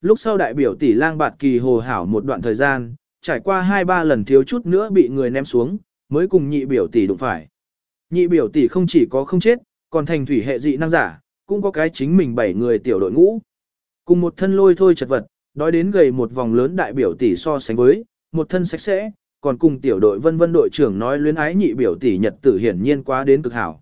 lúc sau đại biểu tỷ lang bạt kỳ hồ hảo một đoạn thời gian, trải qua hai ba lần thiếu chút nữa bị người ném xuống, mới cùng nhị biểu tỷ đụng phải. Nhị biểu tỷ không chỉ có không chết, còn thành thủy hệ dị năng giả, cũng có cái chính mình bảy người tiểu đội ngũ. Cùng một thân lôi thôi chật vật, đói đến gầy một vòng lớn đại biểu tỷ so sánh với, một thân sạch sẽ, còn cùng tiểu đội vân vân đội trưởng nói luyến ái nhị biểu tỷ nhật tử hiển nhiên quá đến cực hảo.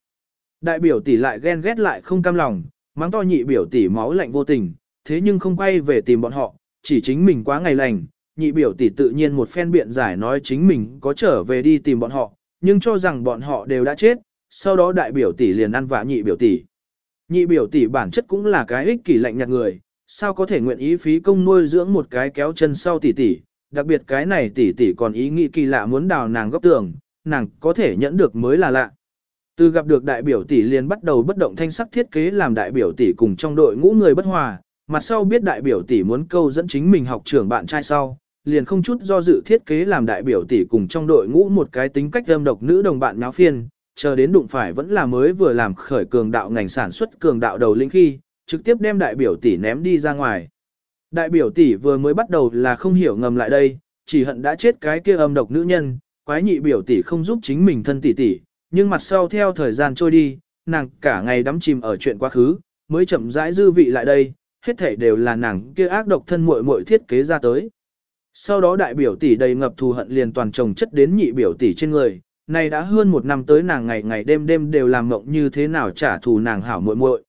Đại biểu tỷ lại ghen ghét lại không cam lòng, mắng to nhị biểu tỷ máu lạnh vô tình, thế nhưng không quay về tìm bọn họ, chỉ chính mình quá ngày lành, nhị biểu tỷ tự nhiên một phen biện giải nói chính mình có trở về đi tìm bọn họ, nhưng cho rằng bọn họ đều đã chết, sau đó đại biểu tỷ liền ăn vạ nhị biểu tỷ. Nhị biểu tỷ bản chất cũng là cái ích kỷ lạnh nhạt người, sao có thể nguyện ý phí công nuôi dưỡng một cái kéo chân sau tỷ tỷ, đặc biệt cái này tỷ tỷ còn ý nghĩ kỳ lạ muốn đào nàng góc tường, nàng có thể nhẫn được mới là lạ. Từ gặp được đại biểu tỷ liền bắt đầu bất động thanh sắc thiết kế làm đại biểu tỷ cùng trong đội ngũ người bất hòa, mặt sau biết đại biểu tỷ muốn câu dẫn chính mình học trưởng bạn trai sau, liền không chút do dự thiết kế làm đại biểu tỷ cùng trong đội ngũ một cái tính cách âm độc nữ đồng bạn náo phiên, chờ đến đụng phải vẫn là mới vừa làm khởi cường đạo ngành sản xuất cường đạo đầu linh khi, trực tiếp đem đại biểu tỷ ném đi ra ngoài. Đại biểu tỷ vừa mới bắt đầu là không hiểu ngầm lại đây, chỉ hận đã chết cái kia âm độc nữ nhân, quái nhị biểu tỷ không giúp chính mình thân tỷ tỷ, nhưng mặt sau theo thời gian trôi đi, nàng cả ngày đắm chìm ở chuyện quá khứ, mới chậm rãi dư vị lại đây, hết thảy đều là nàng kia ác độc thân muội muội thiết kế ra tới. Sau đó đại biểu tỷ đầy ngập thù hận liền toàn chồng chất đến nhị biểu tỷ trên người, này đã hơn một năm tới nàng ngày ngày đêm đêm đều làm mộng như thế nào trả thù nàng hảo muội muội.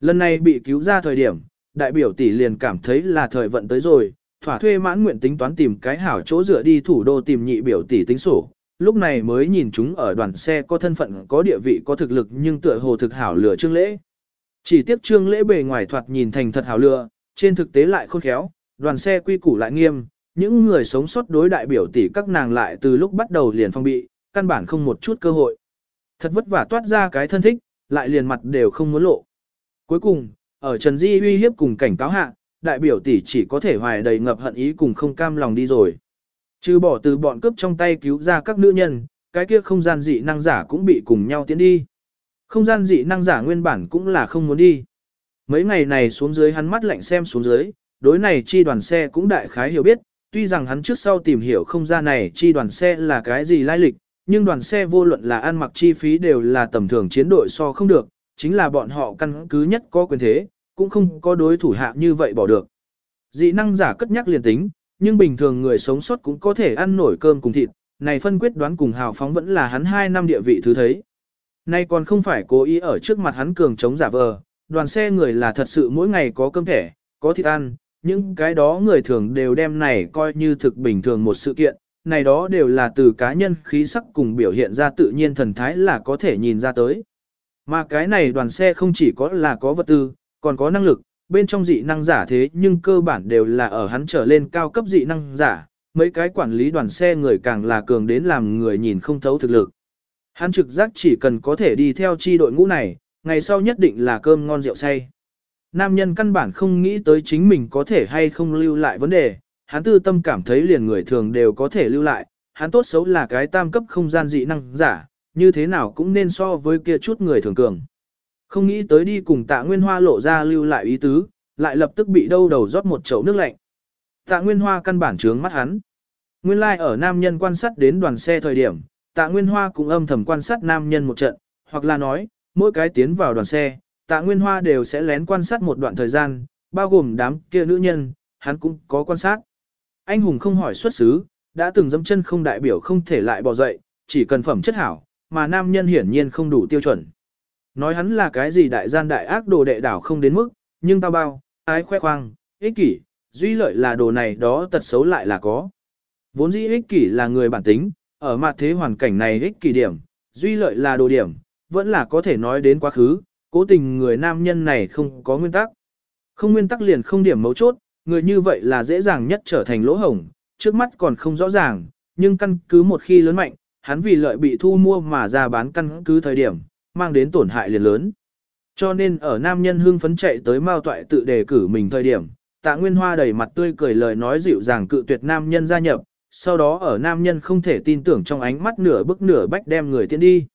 Lần này bị cứu ra thời điểm, đại biểu tỷ liền cảm thấy là thời vận tới rồi, thỏa thuê mãn nguyện tính toán tìm cái hảo chỗ dựa đi thủ đô tìm nhị biểu tỷ tính sổ. Lúc này mới nhìn chúng ở đoàn xe có thân phận có địa vị có thực lực nhưng tựa hồ thực hảo lửa trương lễ. Chỉ tiếp trương lễ bề ngoài thoạt nhìn thành thật hảo lựa, trên thực tế lại khôn khéo, đoàn xe quy củ lại nghiêm, những người sống sót đối đại biểu tỷ các nàng lại từ lúc bắt đầu liền phong bị, căn bản không một chút cơ hội. Thật vất vả toát ra cái thân thích, lại liền mặt đều không muốn lộ. Cuối cùng, ở Trần Di uy hiếp cùng cảnh cáo hạ, đại biểu tỷ chỉ có thể hoài đầy ngập hận ý cùng không cam lòng đi rồi. Trừ bỏ từ bọn cướp trong tay cứu ra các nữ nhân, cái kia không gian dị năng giả cũng bị cùng nhau tiến đi. Không gian dị năng giả nguyên bản cũng là không muốn đi. Mấy ngày này xuống dưới hắn mắt lạnh xem xuống dưới, đối này chi đoàn xe cũng đại khái hiểu biết, tuy rằng hắn trước sau tìm hiểu không gian này chi đoàn xe là cái gì lai lịch, nhưng đoàn xe vô luận là ăn mặc chi phí đều là tầm thường chiến đội so không được, chính là bọn họ căn cứ nhất có quyền thế, cũng không có đối thủ hạ như vậy bỏ được. Dị năng giả cất nhắc liền tính, nhưng bình thường người sống sót cũng có thể ăn nổi cơm cùng thịt, này phân quyết đoán cùng hào phóng vẫn là hắn 2 năm địa vị thứ thấy. Nay còn không phải cố ý ở trước mặt hắn cường chống giả vờ, đoàn xe người là thật sự mỗi ngày có cơm thẻ, có thịt ăn, những cái đó người thường đều đem này coi như thực bình thường một sự kiện, này đó đều là từ cá nhân khí sắc cùng biểu hiện ra tự nhiên thần thái là có thể nhìn ra tới. Mà cái này đoàn xe không chỉ có là có vật tư, còn có năng lực, bên trong dị năng giả thế nhưng cơ bản đều là ở hắn trở lên cao cấp dị năng giả, mấy cái quản lý đoàn xe người càng là cường đến làm người nhìn không thấu thực lực. Hắn trực giác chỉ cần có thể đi theo chi đội ngũ này, ngày sau nhất định là cơm ngon rượu say. Nam nhân căn bản không nghĩ tới chính mình có thể hay không lưu lại vấn đề, hắn tư tâm cảm thấy liền người thường đều có thể lưu lại, hắn tốt xấu là cái tam cấp không gian dị năng giả, như thế nào cũng nên so với kia chút người thường cường. Không nghĩ tới đi cùng tạ Nguyên Hoa lộ ra lưu lại ý tứ, lại lập tức bị đâu đầu rót một chậu nước lạnh. Tạ Nguyên Hoa căn bản trướng mắt hắn. Nguyên lai like ở nam nhân quan sát đến đoàn xe thời điểm, tạ Nguyên Hoa cũng âm thầm quan sát nam nhân một trận, hoặc là nói, mỗi cái tiến vào đoàn xe, tạ Nguyên Hoa đều sẽ lén quan sát một đoạn thời gian, bao gồm đám kia nữ nhân, hắn cũng có quan sát. Anh hùng không hỏi xuất xứ, đã từng dẫm chân không đại biểu không thể lại bò dậy, chỉ cần phẩm chất hảo, mà nam nhân hiển nhiên không đủ tiêu chuẩn. Nói hắn là cái gì đại gian đại ác đồ đệ đảo không đến mức, nhưng tao bao, ái khoe khoang, ích kỷ, duy lợi là đồ này đó tật xấu lại là có. Vốn dĩ ích kỷ là người bản tính, ở mặt thế hoàn cảnh này ích kỷ điểm, duy lợi là đồ điểm, vẫn là có thể nói đến quá khứ, cố tình người nam nhân này không có nguyên tắc. Không nguyên tắc liền không điểm mấu chốt, người như vậy là dễ dàng nhất trở thành lỗ hổng, trước mắt còn không rõ ràng, nhưng căn cứ một khi lớn mạnh, hắn vì lợi bị thu mua mà ra bán căn cứ thời điểm, mang đến tổn hại liền lớn. Cho nên ở nam nhân hưng phấn chạy tới mao toại tự đề cử mình thời điểm, tạ nguyên hoa đầy mặt tươi cười lời nói dịu dàng cự tuyệt nam nhân gia nhập, sau đó ở nam nhân không thể tin tưởng trong ánh mắt nửa bức nửa bách đem người tiến đi.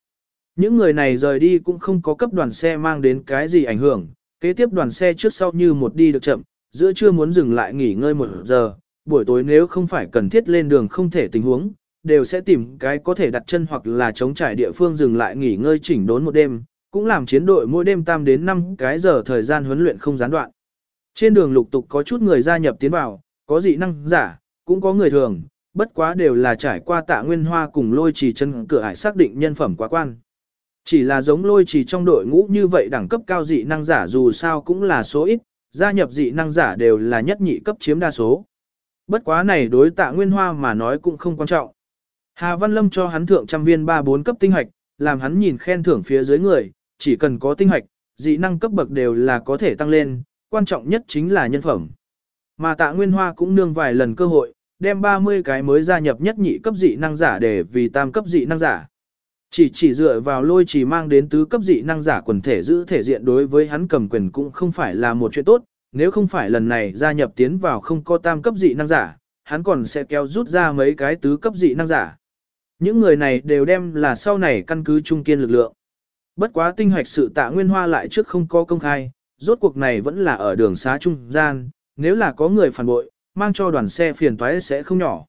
Những người này rời đi cũng không có cấp đoàn xe mang đến cái gì ảnh hưởng, kế tiếp đoàn xe trước sau như một đi được chậm, giữa trưa muốn dừng lại nghỉ ngơi một giờ, buổi tối nếu không phải cần thiết lên đường không thể tình huống, đều sẽ tìm cái có thể đặt chân hoặc là chống trải địa phương dừng lại nghỉ ngơi chỉnh đốn một đêm, cũng làm chiến đội mỗi đêm tam đến 5 cái giờ thời gian huấn luyện không gián đoạn. Trên đường lục tục có chút người gia nhập tiến vào, có dị năng giả, cũng có người thường, bất quá đều là trải qua tạ nguyên hoa cùng lôi trì chân cửa ải xác định nhân phẩm quá quan. Chỉ là giống lôi trì trong đội ngũ như vậy đẳng cấp cao dị năng giả dù sao cũng là số ít, gia nhập dị năng giả đều là nhất nhị cấp chiếm đa số. Bất quá này đối tạ nguyên hoa mà nói cũng không quan trọng. Hà Văn Lâm cho hắn thượng trăm viên ba bốn cấp tinh hoạch, làm hắn nhìn khen thưởng phía dưới người, chỉ cần có tinh hoạch, dị năng cấp bậc đều là có thể tăng lên, quan trọng nhất chính là nhân phẩm. Mà tạ Nguyên Hoa cũng nương vài lần cơ hội, đem 30 cái mới gia nhập nhất nhị cấp dị năng giả để vì tam cấp dị năng giả. Chỉ chỉ dựa vào lôi chỉ mang đến tứ cấp dị năng giả quần thể giữ thể diện đối với hắn cầm quyền cũng không phải là một chuyện tốt, nếu không phải lần này gia nhập tiến vào không có tam cấp dị năng giả, hắn còn sẽ kéo rút ra mấy cái tứ cấp dị năng giả. Những người này đều đem là sau này căn cứ trung kiên lực lượng. Bất quá tinh hoạch sự tạ nguyên hoa lại trước không có công khai, rốt cuộc này vẫn là ở đường xá trung gian, nếu là có người phản bội, mang cho đoàn xe phiền toái sẽ không nhỏ.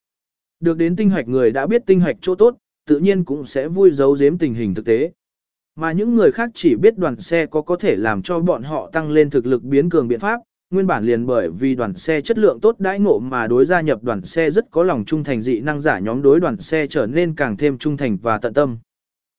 Được đến tinh hoạch người đã biết tinh hoạch chỗ tốt, tự nhiên cũng sẽ vui giấu giếm tình hình thực tế. Mà những người khác chỉ biết đoàn xe có có thể làm cho bọn họ tăng lên thực lực biến cường biện pháp, nguyên bản liền bởi vì đoàn xe chất lượng tốt đãi ngộ mà đối gia nhập đoàn xe rất có lòng trung thành dị năng giả nhóm đối đoàn xe trở nên càng thêm trung thành và tận tâm.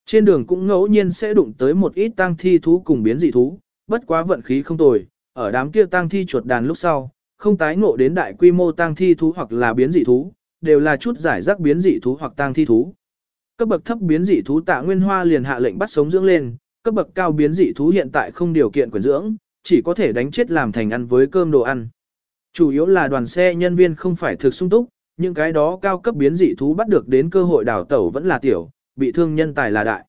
Trên đường cũng ngẫu nhiên sẽ đụng tới một ít tang thi thú cùng biến dị thú, bất quá vận khí không tồi, ở đám kia tang thi chuột đàn lúc sau, không tái ngộ đến đại quy mô tang thi thú hoặc là biến dị thú, đều là chút giải rác biến dị thú hoặc tang thi thú. Cấp bậc thấp biến dị thú tạ Nguyên Hoa liền hạ lệnh bắt sống dưỡng lên, cấp bậc cao biến dị thú hiện tại không điều kiện quyền dưỡng, chỉ có thể đánh chết làm thành ăn với cơm đồ ăn. Chủ yếu là đoàn xe nhân viên không phải thực sung túc, những cái đó cao cấp biến dị thú bắt được đến cơ hội đào tẩu vẫn là tiểu, bị thương nhân tài là đại.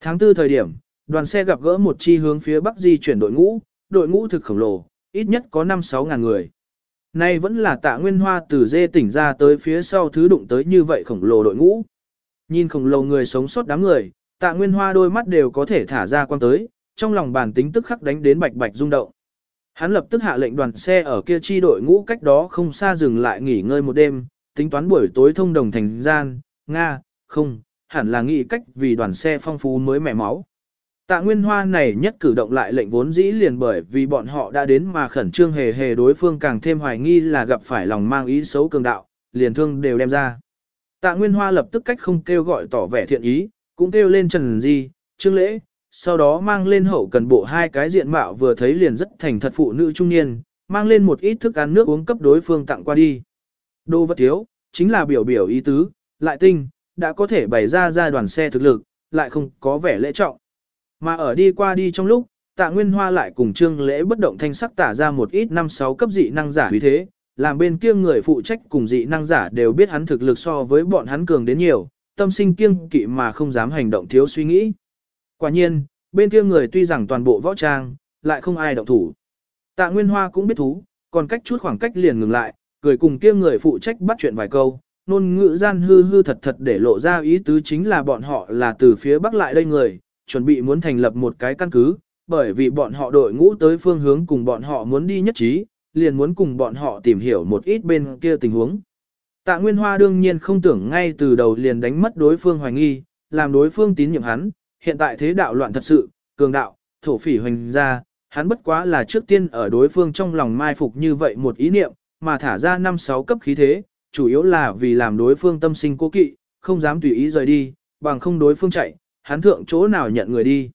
Tháng 4 thời điểm, đoàn xe gặp gỡ một chi hướng phía bắc di chuyển đội ngũ, đội ngũ thực khổng lồ, ít nhất có 5-6 ngàn người. Nay vẫn là tạ nguyên hoa từ dê tỉnh ra tới phía sau thứ đụng tới như vậy khổng lồ đội ngũ. Nhìn khổng lồ người sống sót đám người, tạ nguyên hoa đôi mắt đều có thể thả ra quan tới, trong lòng bản tính tức khắc đánh đến bạch bạch rung động. Hắn lập tức hạ lệnh đoàn xe ở kia chi đội ngũ cách đó không xa dừng lại nghỉ ngơi một đêm, tính toán buổi tối thông đồng thành gian, Nga, không, hẳn là nghĩ cách vì đoàn xe phong phú mới mẻ máu. Tạ Nguyên Hoa này nhất cử động lại lệnh vốn dĩ liền bởi vì bọn họ đã đến mà khẩn trương hề hề đối phương càng thêm hoài nghi là gặp phải lòng mang ý xấu cường đạo, liền thương đều đem ra. Tạ Nguyên Hoa lập tức cách không kêu gọi tỏ vẻ thiện ý, cũng kêu lên Trần Di, Trương Lễ, sau đó mang lên hậu cần bộ hai cái diện mạo vừa thấy liền rất thành thật phụ nữ trung niên, mang lên một ít thức ăn nước uống cấp đối phương tặng qua đi. Đồ vật thiếu, chính là biểu biểu ý tứ, lại tinh, đã có thể bày ra ra đoàn xe thực lực, lại không có vẻ lễ trọng. Mà ở đi qua đi trong lúc, tạ nguyên hoa lại cùng trương lễ bất động thanh sắc tả ra một ít năm sáu cấp dị năng giả vì thế, làm bên kia người phụ trách cùng dị năng giả đều biết hắn thực lực so với bọn hắn cường đến nhiều, tâm sinh kiêng kỵ mà không dám hành động thiếu suy nghĩ. Quả nhiên, bên kia người tuy rằng toàn bộ võ trang, lại không ai động thủ. Tạ Nguyên Hoa cũng biết thú, còn cách chút khoảng cách liền ngừng lại, cười cùng kia người phụ trách bắt chuyện vài câu, nôn ngữ gian hư hư thật thật để lộ ra ý tứ chính là bọn họ là từ phía bắc lại đây người, chuẩn bị muốn thành lập một cái căn cứ, bởi vì bọn họ đội ngũ tới phương hướng cùng bọn họ muốn đi nhất trí, liền muốn cùng bọn họ tìm hiểu một ít bên kia tình huống. Tạ Nguyên Hoa đương nhiên không tưởng ngay từ đầu liền đánh mất đối phương hoài nghi, làm đối phương tín nhiệm hắn, hiện tại thế đạo loạn thật sự, cường đạo, thổ phỉ hoành ra, hắn bất quá là trước tiên ở đối phương trong lòng mai phục như vậy một ý niệm, mà thả ra 5-6 cấp khí thế, chủ yếu là vì làm đối phương tâm sinh cố kỵ, không dám tùy ý rời đi, bằng không đối phương chạy, hắn thượng chỗ nào nhận người đi.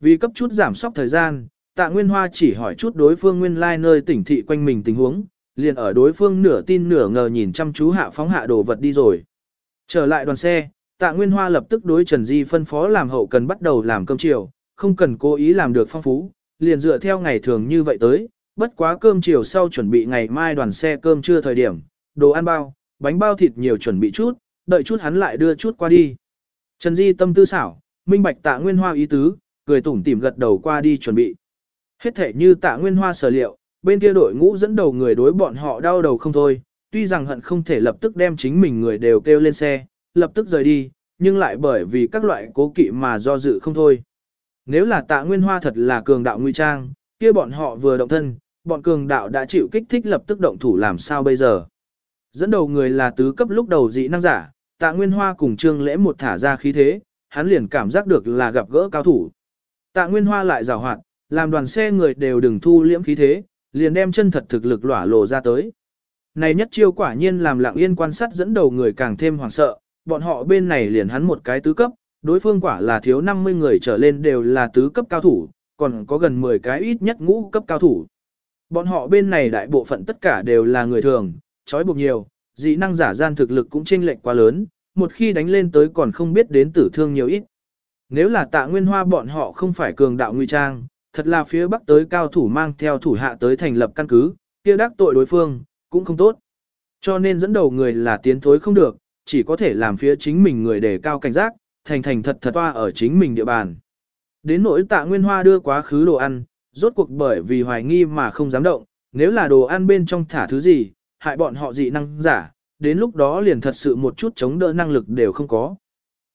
Vì cấp chút giảm sóc thời gian, tạ Nguyên Hoa chỉ hỏi chút đối phương nguyên lai like nơi tỉnh thị quanh mình tình huống, liền ở đối phương nửa tin nửa ngờ nhìn chăm chú hạ phóng hạ đồ vật đi rồi. Trở lại đoàn xe, tạ Nguyên Hoa lập tức đối Trần Di phân phó làm hậu cần bắt đầu làm cơm chiều, không cần cố ý làm được phong phú, liền dựa theo ngày thường như vậy tới, bất quá cơm chiều sau chuẩn bị ngày mai đoàn xe cơm trưa thời điểm, đồ ăn bao, bánh bao thịt nhiều chuẩn bị chút, đợi chút hắn lại đưa chút qua đi. Trần Di tâm tư xảo, minh bạch tạ Nguyên Hoa ý tứ, cười tủm tỉm gật đầu qua đi chuẩn bị. Hết thể như tạ Nguyên Hoa sở liệu, bên kia đội ngũ dẫn đầu người đối bọn họ đau đầu không thôi, tuy rằng hận không thể lập tức đem chính mình người đều kêu lên xe, lập tức rời đi, nhưng lại bởi vì các loại cố kỵ mà do dự không thôi. Nếu là tạ nguyên hoa thật là cường đạo nguy trang, kia bọn họ vừa động thân, bọn cường đạo đã chịu kích thích lập tức động thủ làm sao bây giờ. Dẫn đầu người là tứ cấp lúc đầu dị năng giả, tạ nguyên hoa cùng trương lễ một thả ra khí thế, hắn liền cảm giác được là gặp gỡ cao thủ. Tạ nguyên hoa lại rào hoạt, làm đoàn xe người đều đừng thu liễm khí thế, liền đem chân thật thực lực lỏa lộ ra tới. Này nhất chiêu quả nhiên làm lặng yên quan sát dẫn đầu người càng thêm hoảng sợ, bọn họ bên này liền hắn một cái tứ cấp, đối phương quả là thiếu 50 người trở lên đều là tứ cấp cao thủ, còn có gần 10 cái ít nhất ngũ cấp cao thủ. Bọn họ bên này đại bộ phận tất cả đều là người thường, trói buộc nhiều, dị năng giả gian thực lực cũng chênh lệch quá lớn, một khi đánh lên tới còn không biết đến tử thương nhiều ít. Nếu là tạ nguyên hoa bọn họ không phải cường đạo nguy trang, thật là phía bắc tới cao thủ mang theo thủ hạ tới thành lập căn cứ, kia đắc tội đối phương, cũng không tốt. Cho nên dẫn đầu người là tiến thối không được, chỉ có thể làm phía chính mình người để cao cảnh giác, thành thành thật thật toa ở chính mình địa bàn. Đến nỗi tạ Nguyên Hoa đưa quá khứ đồ ăn, rốt cuộc bởi vì hoài nghi mà không dám động, nếu là đồ ăn bên trong thả thứ gì, hại bọn họ dị năng giả, đến lúc đó liền thật sự một chút chống đỡ năng lực đều không có.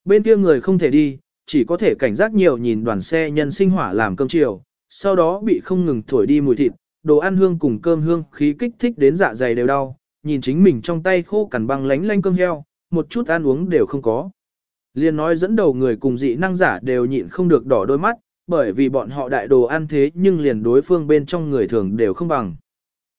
Bên kia người không thể đi, chỉ có thể cảnh giác nhiều nhìn đoàn xe nhân sinh hỏa làm cơm chiều, sau đó bị không ngừng thổi đi mùi thịt, đồ ăn hương cùng cơm hương khí kích thích đến dạ dày đều đau, nhìn chính mình trong tay khô cằn băng lánh lanh cơm heo, một chút ăn uống đều không có. Liên nói dẫn đầu người cùng dị năng giả đều nhịn không được đỏ đôi mắt, bởi vì bọn họ đại đồ ăn thế nhưng liền đối phương bên trong người thường đều không bằng.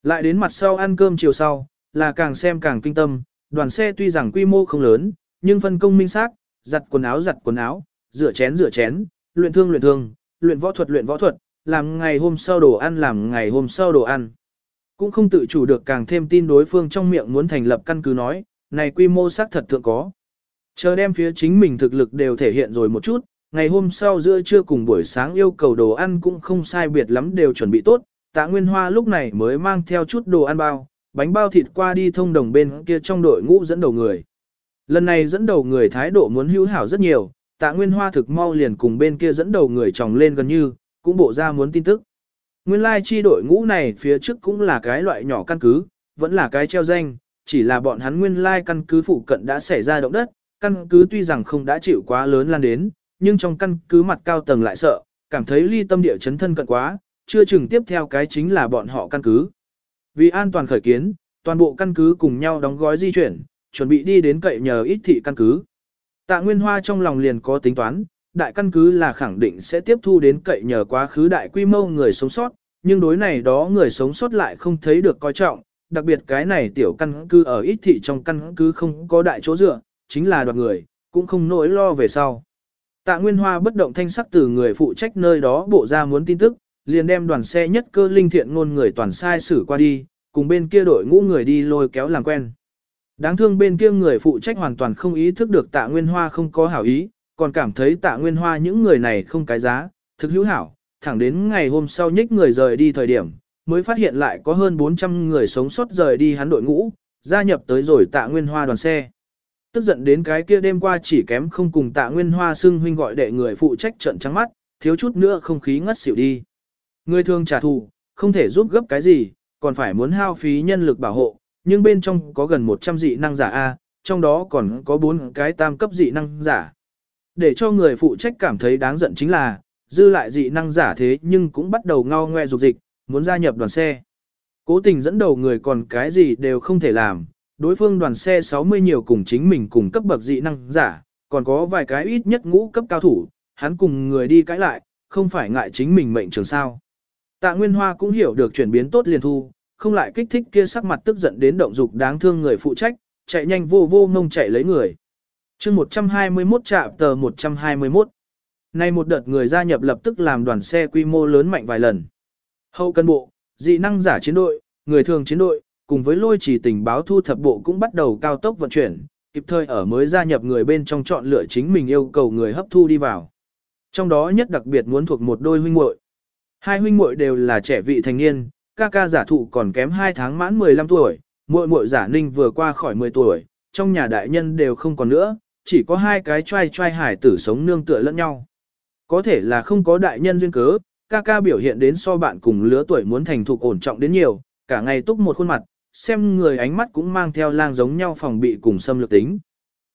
Lại đến mặt sau ăn cơm chiều sau, là càng xem càng kinh tâm, đoàn xe tuy rằng quy mô không lớn, nhưng phân công minh xác, giặt quần áo giặt quần áo, rửa chén rửa chén, luyện thương luyện thương, luyện võ thuật luyện võ thuật, làm ngày hôm sau đồ ăn làm ngày hôm sau đồ ăn. Cũng không tự chủ được càng thêm tin đối phương trong miệng muốn thành lập căn cứ nói, này quy mô xác thật thượng có. Chờ đem phía chính mình thực lực đều thể hiện rồi một chút, ngày hôm sau giữa trưa cùng buổi sáng yêu cầu đồ ăn cũng không sai biệt lắm đều chuẩn bị tốt, tạ Nguyên Hoa lúc này mới mang theo chút đồ ăn bao, bánh bao thịt qua đi thông đồng bên kia trong đội ngũ dẫn đầu người. Lần này dẫn đầu người thái độ muốn hữu hảo rất nhiều, tạ Nguyên Hoa thực mau liền cùng bên kia dẫn đầu người chồng lên gần như, cũng bộ ra muốn tin tức. Nguyên lai chi đội ngũ này phía trước cũng là cái loại nhỏ căn cứ, vẫn là cái treo danh, chỉ là bọn hắn nguyên lai căn cứ phụ cận đã xảy ra động đất, căn cứ tuy rằng không đã chịu quá lớn lan đến, nhưng trong căn cứ mặt cao tầng lại sợ, cảm thấy ly tâm địa chấn thân cận quá, chưa chừng tiếp theo cái chính là bọn họ căn cứ. Vì an toàn khởi kiến, toàn bộ căn cứ cùng nhau đóng gói di chuyển, chuẩn bị đi đến cậy nhờ ít thị căn cứ. Tạ Nguyên Hoa trong lòng liền có tính toán, đại căn cứ là khẳng định sẽ tiếp thu đến cậy nhờ quá khứ đại quy mô người sống sót, nhưng đối này đó người sống sót lại không thấy được coi trọng, đặc biệt cái này tiểu căn cứ ở ít thị trong căn cứ không có đại chỗ dựa, chính là đoạt người, cũng không nỗi lo về sau. Tạ Nguyên Hoa bất động thanh sắc từ người phụ trách nơi đó bộ ra muốn tin tức, liền đem đoàn xe nhất cơ linh thiện ngôn người toàn sai xử qua đi, cùng bên kia đội ngũ người đi lôi kéo làm quen. Đáng thương bên kia người phụ trách hoàn toàn không ý thức được tạ Nguyên Hoa không có hảo ý, còn cảm thấy tạ Nguyên Hoa những người này không cái giá, thực hữu hảo, thẳng đến ngày hôm sau nhích người rời đi thời điểm, mới phát hiện lại có hơn 400 người sống sót rời đi hắn đội ngũ, gia nhập tới rồi tạ Nguyên Hoa đoàn xe. Tức giận đến cái kia đêm qua chỉ kém không cùng tạ Nguyên Hoa xưng huynh gọi đệ người phụ trách trận trắng mắt, thiếu chút nữa không khí ngất xỉu đi. Người thường trả thù, không thể giúp gấp cái gì, còn phải muốn hao phí nhân lực bảo hộ, nhưng bên trong có gần 100 dị năng giả A, trong đó còn có 4 cái tam cấp dị năng giả. Để cho người phụ trách cảm thấy đáng giận chính là, dư lại dị năng giả thế nhưng cũng bắt đầu ngao ngoe dục dịch, muốn gia nhập đoàn xe. Cố tình dẫn đầu người còn cái gì đều không thể làm, đối phương đoàn xe 60 nhiều cùng chính mình cùng cấp bậc dị năng giả, còn có vài cái ít nhất ngũ cấp cao thủ, hắn cùng người đi cãi lại, không phải ngại chính mình mệnh trường sao. Tạ Nguyên Hoa cũng hiểu được chuyển biến tốt liền thu, không lại kích thích kia sắc mặt tức giận đến động dục đáng thương người phụ trách, chạy nhanh vô vô ngông chạy lấy người. chương 121 trạm tờ 121. Nay một đợt người gia nhập lập tức làm đoàn xe quy mô lớn mạnh vài lần. Hậu cân bộ, dị năng giả chiến đội, người thường chiến đội, cùng với lôi chỉ tình báo thu thập bộ cũng bắt đầu cao tốc vận chuyển, kịp thời ở mới gia nhập người bên trong chọn lựa chính mình yêu cầu người hấp thu đi vào. Trong đó nhất đặc biệt muốn thuộc một đôi huynh muội. Hai huynh muội đều là trẻ vị thành niên, ca ca giả thụ còn kém 2 tháng mãn 15 tuổi, muội muội giả ninh vừa qua khỏi 10 tuổi, trong nhà đại nhân đều không còn nữa, chỉ có hai cái trai trai hải tử sống nương tựa lẫn nhau. Có thể là không có đại nhân duyên cớ, ca ca biểu hiện đến so bạn cùng lứa tuổi muốn thành thục ổn trọng đến nhiều, cả ngày túc một khuôn mặt, xem người ánh mắt cũng mang theo lang giống nhau phòng bị cùng xâm lược tính.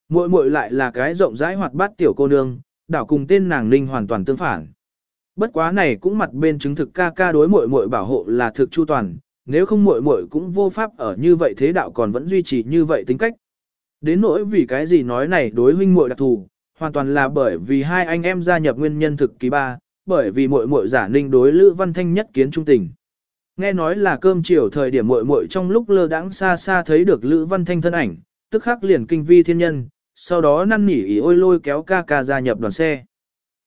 Muội muội lại là cái rộng rãi hoạt bát tiểu cô nương, đảo cùng tên nàng Ninh hoàn toàn tương phản. Bất quá này cũng mặt bên chứng thực ca ca đối muội muội bảo hộ là thực chu toàn, nếu không muội muội cũng vô pháp ở như vậy thế đạo còn vẫn duy trì như vậy tính cách. Đến nỗi vì cái gì nói này đối huynh muội đặc thù, hoàn toàn là bởi vì hai anh em gia nhập nguyên nhân thực kỳ ba, bởi vì muội muội giả ninh đối Lữ Văn Thanh nhất kiến trung tình. Nghe nói là cơm chiều thời điểm muội muội trong lúc lơ đãng xa xa thấy được Lữ Văn Thanh thân ảnh, tức khắc liền kinh vi thiên nhân, sau đó năn nỉ ý ôi lôi kéo ca ca gia nhập đoàn xe.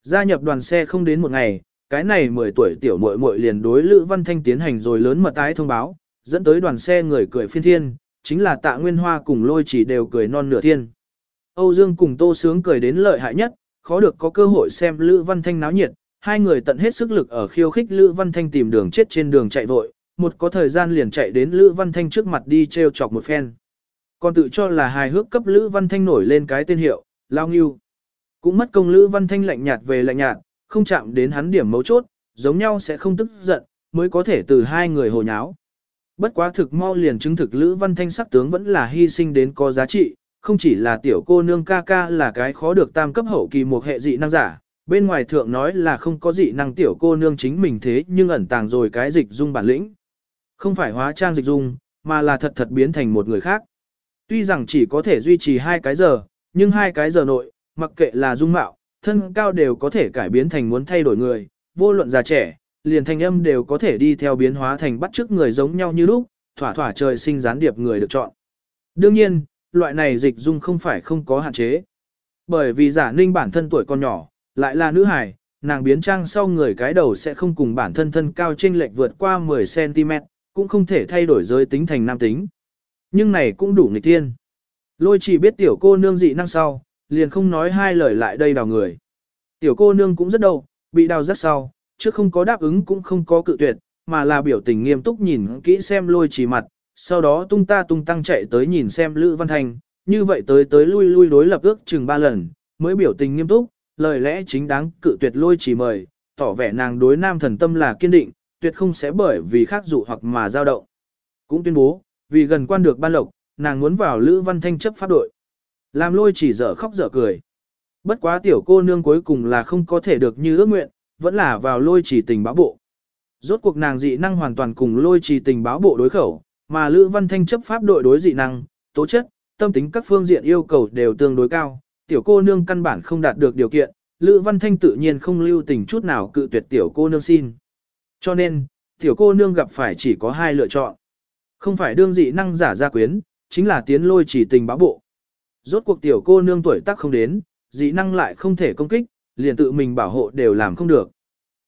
Gia nhập đoàn xe không đến một ngày, cái này 10 tuổi tiểu muội muội liền đối Lữ Văn Thanh tiến hành rồi lớn mật tái thông báo, dẫn tới đoàn xe người cười phiên thiên, chính là tạ nguyên hoa cùng lôi chỉ đều cười non nửa thiên. Âu Dương cùng Tô Sướng cười đến lợi hại nhất, khó được có cơ hội xem Lữ Văn Thanh náo nhiệt, hai người tận hết sức lực ở khiêu khích Lữ Văn Thanh tìm đường chết trên đường chạy vội, một có thời gian liền chạy đến Lữ Văn Thanh trước mặt đi treo chọc một phen. Còn tự cho là hài hước cấp Lữ Văn Thanh nổi lên cái tên hiệu, Lao Nghiêu. Cũng mất công Lữ Văn Thanh lạnh nhạt về lạnh nhạt, không chạm đến hắn điểm mấu chốt, giống nhau sẽ không tức giận, mới có thể từ hai người hồ nháo. Bất quá thực mau liền chứng thực Lữ Văn Thanh sắc tướng vẫn là hy sinh đến có giá trị, không chỉ là tiểu cô nương ca ca là cái khó được tam cấp hậu kỳ một hệ dị năng giả, bên ngoài thượng nói là không có dị năng tiểu cô nương chính mình thế nhưng ẩn tàng rồi cái dịch dung bản lĩnh. Không phải hóa trang dịch dung, mà là thật thật biến thành một người khác. Tuy rằng chỉ có thể duy trì hai cái giờ, nhưng hai cái giờ nội, mặc kệ là dung mạo, thân cao đều có thể cải biến thành muốn thay đổi người, vô luận già trẻ, liền thanh âm đều có thể đi theo biến hóa thành bắt chước người giống nhau như lúc, thỏa thỏa trời sinh gián điệp người được chọn. Đương nhiên, loại này dịch dung không phải không có hạn chế. Bởi vì giả ninh bản thân tuổi còn nhỏ, lại là nữ hài, nàng biến trang sau người cái đầu sẽ không cùng bản thân thân cao chênh lệch vượt qua 10cm, cũng không thể thay đổi giới tính thành nam tính. Nhưng này cũng đủ nghịch tiên. Lôi chỉ biết tiểu cô nương dị năng sau, liền không nói hai lời lại đây đào người. Tiểu cô nương cũng rất đâu, bị đào rất sau, chứ không có đáp ứng cũng không có cự tuyệt, mà là biểu tình nghiêm túc nhìn kỹ xem lôi chỉ mặt, sau đó tung ta tung tăng chạy tới nhìn xem Lữ Văn thành như vậy tới tới lui lui đối lập ước chừng ba lần, mới biểu tình nghiêm túc, lời lẽ chính đáng cự tuyệt lôi chỉ mời, tỏ vẻ nàng đối nam thần tâm là kiên định, tuyệt không sẽ bởi vì khác dụ hoặc mà dao động. Cũng tuyên bố, vì gần quan được ban lộc, nàng muốn vào Lữ Văn Thanh chấp pháp đội. Làm lôi chỉ dở khóc dở cười. Bất quá tiểu cô nương cuối cùng là không có thể được như ước nguyện, vẫn là vào lôi chỉ tình báo bộ. Rốt cuộc nàng dị năng hoàn toàn cùng lôi chỉ tình báo bộ đối khẩu, mà Lữ Văn Thanh chấp pháp đội đối dị năng, tố chất, tâm tính các phương diện yêu cầu đều tương đối cao, tiểu cô nương căn bản không đạt được điều kiện, Lữ Văn Thanh tự nhiên không lưu tình chút nào cự tuyệt tiểu cô nương xin. Cho nên, tiểu cô nương gặp phải chỉ có hai lựa chọn. Không phải đương dị năng giả gia quyến, chính là tiến lôi chỉ tình báo bộ. Rốt cuộc tiểu cô nương tuổi tác không đến, dị năng lại không thể công kích, liền tự mình bảo hộ đều làm không được.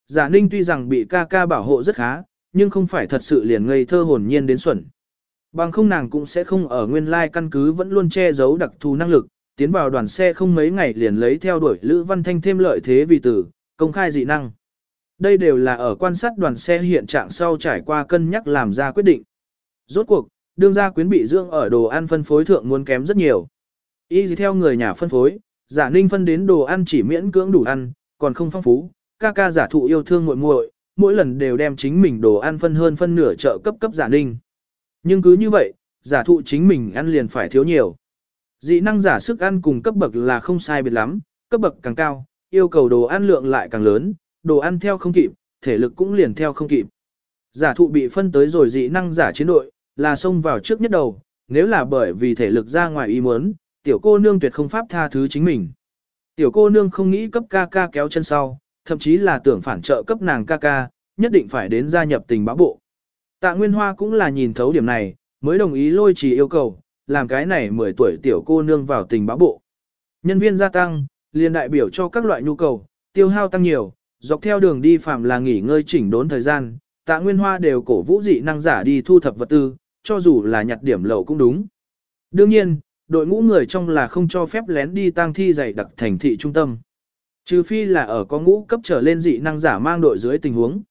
Giả ninh tuy rằng bị ca ca bảo hộ rất khá, nhưng không phải thật sự liền ngây thơ hồn nhiên đến xuẩn. Bằng không nàng cũng sẽ không ở nguyên lai căn cứ vẫn luôn che giấu đặc thù năng lực, tiến vào đoàn xe không mấy ngày liền lấy theo đuổi Lữ Văn Thanh thêm lợi thế vì tử, công khai dị năng. Đây đều là ở quan sát đoàn xe hiện trạng sau trải qua cân nhắc làm ra quyết định. Rốt cuộc, đương gia quyến bị dưỡng ở đồ ăn phân phối thượng muốn kém rất nhiều. Y theo người nhà phân phối, giả ninh phân đến đồ ăn chỉ miễn cưỡng đủ ăn, còn không phong phú, ca ca giả thụ yêu thương muội muội, mỗi lần đều đem chính mình đồ ăn phân hơn phân nửa trợ cấp cấp giả ninh. Nhưng cứ như vậy, giả thụ chính mình ăn liền phải thiếu nhiều. Dị năng giả sức ăn cùng cấp bậc là không sai biệt lắm, cấp bậc càng cao, yêu cầu đồ ăn lượng lại càng lớn, đồ ăn theo không kịp, thể lực cũng liền theo không kịp. Giả thụ bị phân tới rồi dị năng giả chiến đội, là xông vào trước nhất đầu, nếu là bởi vì thể lực ra ngoài ý muốn, tiểu cô nương tuyệt không pháp tha thứ chính mình. Tiểu cô nương không nghĩ cấp ca ca kéo chân sau, thậm chí là tưởng phản trợ cấp nàng ca ca, nhất định phải đến gia nhập tình báo bộ. Tạ Nguyên Hoa cũng là nhìn thấu điểm này, mới đồng ý lôi trì yêu cầu, làm cái này 10 tuổi tiểu cô nương vào tình báo bộ. Nhân viên gia tăng, liền đại biểu cho các loại nhu cầu, tiêu hao tăng nhiều, dọc theo đường đi phạm là nghỉ ngơi chỉnh đốn thời gian, tạ Nguyên Hoa đều cổ vũ dị năng giả đi thu thập vật tư, cho dù là nhặt điểm lậu cũng đúng. Đương nhiên, đội ngũ người trong là không cho phép lén đi tang thi dày đặc thành thị trung tâm. Trừ phi là ở có ngũ cấp trở lên dị năng giả mang đội dưới tình huống.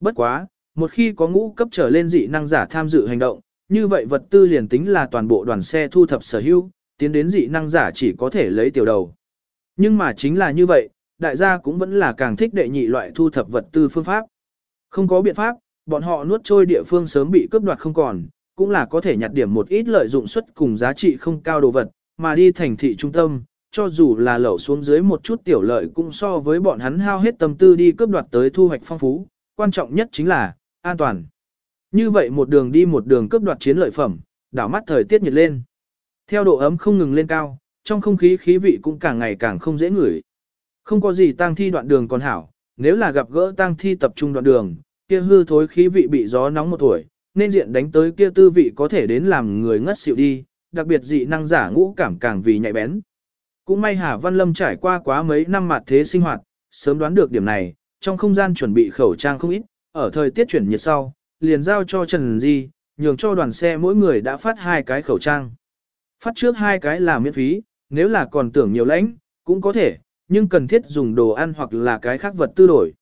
Bất quá, một khi có ngũ cấp trở lên dị năng giả tham dự hành động, như vậy vật tư liền tính là toàn bộ đoàn xe thu thập sở hữu, tiến đến dị năng giả chỉ có thể lấy tiểu đầu. Nhưng mà chính là như vậy, đại gia cũng vẫn là càng thích đệ nhị loại thu thập vật tư phương pháp. Không có biện pháp, bọn họ nuốt trôi địa phương sớm bị cướp đoạt không còn, cũng là có thể nhặt điểm một ít lợi dụng suất cùng giá trị không cao đồ vật, mà đi thành thị trung tâm, cho dù là lẩu xuống dưới một chút tiểu lợi cũng so với bọn hắn hao hết tâm tư đi cướp đoạt tới thu hoạch phong phú, quan trọng nhất chính là an toàn. Như vậy một đường đi một đường cướp đoạt chiến lợi phẩm, đảo mắt thời tiết nhiệt lên. Theo độ ấm không ngừng lên cao, trong không khí khí vị cũng càng ngày càng không dễ ngửi. Không có gì tang thi đoạn đường còn hảo, nếu là gặp gỡ tang thi tập trung đoạn đường, kia hư thối khí vị bị gió nóng một tuổi, nên diện đánh tới kia tư vị có thể đến làm người ngất xỉu đi, đặc biệt dị năng giả ngũ cảm càng vì nhạy bén. Cũng may Hà Văn Lâm trải qua quá mấy năm mặt thế sinh hoạt, sớm đoán được điểm này, trong không gian chuẩn bị khẩu trang không ít, ở thời tiết chuyển nhiệt sau, liền giao cho Trần Di, nhường cho đoàn xe mỗi người đã phát hai cái khẩu trang. Phát trước hai cái là miễn phí, nếu là còn tưởng nhiều lãnh, cũng có thể, nhưng cần thiết dùng đồ ăn hoặc là cái khác vật tư đổi.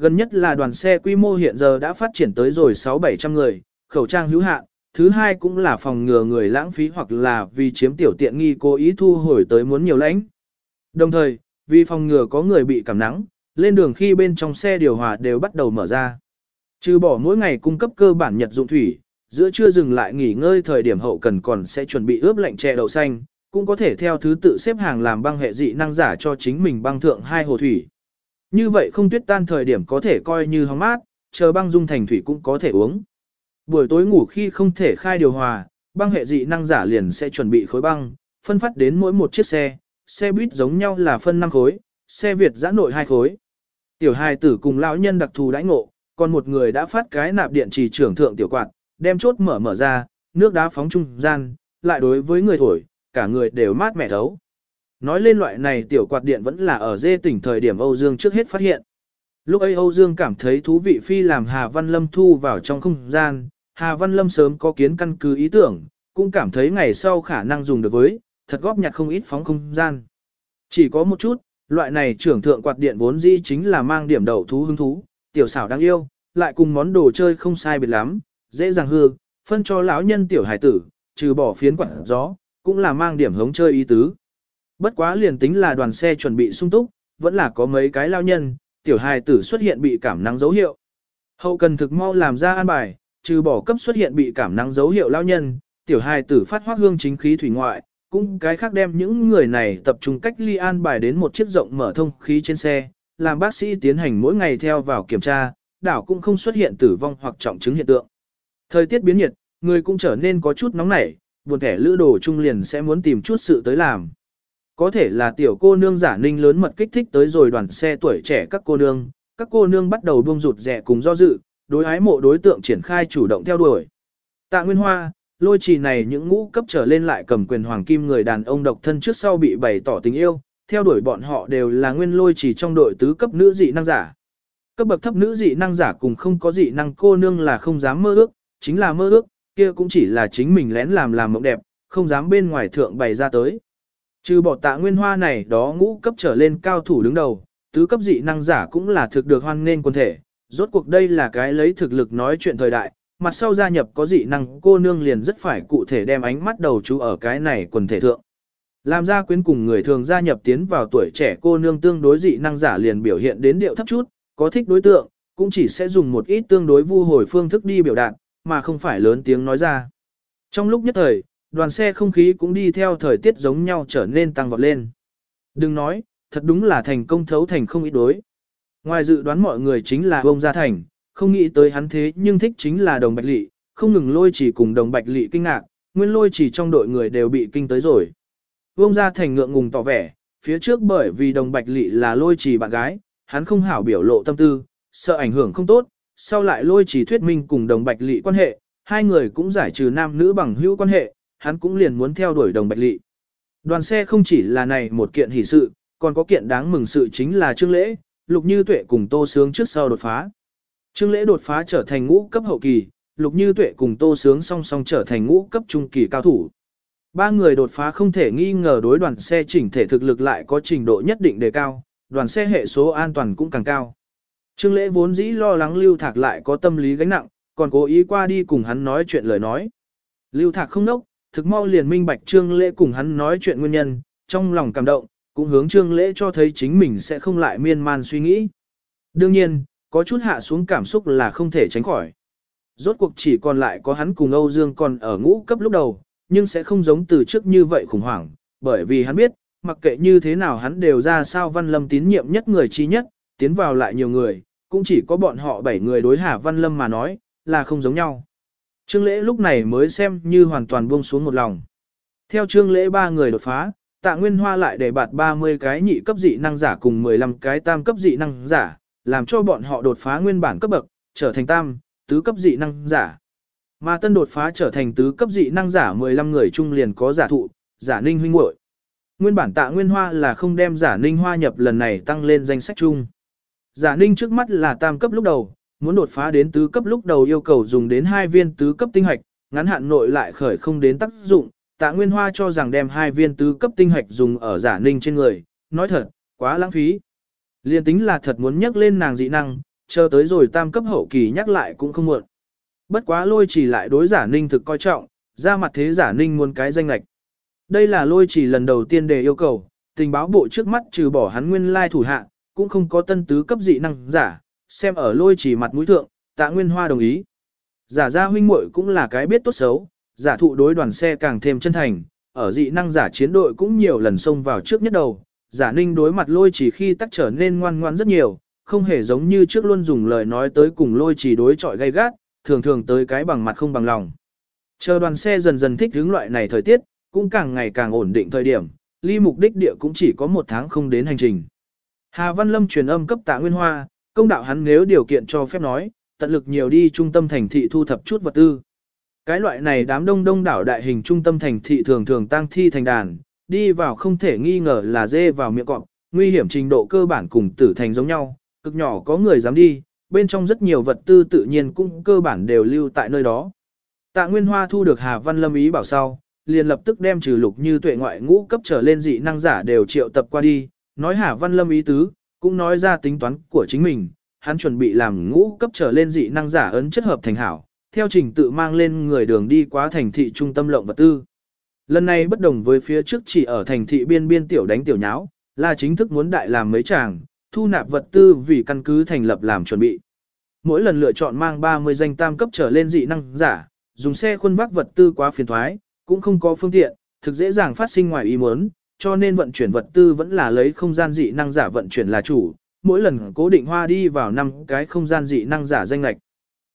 Gần nhất là đoàn xe quy mô hiện giờ đã phát triển tới rồi 6-700 người, khẩu trang hữu hạn, thứ hai cũng là phòng ngừa người lãng phí hoặc là vì chiếm tiểu tiện nghi cố ý thu hồi tới muốn nhiều lãnh. Đồng thời, vì phòng ngừa có người bị cảm nắng, lên đường khi bên trong xe điều hòa đều bắt đầu mở ra. Trừ bỏ mỗi ngày cung cấp cơ bản nhật dụng thủy, giữa trưa dừng lại nghỉ ngơi thời điểm hậu cần còn sẽ chuẩn bị ướp lạnh chè đậu xanh, cũng có thể theo thứ tự xếp hàng làm băng hệ dị năng giả cho chính mình băng thượng hai hồ thủy. Như vậy không tuyết tan thời điểm có thể coi như hóng mát, chờ băng dung thành thủy cũng có thể uống. Buổi tối ngủ khi không thể khai điều hòa, băng hệ dị năng giả liền sẽ chuẩn bị khối băng, phân phát đến mỗi một chiếc xe, xe buýt giống nhau là phân 5 khối, xe Việt giã nội 2 khối. Tiểu hài tử cùng lão nhân đặc thù đãi ngộ, còn một người đã phát cái nạp điện trì trưởng thượng tiểu quạt, đem chốt mở mở ra, nước đá phóng trung gian, lại đối với người thổi, cả người đều mát mẻ thấu. Nói lên loại này tiểu quạt điện vẫn là ở dê tỉnh thời điểm Âu Dương trước hết phát hiện. Lúc ấy Âu Dương cảm thấy thú vị phi làm Hà Văn Lâm thu vào trong không gian, Hà Văn Lâm sớm có kiến căn cứ ý tưởng, cũng cảm thấy ngày sau khả năng dùng được với, thật góp nhặt không ít phóng không gian. Chỉ có một chút, loại này trưởng thượng quạt điện vốn dĩ chính là mang điểm đầu thú hứng thú, tiểu xảo đáng yêu, lại cùng món đồ chơi không sai biệt lắm, dễ dàng hư, phân cho lão nhân tiểu hải tử, trừ bỏ phiến quạt gió, cũng là mang điểm hống chơi ý tứ. Bất quá liền tính là đoàn xe chuẩn bị sung túc, vẫn là có mấy cái lao nhân, tiểu hài tử xuất hiện bị cảm nắng dấu hiệu. Hậu cần thực mau làm ra an bài, trừ bỏ cấp xuất hiện bị cảm nắng dấu hiệu lao nhân, tiểu hài tử phát hoác hương chính khí thủy ngoại, cũng cái khác đem những người này tập trung cách ly an bài đến một chiếc rộng mở thông khí trên xe, làm bác sĩ tiến hành mỗi ngày theo vào kiểm tra, đảo cũng không xuất hiện tử vong hoặc trọng chứng hiện tượng. Thời tiết biến nhiệt, người cũng trở nên có chút nóng nảy, buồn kẻ lữ đồ trung liền sẽ muốn tìm chút sự tới làm. Có thể là tiểu cô nương giả ninh lớn mật kích thích tới rồi đoàn xe tuổi trẻ các cô nương, các cô nương bắt đầu buông rụt rẻ cùng do dự, đối ái mộ đối tượng triển khai chủ động theo đuổi. Tạ Nguyên Hoa, lôi trì này những ngũ cấp trở lên lại cầm quyền hoàng kim người đàn ông độc thân trước sau bị bày tỏ tình yêu, theo đuổi bọn họ đều là nguyên lôi trì trong đội tứ cấp nữ dị năng giả. Cấp bậc thấp nữ dị năng giả cùng không có dị năng cô nương là không dám mơ ước, chính là mơ ước, kia cũng chỉ là chính mình lén làm làm mộng đẹp, không dám bên ngoài thượng bày ra tới. Trừ bỏ tạ nguyên hoa này đó ngũ cấp trở lên cao thủ đứng đầu, tứ cấp dị năng giả cũng là thực được hoan nên quân thể. Rốt cuộc đây là cái lấy thực lực nói chuyện thời đại, mặt sau gia nhập có dị năng cô nương liền rất phải cụ thể đem ánh mắt đầu chú ở cái này quần thể thượng. Làm ra quyến cùng người thường gia nhập tiến vào tuổi trẻ cô nương tương đối dị năng giả liền biểu hiện đến điệu thấp chút, có thích đối tượng, cũng chỉ sẽ dùng một ít tương đối vu hồi phương thức đi biểu đạt, mà không phải lớn tiếng nói ra. Trong lúc nhất thời, đoàn xe không khí cũng đi theo thời tiết giống nhau trở nên tăng vọt lên. Đừng nói, thật đúng là thành công thấu thành không ít đối. Ngoài dự đoán mọi người chính là ông Gia Thành, không nghĩ tới hắn thế nhưng thích chính là đồng bạch lị, không ngừng lôi chỉ cùng đồng bạch lị kinh ngạc, nguyên lôi chỉ trong đội người đều bị kinh tới rồi. Ông Gia Thành ngượng ngùng tỏ vẻ, phía trước bởi vì đồng bạch lị là lôi chỉ bạn gái, hắn không hảo biểu lộ tâm tư, sợ ảnh hưởng không tốt, sau lại lôi chỉ thuyết minh cùng đồng bạch lị quan hệ, hai người cũng giải trừ nam nữ bằng hữu quan hệ, hắn cũng liền muốn theo đuổi đồng bạch lị. Đoàn xe không chỉ là này một kiện hỷ sự, còn có kiện đáng mừng sự chính là Trương Lễ, Lục Như Tuệ cùng Tô Sướng trước sau đột phá. Trương Lễ đột phá trở thành ngũ cấp hậu kỳ, Lục Như Tuệ cùng Tô Sướng song song trở thành ngũ cấp trung kỳ cao thủ. Ba người đột phá không thể nghi ngờ đối đoàn xe chỉnh thể thực lực lại có trình độ nhất định đề cao, đoàn xe hệ số an toàn cũng càng cao. Trương Lễ vốn dĩ lo lắng Lưu Thạc lại có tâm lý gánh nặng, còn cố ý qua đi cùng hắn nói chuyện lời nói. Lưu Thạc không nốc, thực mau liền minh bạch Trương Lễ cùng hắn nói chuyện nguyên nhân, trong lòng cảm động, cũng hướng Trương Lễ cho thấy chính mình sẽ không lại miên man suy nghĩ. Đương nhiên, có chút hạ xuống cảm xúc là không thể tránh khỏi. Rốt cuộc chỉ còn lại có hắn cùng Âu Dương còn ở ngũ cấp lúc đầu, nhưng sẽ không giống từ trước như vậy khủng hoảng, bởi vì hắn biết, mặc kệ như thế nào hắn đều ra sao Văn Lâm tín nhiệm nhất người trí nhất, tiến vào lại nhiều người, cũng chỉ có bọn họ bảy người đối Hà Văn Lâm mà nói, là không giống nhau. Trương lễ lúc này mới xem như hoàn toàn buông xuống một lòng. Theo trương lễ ba người đột phá, tạ nguyên hoa lại để bạt 30 cái nhị cấp dị năng giả cùng 15 cái tam cấp dị năng giả, làm cho bọn họ đột phá nguyên bản cấp bậc, trở thành tam, tứ cấp dị năng giả. Mà tân đột phá trở thành tứ cấp dị năng giả 15 người chung liền có giả thụ, giả ninh huynh muội. Nguyên bản tạ nguyên hoa là không đem giả ninh hoa nhập lần này tăng lên danh sách chung. Giả ninh trước mắt là tam cấp lúc đầu, muốn đột phá đến tứ cấp lúc đầu yêu cầu dùng đến hai viên tứ cấp tinh hạch, ngắn hạn nội lại khởi không đến tác dụng. Tạ Nguyên Hoa cho rằng đem hai viên tứ cấp tinh hạch dùng ở giả ninh trên người, nói thật, quá lãng phí. Liên tính là thật muốn nhắc lên nàng dị năng, chờ tới rồi tam cấp hậu kỳ nhắc lại cũng không muộn. Bất quá lôi chỉ lại đối giả ninh thực coi trọng, ra mặt thế giả ninh muốn cái danh lạch. Đây là lôi chỉ lần đầu tiên đề yêu cầu, tình báo bộ trước mắt trừ bỏ hắn nguyên lai thủ hạ, cũng không có tân tứ cấp dị năng giả, xem ở lôi chỉ mặt mũi thượng, tạ nguyên hoa đồng ý. Giả ra huynh muội cũng là cái biết tốt xấu, giả thụ đối đoàn xe càng thêm chân thành, ở dị năng giả chiến đội cũng nhiều lần xông vào trước nhất đầu, giả ninh đối mặt lôi chỉ khi tắc trở nên ngoan ngoan rất nhiều, không hề giống như trước luôn dùng lời nói tới cùng lôi chỉ đối chọi gay gắt, thường thường tới cái bằng mặt không bằng lòng. Chờ đoàn xe dần dần thích hướng loại này thời tiết, cũng càng ngày càng ổn định thời điểm, ly mục đích địa cũng chỉ có một tháng không đến hành trình. Hà Văn Lâm truyền âm cấp tạ Nguyên Hoa, công đạo hắn nếu điều kiện cho phép nói, tận lực nhiều đi trung tâm thành thị thu thập chút vật tư. Cái loại này đám đông đông đảo đại hình trung tâm thành thị thường thường tăng thi thành đàn, đi vào không thể nghi ngờ là dê vào miệng cọp, nguy hiểm trình độ cơ bản cùng tử thành giống nhau, cực nhỏ có người dám đi, bên trong rất nhiều vật tư tự nhiên cũng cơ bản đều lưu tại nơi đó. Tạ Nguyên Hoa thu được Hà Văn Lâm ý bảo sau, liền lập tức đem trừ lục như tuệ ngoại ngũ cấp trở lên dị năng giả đều triệu tập qua đi, nói Hà Văn Lâm ý tứ, cũng nói ra tính toán của chính mình, hắn chuẩn bị làm ngũ cấp trở lên dị năng giả ấn chất hợp thành hảo, theo trình tự mang lên người đường đi qua thành thị trung tâm lộng vật tư. Lần này bất đồng với phía trước chỉ ở thành thị biên biên tiểu đánh tiểu nháo, là chính thức muốn đại làm mấy chàng, thu nạp vật tư vì căn cứ thành lập làm chuẩn bị. Mỗi lần lựa chọn mang 30 danh tam cấp trở lên dị năng giả, dùng xe khuôn vác vật tư quá phiền thoái, cũng không có phương tiện, thực dễ dàng phát sinh ngoài ý muốn, cho nên vận chuyển vật tư vẫn là lấy không gian dị năng giả vận chuyển là chủ, mỗi lần cố định hoa đi vào năm cái không gian dị năng giả danh lệch.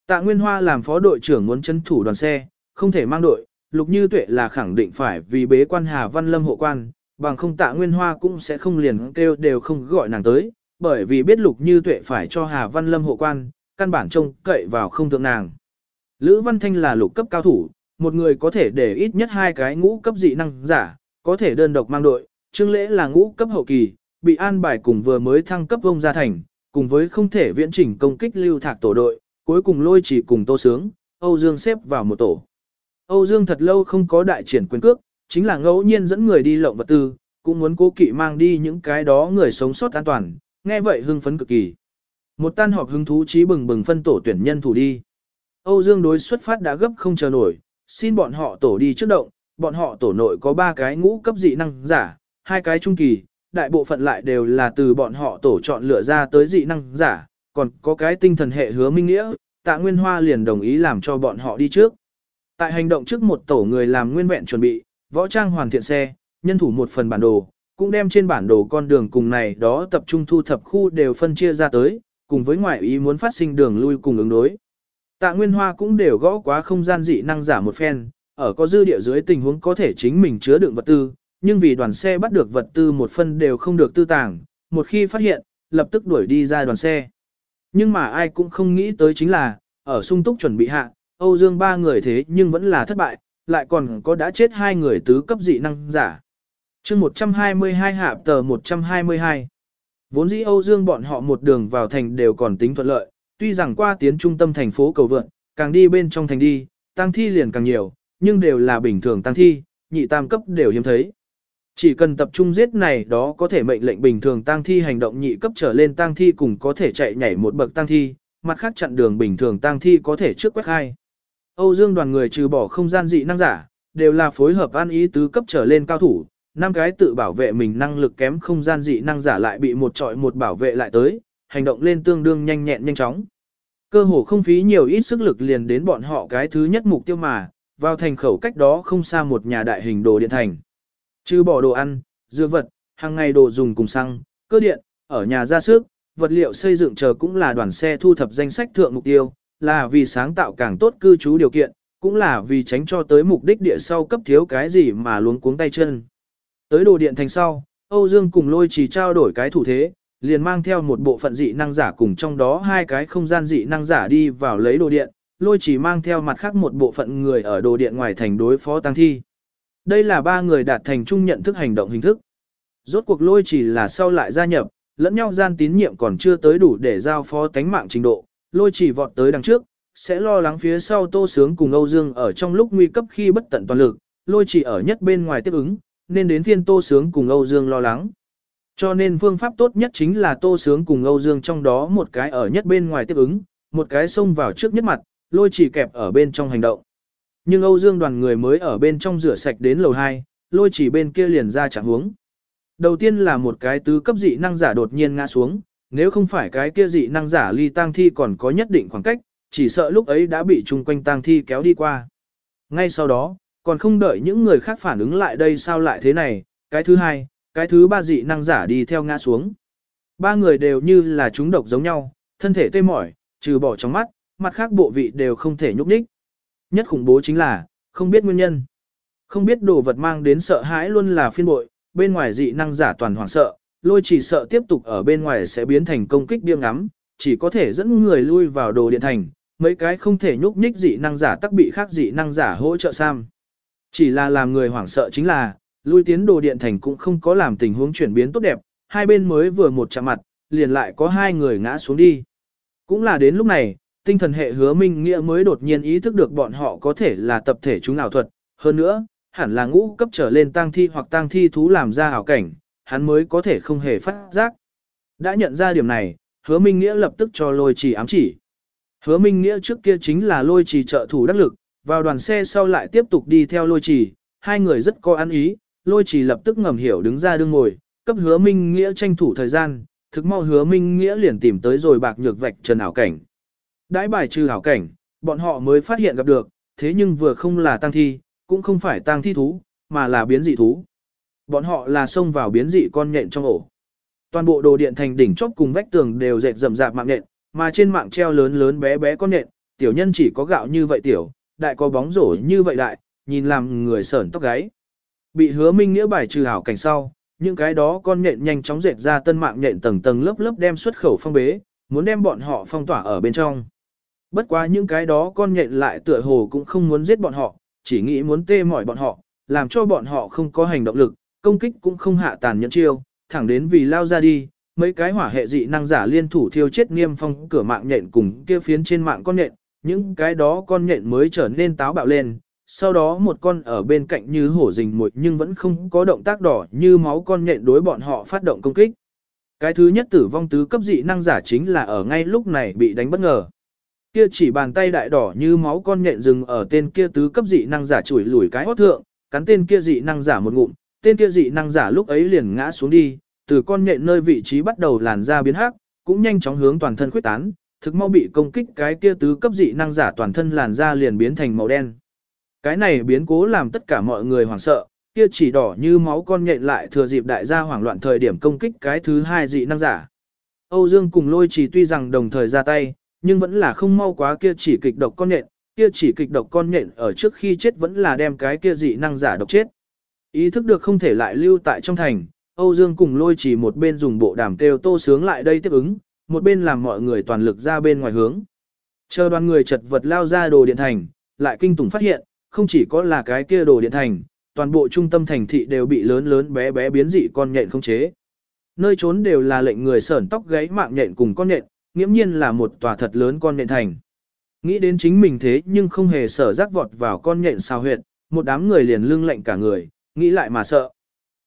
Tạ Nguyên Hoa làm phó đội trưởng muốn chấn thủ đoàn xe, không thể mang đội, Lục Như Tuệ là khẳng định phải vì bế quan Hà Văn Lâm hộ quan, bằng không Tạ Nguyên Hoa cũng sẽ không liền kêu đều không gọi nàng tới, bởi vì biết Lục Như Tuệ phải cho Hà Văn Lâm hộ quan, căn bản trông cậy vào không thượng nàng. Lữ Văn Thanh là lục cấp cao thủ, một người có thể để ít nhất hai cái ngũ cấp dị năng giả, có thể đơn độc mang đội, Trương Lễ là ngũ cấp hậu kỳ, bị an bài cùng vừa mới thăng cấp vông gia thành, cùng với không thể viễn chỉnh công kích lưu thạc tổ đội, cuối cùng lôi chỉ cùng Tô Sướng, Âu Dương xếp vào một tổ. Âu Dương thật lâu không có đại triển quyền cước, chính là ngẫu nhiên dẫn người đi lộng vật tư, cũng muốn cố kỵ mang đi những cái đó người sống sót an toàn, nghe vậy hưng phấn cực kỳ. Một tan họp hứng thú trí bừng bừng phân tổ tuyển nhân thủ đi. Âu Dương đối xuất phát đã gấp không chờ nổi, xin bọn họ tổ đi trước động, bọn họ tổ nội có ba cái ngũ cấp dị năng giả, hai cái trung kỳ, đại bộ phận lại đều là từ bọn họ tổ chọn lựa ra tới dị năng giả, còn có cái tinh thần hệ hứa minh nghĩa, tạ Nguyên Hoa liền đồng ý làm cho bọn họ đi trước. Tại hành động trước một tổ người làm nguyên vẹn chuẩn bị, võ trang hoàn thiện xe, nhân thủ một phần bản đồ, cũng đem trên bản đồ con đường cùng này đó tập trung thu thập khu đều phân chia ra tới, cùng với ngoại ý muốn phát sinh đường lui cùng ứng đối. Tạ Nguyên Hoa cũng đều gõ quá không gian dị năng giả một phen, ở có dư địa dưới tình huống có thể chính mình chứa đựng vật tư, nhưng vì đoàn xe bắt được vật tư một phân đều không được tư tàng, một khi phát hiện, lập tức đuổi đi ra đoàn xe. Nhưng mà ai cũng không nghĩ tới chính là, ở sung túc chuẩn bị hạ, Âu Dương ba người thế nhưng vẫn là thất bại, lại còn có đã chết hai người tứ cấp dị năng giả. chương 122 hạ tờ 122. Vốn dĩ Âu Dương bọn họ một đường vào thành đều còn tính thuận lợi, tuy rằng qua tiến trung tâm thành phố cầu vượn, càng đi bên trong thành đi, tăng thi liền càng nhiều, nhưng đều là bình thường tăng thi, nhị tam cấp đều hiếm thấy. Chỉ cần tập trung giết này đó có thể mệnh lệnh bình thường tăng thi hành động nhị cấp trở lên tăng thi cùng có thể chạy nhảy một bậc tăng thi, mặt khác chặn đường bình thường tăng thi có thể trước quét hai. Âu Dương đoàn người trừ bỏ không gian dị năng giả, đều là phối hợp an ý tứ cấp trở lên cao thủ, năm cái tự bảo vệ mình năng lực kém không gian dị năng giả lại bị một trọi một bảo vệ lại tới, hành động lên tương đương nhanh nhẹn nhanh chóng. Cơ hồ không phí nhiều ít sức lực liền đến bọn họ cái thứ nhất mục tiêu mà, vào thành khẩu cách đó không xa một nhà đại hình đồ điện thành. Trừ bỏ đồ ăn, dược vật, hàng ngày đồ dùng cùng xăng, cơ điện, ở nhà ra sức, vật liệu xây dựng chờ cũng là đoàn xe thu thập danh sách thượng mục tiêu, là vì sáng tạo càng tốt cư trú điều kiện, cũng là vì tránh cho tới mục đích địa sau cấp thiếu cái gì mà luống cuống tay chân. Tới đồ điện thành sau, Âu Dương cùng lôi chỉ trao đổi cái thủ thế, liền mang theo một bộ phận dị năng giả cùng trong đó hai cái không gian dị năng giả đi vào lấy đồ điện, lôi chỉ mang theo mặt khác một bộ phận người ở đồ điện ngoài thành đối phó tăng thi. Đây là ba người đạt thành chung nhận thức hành động hình thức. Rốt cuộc lôi chỉ là sau lại gia nhập, lẫn nhau gian tín nhiệm còn chưa tới đủ để giao phó tánh mạng trình độ, lôi chỉ vọt tới đằng trước, sẽ lo lắng phía sau Tô Sướng cùng Âu Dương ở trong lúc nguy cấp khi bất tận toàn lực, lôi chỉ ở nhất bên ngoài tiếp ứng, nên đến phiên Tô Sướng cùng Âu Dương lo lắng. Cho nên phương pháp tốt nhất chính là Tô Sướng cùng Âu Dương trong đó một cái ở nhất bên ngoài tiếp ứng, một cái xông vào trước nhất mặt, lôi chỉ kẹp ở bên trong hành động. Nhưng Âu Dương đoàn người mới ở bên trong rửa sạch đến lầu 2, lôi chỉ bên kia liền ra chẳng hướng. Đầu tiên là một cái tứ cấp dị năng giả đột nhiên ngã xuống, nếu không phải cái kia dị năng giả ly tang thi còn có nhất định khoảng cách, chỉ sợ lúc ấy đã bị chung quanh tang thi kéo đi qua. Ngay sau đó, còn không đợi những người khác phản ứng lại đây sao lại thế này, cái thứ hai, cái thứ ba dị năng giả đi theo ngã xuống. Ba người đều như là chúng độc giống nhau, thân thể tê mỏi, trừ bỏ trong mắt, mặt khác bộ vị đều không thể nhúc nhích. Nhất khủng bố chính là, không biết nguyên nhân. Không biết đồ vật mang đến sợ hãi luôn là phiên bội, bên ngoài dị năng giả toàn hoảng sợ, lôi chỉ sợ tiếp tục ở bên ngoài sẽ biến thành công kích biêng ngắm, chỉ có thể dẫn người lui vào đồ điện thành, mấy cái không thể nhúc nhích dị năng giả tắc bị khác dị năng giả hỗ trợ sam. Chỉ là làm người hoảng sợ chính là, lui tiến đồ điện thành cũng không có làm tình huống chuyển biến tốt đẹp, hai bên mới vừa một chạm mặt, liền lại có hai người ngã xuống đi. Cũng là đến lúc này, tinh thần hệ hứa minh nghĩa mới đột nhiên ý thức được bọn họ có thể là tập thể chúng ảo thuật, hơn nữa, hẳn là ngũ cấp trở lên tang thi hoặc tang thi thú làm ra ảo cảnh, hắn mới có thể không hề phát giác. Đã nhận ra điểm này, hứa minh nghĩa lập tức cho lôi trì ám chỉ. Hứa minh nghĩa trước kia chính là lôi trì trợ thủ đắc lực, vào đoàn xe sau lại tiếp tục đi theo lôi trì, hai người rất có ăn ý, lôi trì lập tức ngầm hiểu đứng ra đương ngồi, cấp hứa minh nghĩa tranh thủ thời gian, thực mau hứa minh nghĩa liền tìm tới rồi bạc nhược vạch trần ảo cảnh. Đãi bài trừ hảo cảnh, bọn họ mới phát hiện gặp được, thế nhưng vừa không là tăng thi, cũng không phải tăng thi thú, mà là biến dị thú. Bọn họ là xông vào biến dị con nhện trong ổ. Toàn bộ đồ điện thành đỉnh chóp cùng vách tường đều dệt rậm rạp mạng nhện, mà trên mạng treo lớn lớn bé bé con nhện, tiểu nhân chỉ có gạo như vậy tiểu, đại có bóng rổ như vậy đại, nhìn làm người sởn tóc gáy. Bị hứa minh nghĩa bài trừ hảo cảnh sau, những cái đó con nhện nhanh chóng dệt ra tân mạng nhện tầng tầng lớp lớp đem xuất khẩu phong bế, muốn đem bọn họ phong tỏa ở bên trong. Bất quá những cái đó con nhện lại tựa hồ cũng không muốn giết bọn họ, chỉ nghĩ muốn tê mỏi bọn họ, làm cho bọn họ không có hành động lực, công kích cũng không hạ tàn nhẫn chiêu, thẳng đến vì lao ra đi, mấy cái hỏa hệ dị năng giả liên thủ thiêu chết nghiêm phong cửa mạng nhện cùng kia phiến trên mạng con nhện, những cái đó con nhện mới trở nên táo bạo lên, sau đó một con ở bên cạnh như hổ rình mồi nhưng vẫn không có động tác đỏ như máu con nhện đối bọn họ phát động công kích. Cái thứ nhất tử vong tứ cấp dị năng giả chính là ở ngay lúc này bị đánh bất ngờ. Kia chỉ bàn tay đại đỏ như máu con nhện rừng ở tên kia tứ cấp dị năng giả chủi lủi cái hót thượng, cắn tên kia dị năng giả một ngụm, tên kia dị năng giả lúc ấy liền ngã xuống đi, từ con nhện nơi vị trí bắt đầu làn ra biến hắc, cũng nhanh chóng hướng toàn thân khuyết tán, thực mau bị công kích cái kia tứ cấp dị năng giả toàn thân làn da liền biến thành màu đen. Cái này biến cố làm tất cả mọi người hoảng sợ, kia chỉ đỏ như máu con nhện lại thừa dịp đại gia hoảng loạn thời điểm công kích cái thứ hai dị năng giả. Âu Dương cùng lôi chỉ tuy rằng đồng thời ra tay, nhưng vẫn là không mau quá kia chỉ kịch độc con nhện, kia chỉ kịch độc con nhện ở trước khi chết vẫn là đem cái kia dị năng giả độc chết. Ý thức được không thể lại lưu tại trong thành, Âu Dương cùng lôi chỉ một bên dùng bộ đàm kêu tô sướng lại đây tiếp ứng, một bên làm mọi người toàn lực ra bên ngoài hướng. Chờ đoàn người chật vật lao ra đồ điện thành, lại kinh tủng phát hiện, không chỉ có là cái kia đồ điện thành, toàn bộ trung tâm thành thị đều bị lớn lớn bé bé biến dị con nhện không chế. Nơi trốn đều là lệnh người sởn tóc gáy mạng nhện cùng con nhện, nghiễm nhiên là một tòa thật lớn con nhện thành. Nghĩ đến chính mình thế nhưng không hề sở rắc vọt vào con nhện sao huyệt, một đám người liền lưng lệnh cả người, nghĩ lại mà sợ.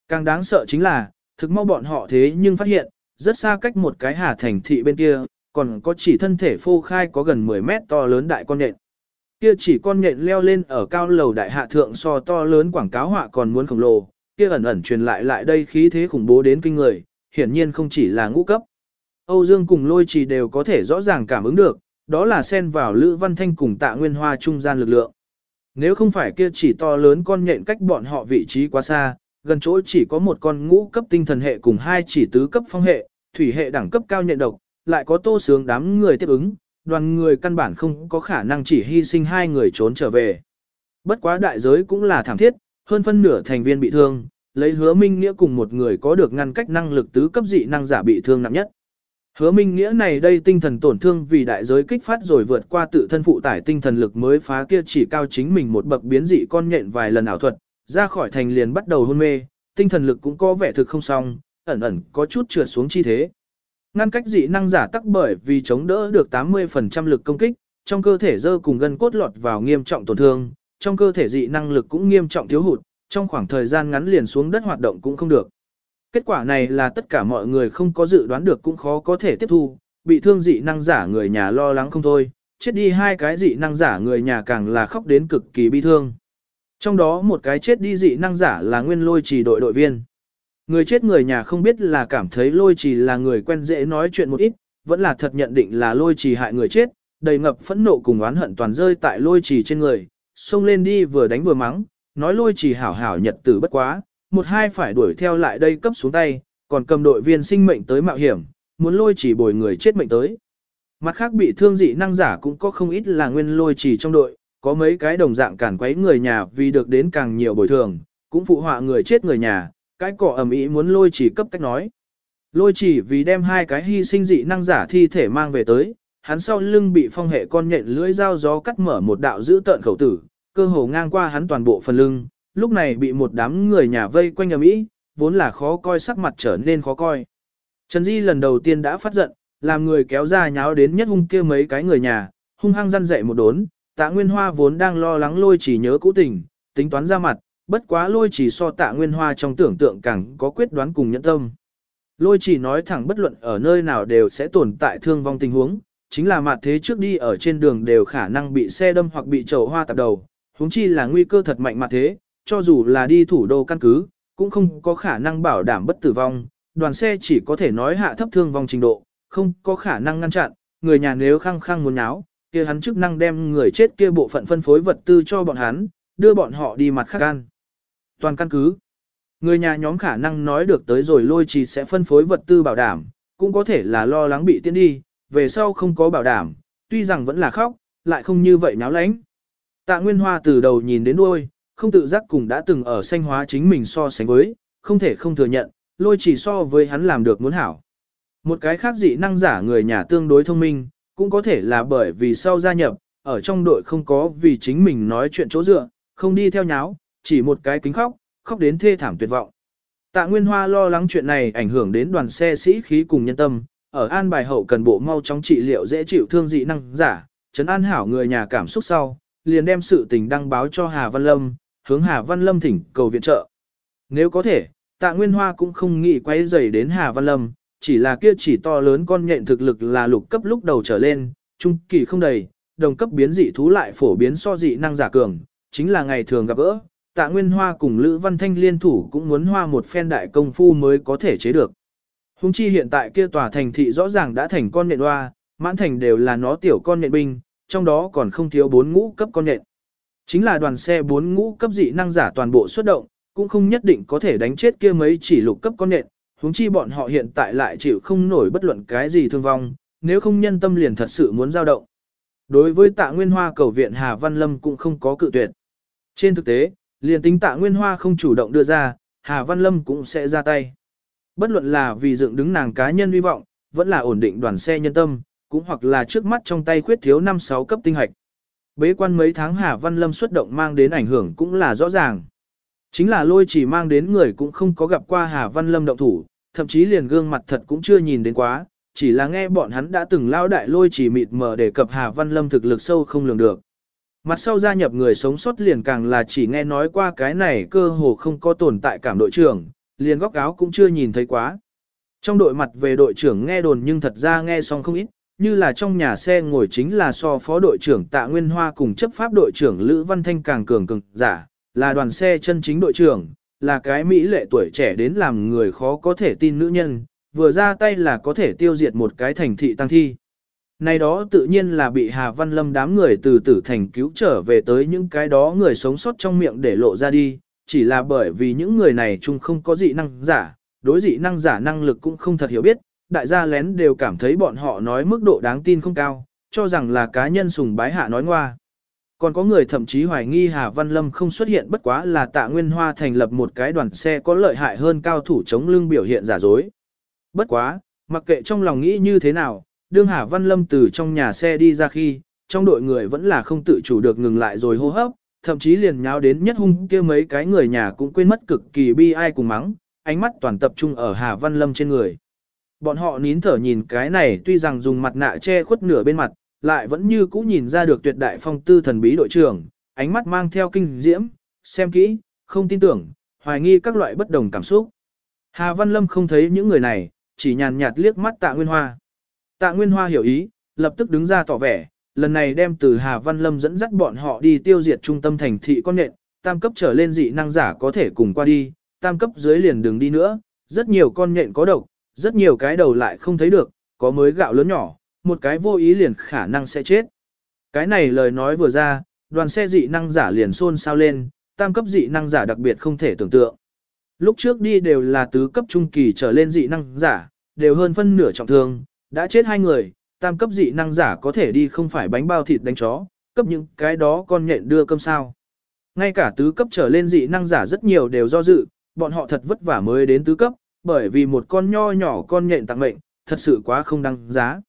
Càng đáng sợ chính là, thực mau bọn họ thế nhưng phát hiện, rất xa cách một cái hà thành thị bên kia, còn có chỉ thân thể phô khai có gần 10 mét to lớn đại con nhện. Kia chỉ con nhện leo lên ở cao lầu đại hạ thượng so to lớn quảng cáo họa còn muốn khổng lồ, kia ẩn ẩn truyền lại lại đây khí thế khủng bố đến kinh người, hiển nhiên không chỉ là ngũ cấp. Âu Dương cùng lôi trì đều có thể rõ ràng cảm ứng được, đó là xen vào Lữ Văn Thanh cùng tạ Nguyên Hoa trung gian lực lượng. Nếu không phải kia chỉ to lớn con nhện cách bọn họ vị trí quá xa, gần chỗ chỉ có một con ngũ cấp tinh thần hệ cùng hai chỉ tứ cấp phong hệ, thủy hệ đẳng cấp cao nhận độc, lại có tô sướng đám người tiếp ứng, đoàn người căn bản không có khả năng chỉ hy sinh hai người trốn trở về. Bất quá đại giới cũng là thảm thiết, hơn phân nửa thành viên bị thương, lấy hứa minh nghĩa cùng một người có được ngăn cách năng lực tứ cấp dị năng giả bị thương nặng nhất. Hứa minh nghĩa này đây tinh thần tổn thương vì đại giới kích phát rồi vượt qua tự thân phụ tải tinh thần lực mới phá kia chỉ cao chính mình một bậc biến dị con nhện vài lần ảo thuật, ra khỏi thành liền bắt đầu hôn mê, tinh thần lực cũng có vẻ thực không xong, ẩn ẩn có chút trượt xuống chi thế. Ngăn cách dị năng giả tắc bởi vì chống đỡ được 80% lực công kích, trong cơ thể dơ cùng gân cốt lọt vào nghiêm trọng tổn thương, trong cơ thể dị năng lực cũng nghiêm trọng thiếu hụt, trong khoảng thời gian ngắn liền xuống đất hoạt động cũng không được. Kết quả này là tất cả mọi người không có dự đoán được cũng khó có thể tiếp thu, bị thương dị năng giả người nhà lo lắng không thôi, chết đi hai cái dị năng giả người nhà càng là khóc đến cực kỳ bi thương. Trong đó một cái chết đi dị năng giả là nguyên lôi trì đội đội viên. Người chết người nhà không biết là cảm thấy lôi trì là người quen dễ nói chuyện một ít, vẫn là thật nhận định là lôi trì hại người chết, đầy ngập phẫn nộ cùng oán hận toàn rơi tại lôi trì trên người, xông lên đi vừa đánh vừa mắng, nói lôi trì hảo hảo nhật tử bất quá, một hai phải đuổi theo lại đây cấp xuống tay, còn cầm đội viên sinh mệnh tới mạo hiểm, muốn lôi chỉ bồi người chết mệnh tới. Mặt khác bị thương dị năng giả cũng có không ít là nguyên lôi chỉ trong đội, có mấy cái đồng dạng cản quấy người nhà vì được đến càng nhiều bồi thường, cũng phụ họa người chết người nhà, cái cỏ ẩm ý muốn lôi chỉ cấp cách nói. Lôi chỉ vì đem hai cái hy sinh dị năng giả thi thể mang về tới, hắn sau lưng bị phong hệ con nhện lưỡi dao gió cắt mở một đạo giữ tợn khẩu tử, cơ hồ ngang qua hắn toàn bộ phần lưng, lúc này bị một đám người nhà vây quanh ầm ĩ, vốn là khó coi sắc mặt trở nên khó coi. Trần Di lần đầu tiên đã phát giận, làm người kéo ra nháo đến nhất hung kia mấy cái người nhà, hung hăng răn dậy một đốn, tạ Nguyên Hoa vốn đang lo lắng lôi chỉ nhớ cũ tình, tính toán ra mặt, bất quá lôi chỉ so tạ Nguyên Hoa trong tưởng tượng càng có quyết đoán cùng nhẫn tâm. Lôi chỉ nói thẳng bất luận ở nơi nào đều sẽ tồn tại thương vong tình huống, chính là mặt thế trước đi ở trên đường đều khả năng bị xe đâm hoặc bị chậu hoa tạp đầu, huống chi là nguy cơ thật mạnh mặt thế, cho dù là đi thủ đô căn cứ, cũng không có khả năng bảo đảm bất tử vong, đoàn xe chỉ có thể nói hạ thấp thương vong trình độ, không có khả năng ngăn chặn, người nhà nếu khăng khăng muốn náo, kia hắn chức năng đem người chết kia bộ phận phân phối vật tư cho bọn hắn, đưa bọn họ đi mặt khác ăn. Toàn căn cứ. Người nhà nhóm khả năng nói được tới rồi lôi trì sẽ phân phối vật tư bảo đảm, cũng có thể là lo lắng bị tiến đi, về sau không có bảo đảm, tuy rằng vẫn là khóc, lại không như vậy náo lánh. Tạ Nguyên Hoa từ đầu nhìn đến đuôi, không tự giác cùng đã từng ở sanh hóa chính mình so sánh với, không thể không thừa nhận, lôi chỉ so với hắn làm được muốn hảo. Một cái khác dị năng giả người nhà tương đối thông minh, cũng có thể là bởi vì sau gia nhập, ở trong đội không có vì chính mình nói chuyện chỗ dựa, không đi theo nháo, chỉ một cái kính khóc, khóc đến thê thảm tuyệt vọng. Tạ Nguyên Hoa lo lắng chuyện này ảnh hưởng đến đoàn xe sĩ khí cùng nhân tâm, ở an bài hậu cần bộ mau chóng trị liệu dễ chịu thương dị năng giả, chấn an hảo người nhà cảm xúc sau, liền đem sự tình đăng báo cho Hà Văn Lâm, hướng Hà Văn Lâm thỉnh cầu viện trợ. Nếu có thể, Tạ Nguyên Hoa cũng không nghĩ quay dày đến Hà Văn Lâm, chỉ là kia chỉ to lớn con nhện thực lực là lục cấp lúc đầu trở lên, trung kỳ không đầy, đồng cấp biến dị thú lại phổ biến so dị năng giả cường, chính là ngày thường gặp gỡ, tạ nguyên hoa cùng Lữ Văn Thanh liên thủ cũng muốn hoa một phen đại công phu mới có thể chế được. Hùng chi hiện tại kia tòa thành thị rõ ràng đã thành con nhện hoa, mãn thành đều là nó tiểu con nhện binh, trong đó còn không thiếu bốn ngũ cấp con nhện. Chính là đoàn xe bốn ngũ cấp dị năng giả toàn bộ xuất động, cũng không nhất định có thể đánh chết kia mấy chỉ lục cấp con nện. huống chi bọn họ hiện tại lại chịu không nổi bất luận cái gì thương vong, nếu không nhân tâm liền thật sự muốn giao động. Đối với tạ Nguyên Hoa cầu viện Hà Văn Lâm cũng không có cự tuyệt. Trên thực tế, liền tính tạ Nguyên Hoa không chủ động đưa ra, Hà Văn Lâm cũng sẽ ra tay. Bất luận là vì dựng đứng nàng cá nhân hy vọng, vẫn là ổn định đoàn xe nhân tâm, cũng hoặc là trước mắt trong tay khuyết thiếu 5-6 cấp tinh hạch. Bế quan mấy tháng Hà Văn Lâm xuất động mang đến ảnh hưởng cũng là rõ ràng. Chính là lôi chỉ mang đến người cũng không có gặp qua Hà Văn Lâm động thủ, thậm chí liền gương mặt thật cũng chưa nhìn đến quá, chỉ là nghe bọn hắn đã từng lao đại lôi chỉ mịt mờ để cập Hà Văn Lâm thực lực sâu không lường được. Mặt sau gia nhập người sống sót liền càng là chỉ nghe nói qua cái này cơ hồ không có tồn tại cảm đội trưởng, liền góc áo cũng chưa nhìn thấy quá. Trong đội mặt về đội trưởng nghe đồn nhưng thật ra nghe xong không ít, như là trong nhà xe ngồi chính là so phó đội trưởng Tạ Nguyên Hoa cùng chấp pháp đội trưởng Lữ Văn Thanh càng cường cường giả, là đoàn xe chân chính đội trưởng, là cái Mỹ lệ tuổi trẻ đến làm người khó có thể tin nữ nhân, vừa ra tay là có thể tiêu diệt một cái thành thị tăng thi. Này đó tự nhiên là bị Hà Văn Lâm đám người từ tử thành cứu trở về tới những cái đó người sống sót trong miệng để lộ ra đi, chỉ là bởi vì những người này chung không có dị năng giả, đối dị năng giả năng lực cũng không thật hiểu biết, đại gia lén đều cảm thấy bọn họ nói mức độ đáng tin không cao, cho rằng là cá nhân sùng bái hạ nói ngoa. Còn có người thậm chí hoài nghi Hà Văn Lâm không xuất hiện bất quá là tạ Nguyên Hoa thành lập một cái đoàn xe có lợi hại hơn cao thủ chống lưng biểu hiện giả dối. Bất quá, mặc kệ trong lòng nghĩ như thế nào, đương Hà Văn Lâm từ trong nhà xe đi ra khi, trong đội người vẫn là không tự chủ được ngừng lại rồi hô hấp, thậm chí liền nháo đến nhất hung kia mấy cái người nhà cũng quên mất cực kỳ bi ai cùng mắng, ánh mắt toàn tập trung ở Hà Văn Lâm trên người. Bọn họ nín thở nhìn cái này tuy rằng dùng mặt nạ che khuất nửa bên mặt, lại vẫn như cũ nhìn ra được tuyệt đại phong tư thần bí đội trưởng, ánh mắt mang theo kinh diễm, xem kỹ, không tin tưởng, hoài nghi các loại bất đồng cảm xúc. Hà Văn Lâm không thấy những người này, chỉ nhàn nhạt liếc mắt tạ Nguyên Hoa. Tạ Nguyên Hoa hiểu ý, lập tức đứng ra tỏ vẻ, lần này đem từ Hà Văn Lâm dẫn dắt bọn họ đi tiêu diệt trung tâm thành thị con nện, tam cấp trở lên dị năng giả có thể cùng qua đi, tam cấp dưới liền đừng đi nữa, rất nhiều con nhện có độc, rất nhiều cái đầu lại không thấy được, có mới gạo lớn nhỏ, một cái vô ý liền khả năng sẽ chết. Cái này lời nói vừa ra, đoàn xe dị năng giả liền xôn xao lên, tam cấp dị năng giả đặc biệt không thể tưởng tượng. Lúc trước đi đều là tứ cấp trung kỳ trở lên dị năng giả, đều hơn phân nửa trọng thương, đã chết hai người, tam cấp dị năng giả có thể đi không phải bánh bao thịt đánh chó, cấp những cái đó con nhện đưa cơm sao. Ngay cả tứ cấp trở lên dị năng giả rất nhiều đều do dự, bọn họ thật vất vả mới đến tứ cấp, bởi vì một con nho nhỏ con nhện tặng mệnh, thật sự quá không đáng giá.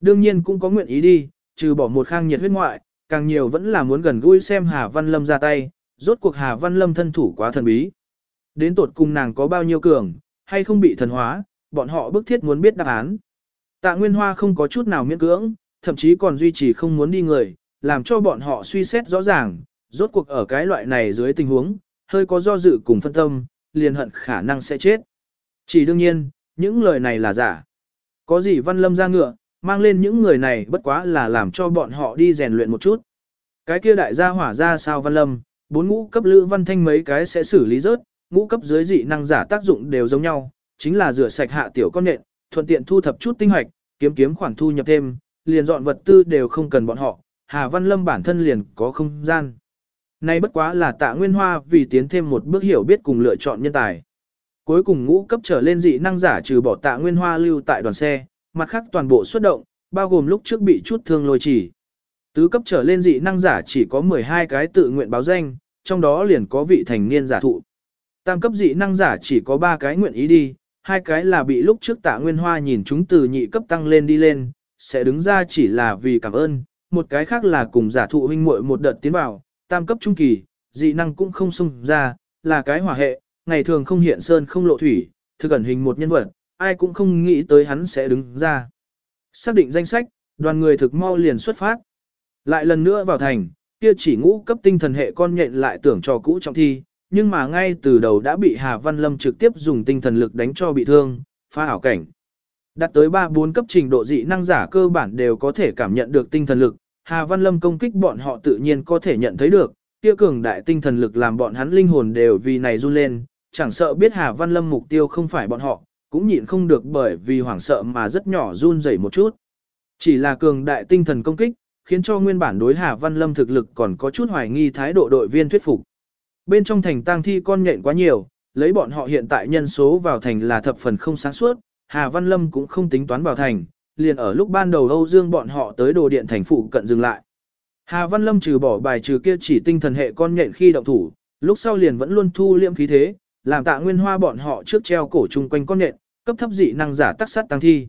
Đương nhiên cũng có nguyện ý đi, trừ bỏ một khang nhiệt huyết ngoại, càng nhiều vẫn là muốn gần gũi xem Hà Văn Lâm ra tay, rốt cuộc Hà Văn Lâm thân thủ quá thần bí. Đến tột cùng nàng có bao nhiêu cường, hay không bị thần hóa, bọn họ bức thiết muốn biết đáp án. Tạ Nguyên Hoa không có chút nào miễn cưỡng, thậm chí còn duy trì không muốn đi người, làm cho bọn họ suy xét rõ ràng, rốt cuộc ở cái loại này dưới tình huống, hơi có do dự cùng phân tâm, liền hận khả năng sẽ chết. Chỉ đương nhiên, những lời này là giả. Có gì Văn Lâm ra ngựa, mang lên những người này bất quá là làm cho bọn họ đi rèn luyện một chút. Cái kia đại gia hỏa ra sao Văn Lâm, bốn ngũ cấp lữ văn thanh mấy cái sẽ xử lý rớt, ngũ cấp dưới dị năng giả tác dụng đều giống nhau, chính là rửa sạch hạ tiểu con nện, thuận tiện thu thập chút tinh hoạch, kiếm kiếm khoản thu nhập thêm, liền dọn vật tư đều không cần bọn họ, Hà Văn Lâm bản thân liền có không gian. Nay bất quá là tạ nguyên hoa vì tiến thêm một bước hiểu biết cùng lựa chọn nhân tài. Cuối cùng ngũ cấp trở lên dị năng giả trừ bỏ tạ nguyên hoa lưu tại đoàn xe, mặt khác toàn bộ xuất động, bao gồm lúc trước bị chút thương lôi chỉ. Tứ cấp trở lên dị năng giả chỉ có 12 cái tự nguyện báo danh, trong đó liền có vị thành niên giả thụ. Tam cấp dị năng giả chỉ có 3 cái nguyện ý đi, hai cái là bị lúc trước tạ nguyên hoa nhìn chúng từ nhị cấp tăng lên đi lên, sẽ đứng ra chỉ là vì cảm ơn, một cái khác là cùng giả thụ huynh muội một đợt tiến vào, tam cấp trung kỳ, dị năng cũng không xung ra, là cái hỏa hệ, ngày thường không hiện sơn không lộ thủy, thực ẩn hình một nhân vật, ai cũng không nghĩ tới hắn sẽ đứng ra. Xác định danh sách, đoàn người thực mau liền xuất phát. Lại lần nữa vào thành, kia chỉ ngũ cấp tinh thần hệ con nhện lại tưởng cho cũ trọng thi, nhưng mà ngay từ đầu đã bị Hà Văn Lâm trực tiếp dùng tinh thần lực đánh cho bị thương, phá ảo cảnh. Đạt tới 3-4 cấp trình độ dị năng giả cơ bản đều có thể cảm nhận được tinh thần lực, Hà Văn Lâm công kích bọn họ tự nhiên có thể nhận thấy được, kia cường đại tinh thần lực làm bọn hắn linh hồn đều vì này run lên, chẳng sợ biết Hà Văn Lâm mục tiêu không phải bọn họ, cũng nhịn không được bởi vì hoảng sợ mà rất nhỏ run rẩy một chút. Chỉ là cường đại tinh thần công kích, khiến cho nguyên bản đối Hà Văn Lâm thực lực còn có chút hoài nghi thái độ đội viên thuyết phục. Bên trong thành tang thi con nhện quá nhiều, lấy bọn họ hiện tại nhân số vào thành là thập phần không sáng suốt, Hà Văn Lâm cũng không tính toán vào thành, liền ở lúc ban đầu Âu Dương bọn họ tới đồ điện thành phụ cận dừng lại. Hà Văn Lâm trừ bỏ bài trừ kia chỉ tinh thần hệ con nhện khi động thủ, lúc sau liền vẫn luôn thu liệm khí thế, làm tạ nguyên hoa bọn họ trước treo cổ chung quanh con nhện, cấp thấp dị năng giả tác sát tăng thi.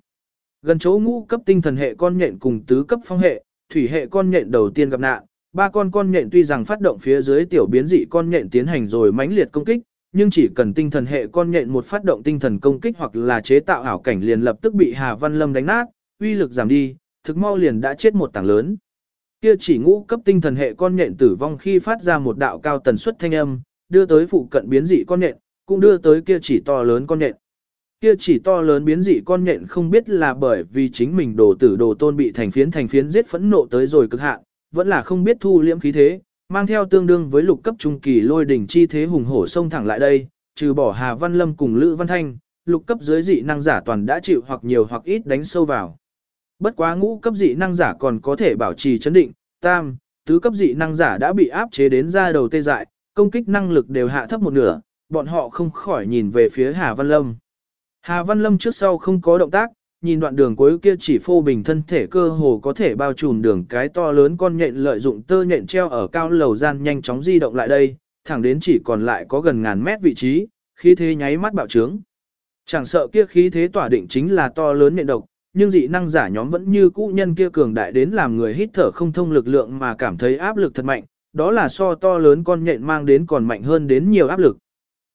Gần chỗ ngũ cấp tinh thần hệ con nhện cùng tứ cấp phong hệ, thủy hệ con nhện đầu tiên gặp nạn, ba con con nhện tuy rằng phát động phía dưới tiểu biến dị con nhện tiến hành rồi mãnh liệt công kích, nhưng chỉ cần tinh thần hệ con nhện một phát động tinh thần công kích hoặc là chế tạo ảo cảnh liền lập tức bị Hà Văn Lâm đánh nát, uy lực giảm đi, thực mau liền đã chết một tảng lớn. Kia chỉ ngũ cấp tinh thần hệ con nhện tử vong khi phát ra một đạo cao tần suất thanh âm, đưa tới phụ cận biến dị con nhện, cũng đưa tới kia chỉ to lớn con nhện. Kia chỉ to lớn biến dị con nhện không biết là bởi vì chính mình đồ tử đồ tôn bị thành phiến thành phiến giết phẫn nộ tới rồi cực hạn, vẫn là không biết thu liễm khí thế, mang theo tương đương với lục cấp trung kỳ lôi đỉnh chi thế hùng hổ xông thẳng lại đây, trừ bỏ Hà Văn Lâm cùng Lữ Văn Thanh, lục cấp dưới dị năng giả toàn đã chịu hoặc nhiều hoặc ít đánh sâu vào. Bất quá ngũ cấp dị năng giả còn có thể bảo trì chấn định, tam, tứ cấp dị năng giả đã bị áp chế đến ra đầu tê dại, công kích năng lực đều hạ thấp một nửa, bọn họ không khỏi nhìn về phía Hà Văn Lâm. Hà Văn Lâm trước sau không có động tác, nhìn đoạn đường cuối kia chỉ phô bình thân thể cơ hồ có thể bao trùm đường cái to lớn con nhện lợi dụng tơ nhện treo ở cao lầu gian nhanh chóng di động lại đây, thẳng đến chỉ còn lại có gần ngàn mét vị trí, khí thế nháy mắt bạo trướng. Chẳng sợ kia khí thế tỏa định chính là to lớn nhện độc, nhưng dị năng giả nhóm vẫn như cũ nhân kia cường đại đến làm người hít thở không thông lực lượng mà cảm thấy áp lực thật mạnh, đó là so to lớn con nhện mang đến còn mạnh hơn đến nhiều áp lực.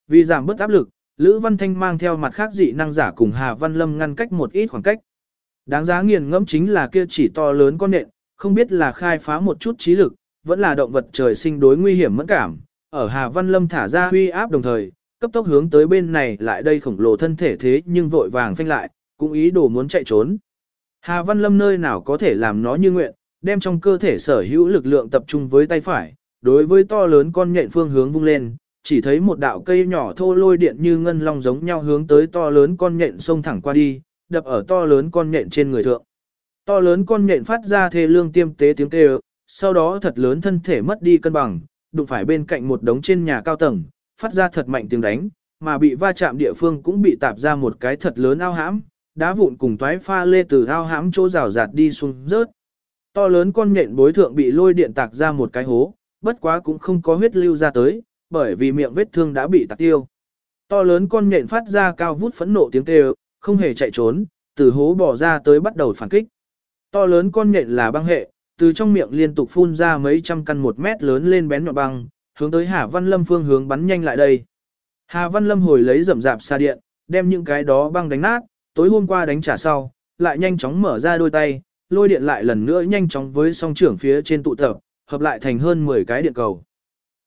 Vì giảm bớt áp lực, Lữ Văn Thanh mang theo mặt khác dị năng giả cùng Hà Văn Lâm ngăn cách một ít khoảng cách. Đáng giá nghiền ngẫm chính là kia chỉ to lớn con nện, không biết là khai phá một chút trí lực, vẫn là động vật trời sinh đối nguy hiểm mẫn cảm. Ở Hà Văn Lâm thả ra huy áp đồng thời, cấp tốc hướng tới bên này lại đây khổng lồ thân thể thế nhưng vội vàng phanh lại, cũng ý đồ muốn chạy trốn. Hà Văn Lâm nơi nào có thể làm nó như nguyện, đem trong cơ thể sở hữu lực lượng tập trung với tay phải, đối với to lớn con nhện phương hướng vung lên, chỉ thấy một đạo cây nhỏ thô lôi điện như ngân long giống nhau hướng tới to lớn con nhện xông thẳng qua đi, đập ở to lớn con nhện trên người thượng. To lớn con nhện phát ra thê lương tiêm tế tiếng kêu, sau đó thật lớn thân thể mất đi cân bằng, đụng phải bên cạnh một đống trên nhà cao tầng, phát ra thật mạnh tiếng đánh, mà bị va chạm địa phương cũng bị tạp ra một cái thật lớn ao hãm, đá vụn cùng toái pha lê từ ao hãm chỗ rào rạt đi xuống rớt. To lớn con nhện bối thượng bị lôi điện tạc ra một cái hố, bất quá cũng không có huyết lưu ra tới, bởi vì miệng vết thương đã bị tạc tiêu. To lớn con nhện phát ra cao vút phẫn nộ tiếng kêu, không hề chạy trốn, từ hố bỏ ra tới bắt đầu phản kích. To lớn con nhện là băng hệ, từ trong miệng liên tục phun ra mấy trăm căn một mét lớn lên bén nhọn băng, hướng tới Hà Văn Lâm phương hướng bắn nhanh lại đây. Hà Văn Lâm hồi lấy rậm rạp xa điện, đem những cái đó băng đánh nát, tối hôm qua đánh trả sau, lại nhanh chóng mở ra đôi tay, lôi điện lại lần nữa nhanh chóng với song trưởng phía trên tụ tập, hợp lại thành hơn 10 cái điện cầu.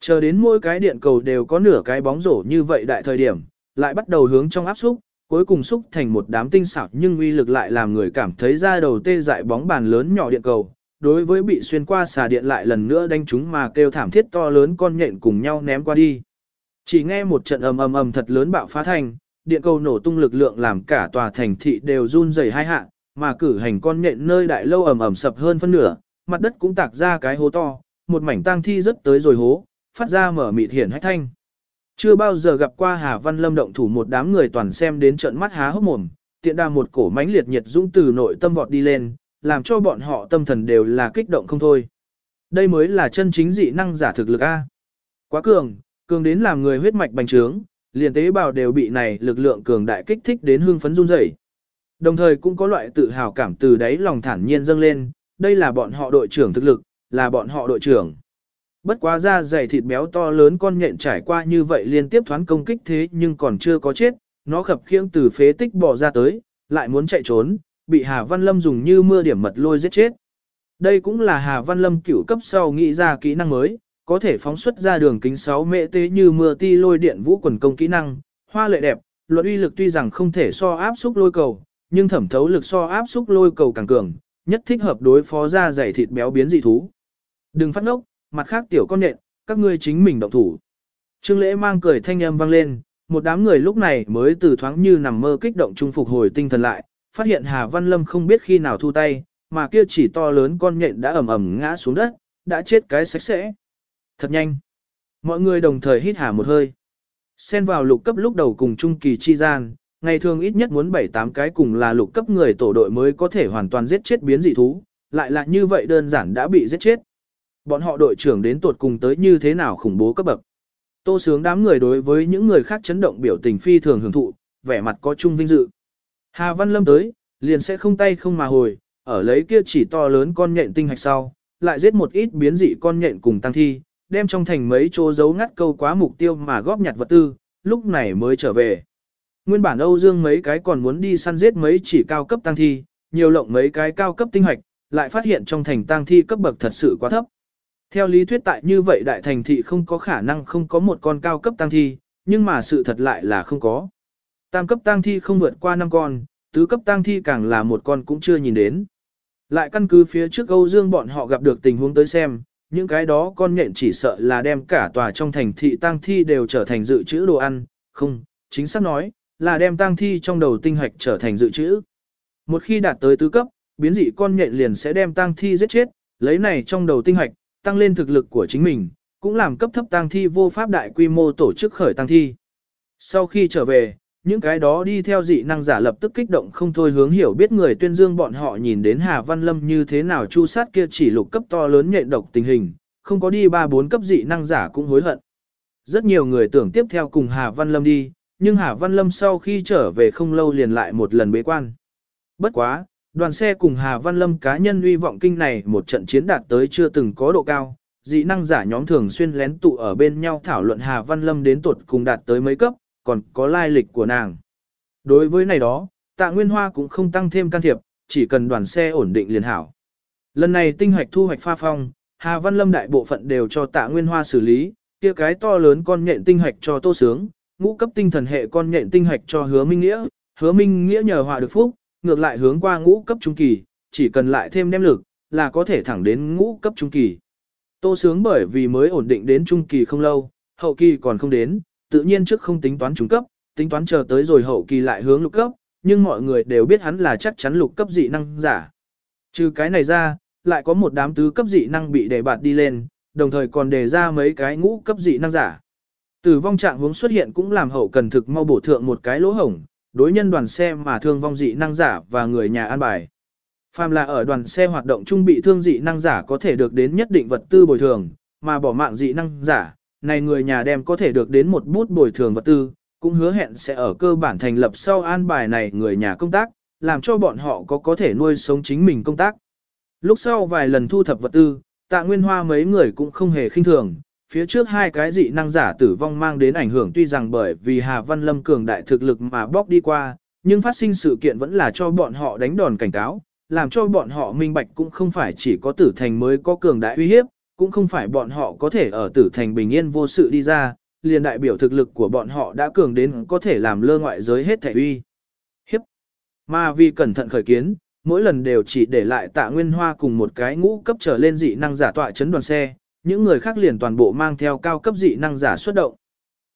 Chờ đến mỗi cái điện cầu đều có nửa cái bóng rổ như vậy đại thời điểm, lại bắt đầu hướng trong áp xúc, cuối cùng xúc thành một đám tinh xảo nhưng uy lực lại làm người cảm thấy ra đầu tê dại bóng bàn lớn nhỏ điện cầu. Đối với bị xuyên qua xà điện lại lần nữa đánh chúng mà kêu thảm thiết to lớn con nhện cùng nhau ném qua đi. Chỉ nghe một trận ầm ầm ầm thật lớn bạo phá thành, điện cầu nổ tung lực lượng làm cả tòa thành thị đều run rẩy hai hạ, mà cử hành con nhện nơi đại lâu ầm ầm sập hơn phân nửa, mặt đất cũng tạc ra cái hố to, một mảnh tang thi rất tới rồi hố, phát ra mở mịt hiển hách thanh. Chưa bao giờ gặp qua Hà Văn Lâm động thủ một đám người toàn xem đến trận mắt há hốc mồm, tiện đà một cổ mãnh liệt nhiệt dũng từ nội tâm vọt đi lên, làm cho bọn họ tâm thần đều là kích động không thôi. Đây mới là chân chính dị năng giả thực lực A. Quá cường, cường đến làm người huyết mạch bành trướng, liền tế bào đều bị này lực lượng cường đại kích thích đến hương phấn run rẩy. Đồng thời cũng có loại tự hào cảm từ đáy lòng thản nhiên dâng lên, đây là bọn họ đội trưởng thực lực, là bọn họ đội trưởng. Bất quá da dày thịt béo to lớn con nhện trải qua như vậy liên tiếp thoáng công kích thế nhưng còn chưa có chết, nó khập khiễng từ phế tích bỏ ra tới, lại muốn chạy trốn, bị Hà Văn Lâm dùng như mưa điểm mật lôi giết chết. Đây cũng là Hà Văn Lâm cửu cấp sau nghĩ ra kỹ năng mới, có thể phóng xuất ra đường kính 6 mệ tế như mưa ti lôi điện vũ quần công kỹ năng, hoa lệ đẹp, luận uy lực tuy rằng không thể so áp xúc lôi cầu, nhưng thẩm thấu lực so áp xúc lôi cầu càng cường, nhất thích hợp đối phó ra dày thịt béo biến dị thú. Đừng phát ngốc, mặt khác tiểu con nện, các ngươi chính mình động thủ. Trương lễ mang cười thanh âm vang lên, một đám người lúc này mới từ thoáng như nằm mơ kích động trung phục hồi tinh thần lại, phát hiện Hà Văn Lâm không biết khi nào thu tay, mà kia chỉ to lớn con nhện đã ẩm ẩm ngã xuống đất, đã chết cái sạch sẽ. Thật nhanh. Mọi người đồng thời hít hà một hơi. Xen vào lục cấp lúc đầu cùng trung kỳ chi gian, ngày thường ít nhất muốn 7-8 cái cùng là lục cấp người tổ đội mới có thể hoàn toàn giết chết biến dị thú, lại là như vậy đơn giản đã bị giết chết. Bọn họ đội trưởng đến tuột cùng tới như thế nào khủng bố cấp bậc. Tô sướng đám người đối với những người khác chấn động biểu tình phi thường hưởng thụ, vẻ mặt có chung vinh dự. Hà Văn Lâm tới, liền sẽ không tay không mà hồi, ở lấy kia chỉ to lớn con nhện tinh hạch sau, lại giết một ít biến dị con nhện cùng tăng thi, đem trong thành mấy chỗ giấu ngắt câu quá mục tiêu mà góp nhặt vật tư, lúc này mới trở về. Nguyên bản Âu Dương mấy cái còn muốn đi săn giết mấy chỉ cao cấp tăng thi, nhiều lộng mấy cái cao cấp tinh hạch, lại phát hiện trong thành tăng thi cấp bậc thật sự quá thấp. Theo lý thuyết tại như vậy đại thành thị không có khả năng không có một con cao cấp tăng thi, nhưng mà sự thật lại là không có. Tam cấp tăng thi không vượt qua 5 con, tứ cấp tăng thi càng là một con cũng chưa nhìn đến. Lại căn cứ phía trước Âu Dương bọn họ gặp được tình huống tới xem, những cái đó con nhện chỉ sợ là đem cả tòa trong thành thị tăng thi đều trở thành dự trữ đồ ăn, không, chính xác nói, là đem tăng thi trong đầu tinh hoạch trở thành dự trữ. Một khi đạt tới tứ cấp, biến dị con nhện liền sẽ đem tăng thi giết chết, lấy này trong đầu tinh hoạch, tăng lên thực lực của chính mình, cũng làm cấp thấp tang thi vô pháp đại quy mô tổ chức khởi tang thi. Sau khi trở về, những cái đó đi theo dị năng giả lập tức kích động không thôi hướng hiểu biết người tuyên dương bọn họ nhìn đến Hà Văn Lâm như thế nào chu sát kia chỉ lục cấp to lớn nhện độc tình hình, không có đi ba bốn cấp dị năng giả cũng hối hận. Rất nhiều người tưởng tiếp theo cùng Hà Văn Lâm đi, nhưng Hà Văn Lâm sau khi trở về không lâu liền lại một lần bế quan. Bất quá, đoàn xe cùng Hà Văn Lâm cá nhân uy vọng kinh này một trận chiến đạt tới chưa từng có độ cao, dị năng giả nhóm thường xuyên lén tụ ở bên nhau thảo luận Hà Văn Lâm đến tuột cùng đạt tới mấy cấp, còn có lai lịch của nàng. Đối với này đó, tạ Nguyên Hoa cũng không tăng thêm can thiệp, chỉ cần đoàn xe ổn định liền hảo. Lần này tinh hoạch thu hoạch pha phong, Hà Văn Lâm đại bộ phận đều cho tạ Nguyên Hoa xử lý, kia cái to lớn con nhện tinh hoạch cho tô sướng, ngũ cấp tinh thần hệ con nhện tinh hoạch cho hứa minh nghĩa, hứa minh nghĩa nhờ họa được phúc, ngược lại hướng qua ngũ cấp trung kỳ, chỉ cần lại thêm đem lực, là có thể thẳng đến ngũ cấp trung kỳ. Tô sướng bởi vì mới ổn định đến trung kỳ không lâu, hậu kỳ còn không đến, tự nhiên trước không tính toán trung cấp, tính toán chờ tới rồi hậu kỳ lại hướng lục cấp, nhưng mọi người đều biết hắn là chắc chắn lục cấp dị năng giả. Trừ cái này ra, lại có một đám tứ cấp dị năng bị đề bạt đi lên, đồng thời còn đề ra mấy cái ngũ cấp dị năng giả. Tử vong trạng hướng xuất hiện cũng làm hậu cần thực mau bổ thượng một cái lỗ hổng, đối nhân đoàn xe mà thương vong dị năng giả và người nhà an bài. Phàm là ở đoàn xe hoạt động trung bị thương dị năng giả có thể được đến nhất định vật tư bồi thường, mà bỏ mạng dị năng giả, này người nhà đem có thể được đến một bút bồi thường vật tư, cũng hứa hẹn sẽ ở cơ bản thành lập sau an bài này người nhà công tác, làm cho bọn họ có có thể nuôi sống chính mình công tác. Lúc sau vài lần thu thập vật tư, tạ nguyên hoa mấy người cũng không hề khinh thường, phía trước hai cái dị năng giả tử vong mang đến ảnh hưởng tuy rằng bởi vì Hà Văn Lâm cường đại thực lực mà bóc đi qua, nhưng phát sinh sự kiện vẫn là cho bọn họ đánh đòn cảnh cáo, làm cho bọn họ minh bạch cũng không phải chỉ có tử thành mới có cường đại uy hiếp, cũng không phải bọn họ có thể ở tử thành bình yên vô sự đi ra, liền đại biểu thực lực của bọn họ đã cường đến có thể làm lơ ngoại giới hết thể uy. Hiếp. Mà vì cẩn thận khởi kiến, mỗi lần đều chỉ để lại tạ nguyên hoa cùng một cái ngũ cấp trở lên dị năng giả tọa chấn đoàn xe, những người khác liền toàn bộ mang theo cao cấp dị năng giả xuất động.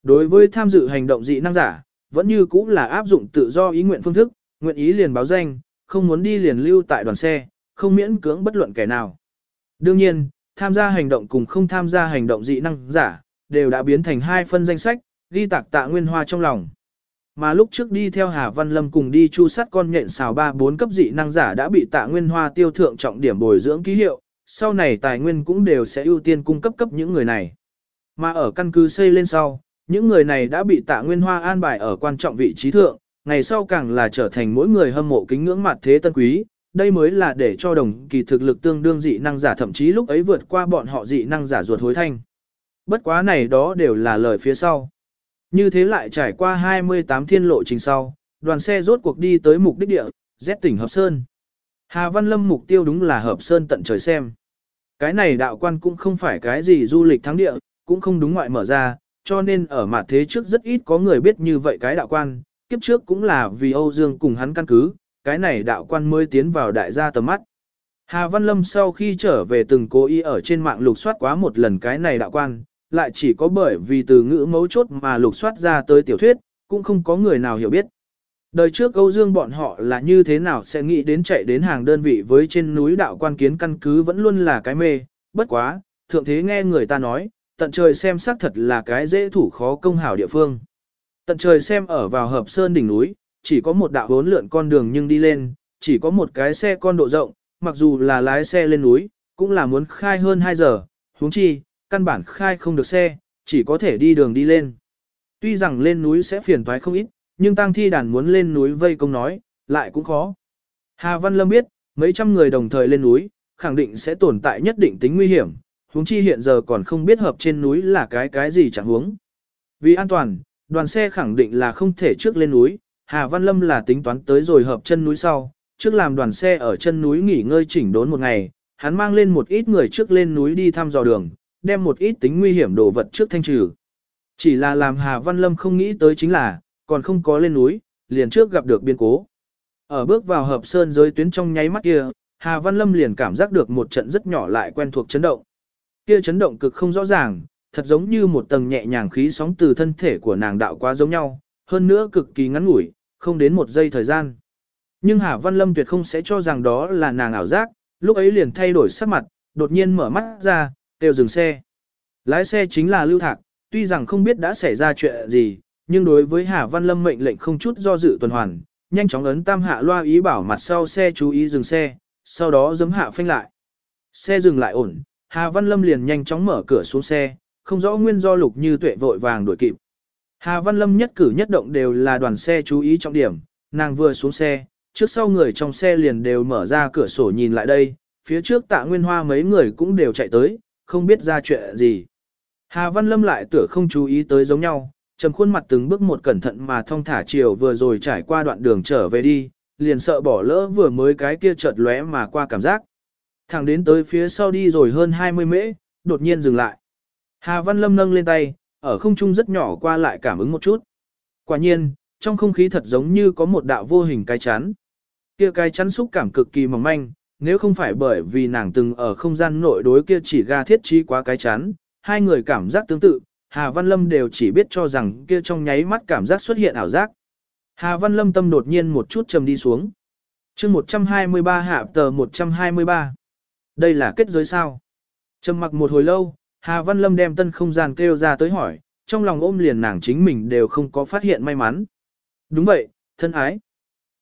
Đối với tham dự hành động dị năng giả, vẫn như cũ là áp dụng tự do ý nguyện phương thức, nguyện ý liền báo danh, không muốn đi liền lưu tại đoàn xe, không miễn cưỡng bất luận kẻ nào. Đương nhiên, tham gia hành động cùng không tham gia hành động dị năng giả, đều đã biến thành hai phân danh sách, ghi tạc tạ nguyên hoa trong lòng. Mà lúc trước đi theo Hà Văn Lâm cùng đi chu sát con nhện xào ba bốn cấp dị năng giả đã bị tạ nguyên hoa tiêu thượng trọng điểm bồi dưỡng ký hiệu, sau này tài nguyên cũng đều sẽ ưu tiên cung cấp cấp những người này. Mà ở căn cứ xây lên sau, những người này đã bị tạ nguyên hoa an bài ở quan trọng vị trí thượng, ngày sau càng là trở thành mỗi người hâm mộ kính ngưỡng mặt thế tân quý, đây mới là để cho đồng kỳ thực lực tương đương dị năng giả thậm chí lúc ấy vượt qua bọn họ dị năng giả ruột hối thanh. Bất quá này đó đều là lời phía sau. Như thế lại trải qua 28 thiên lộ trình sau, đoàn xe rốt cuộc đi tới mục đích địa, Z tỉnh Hợp Sơn. Hà Văn Lâm mục tiêu đúng là Hợp Sơn tận trời xem. Cái này đạo quan cũng không phải cái gì du lịch thắng địa, cũng không đúng ngoại mở ra, cho nên ở mặt thế trước rất ít có người biết như vậy cái đạo quan, kiếp trước cũng là vì Âu Dương cùng hắn căn cứ, cái này đạo quan mới tiến vào đại gia tầm mắt. Hà Văn Lâm sau khi trở về từng cố ý ở trên mạng lục soát quá một lần cái này đạo quan, lại chỉ có bởi vì từ ngữ mấu chốt mà lục soát ra tới tiểu thuyết, cũng không có người nào hiểu biết. Đời trước Âu Dương bọn họ là như thế nào sẽ nghĩ đến chạy đến hàng đơn vị với trên núi đạo quan kiến căn cứ vẫn luôn là cái mê, bất quá, thượng thế nghe người ta nói, tận trời xem xác thật là cái dễ thủ khó công hảo địa phương. Tận trời xem ở vào hợp sơn đỉnh núi, chỉ có một đạo bốn lượn con đường nhưng đi lên, chỉ có một cái xe con độ rộng, mặc dù là lái xe lên núi, cũng là muốn khai hơn 2 giờ, huống chi, căn bản khai không được xe, chỉ có thể đi đường đi lên. Tuy rằng lên núi sẽ phiền toái không ít, nhưng tang thi đàn muốn lên núi vây công nói, lại cũng khó. Hà Văn Lâm biết, mấy trăm người đồng thời lên núi, khẳng định sẽ tồn tại nhất định tính nguy hiểm, huống chi hiện giờ còn không biết hợp trên núi là cái cái gì chẳng huống. Vì an toàn, đoàn xe khẳng định là không thể trước lên núi, Hà Văn Lâm là tính toán tới rồi hợp chân núi sau, trước làm đoàn xe ở chân núi nghỉ ngơi chỉnh đốn một ngày, hắn mang lên một ít người trước lên núi đi thăm dò đường, đem một ít tính nguy hiểm đồ vật trước thanh trừ. Chỉ là làm Hà Văn Lâm không nghĩ tới chính là, còn không có lên núi, liền trước gặp được biên cố. Ở bước vào hợp sơn giới tuyến trong nháy mắt kia, Hà Văn Lâm liền cảm giác được một trận rất nhỏ lại quen thuộc chấn động. Kia chấn động cực không rõ ràng, thật giống như một tầng nhẹ nhàng khí sóng từ thân thể của nàng đạo quá giống nhau, hơn nữa cực kỳ ngắn ngủi, không đến một giây thời gian. Nhưng Hà Văn Lâm tuyệt không sẽ cho rằng đó là nàng ảo giác, lúc ấy liền thay đổi sắc mặt, đột nhiên mở mắt ra, đều dừng xe. Lái xe chính là Lưu Thạc, tuy rằng không biết đã xảy ra chuyện gì, nhưng đối với Hà Văn Lâm mệnh lệnh không chút do dự tuần hoàn, nhanh chóng ấn tam hạ loa ý bảo mặt sau xe chú ý dừng xe, sau đó giấm hạ phanh lại. Xe dừng lại ổn, Hà Văn Lâm liền nhanh chóng mở cửa xuống xe, không rõ nguyên do lục như tuệ vội vàng đuổi kịp. Hà Văn Lâm nhất cử nhất động đều là đoàn xe chú ý trọng điểm, nàng vừa xuống xe, trước sau người trong xe liền đều mở ra cửa sổ nhìn lại đây, phía trước tạ nguyên hoa mấy người cũng đều chạy tới, không biết ra chuyện gì. Hà Văn Lâm lại tựa không chú ý tới giống nhau, trầm khuôn mặt từng bước một cẩn thận mà thong thả chiều vừa rồi trải qua đoạn đường trở về đi, liền sợ bỏ lỡ vừa mới cái kia chợt lóe mà qua cảm giác. Thẳng đến tới phía sau đi rồi hơn 20 mễ, đột nhiên dừng lại. Hà Văn Lâm nâng lên tay, ở không trung rất nhỏ qua lại cảm ứng một chút. Quả nhiên, trong không khí thật giống như có một đạo vô hình cái chắn. Kia cái chắn xúc cảm cực kỳ mỏng manh, nếu không phải bởi vì nàng từng ở không gian nội đối kia chỉ ga thiết trí quá cái chắn, hai người cảm giác tương tự, Hà Văn Lâm đều chỉ biết cho rằng kia trong nháy mắt cảm giác xuất hiện ảo giác. Hà Văn Lâm tâm đột nhiên một chút trầm đi xuống. chương 123 hạ tờ 123. Đây là kết giới sao? Trầm mặc một hồi lâu, Hà Văn Lâm đem tân không gian kêu ra tới hỏi, trong lòng ôm liền nàng chính mình đều không có phát hiện may mắn. Đúng vậy, thân ái.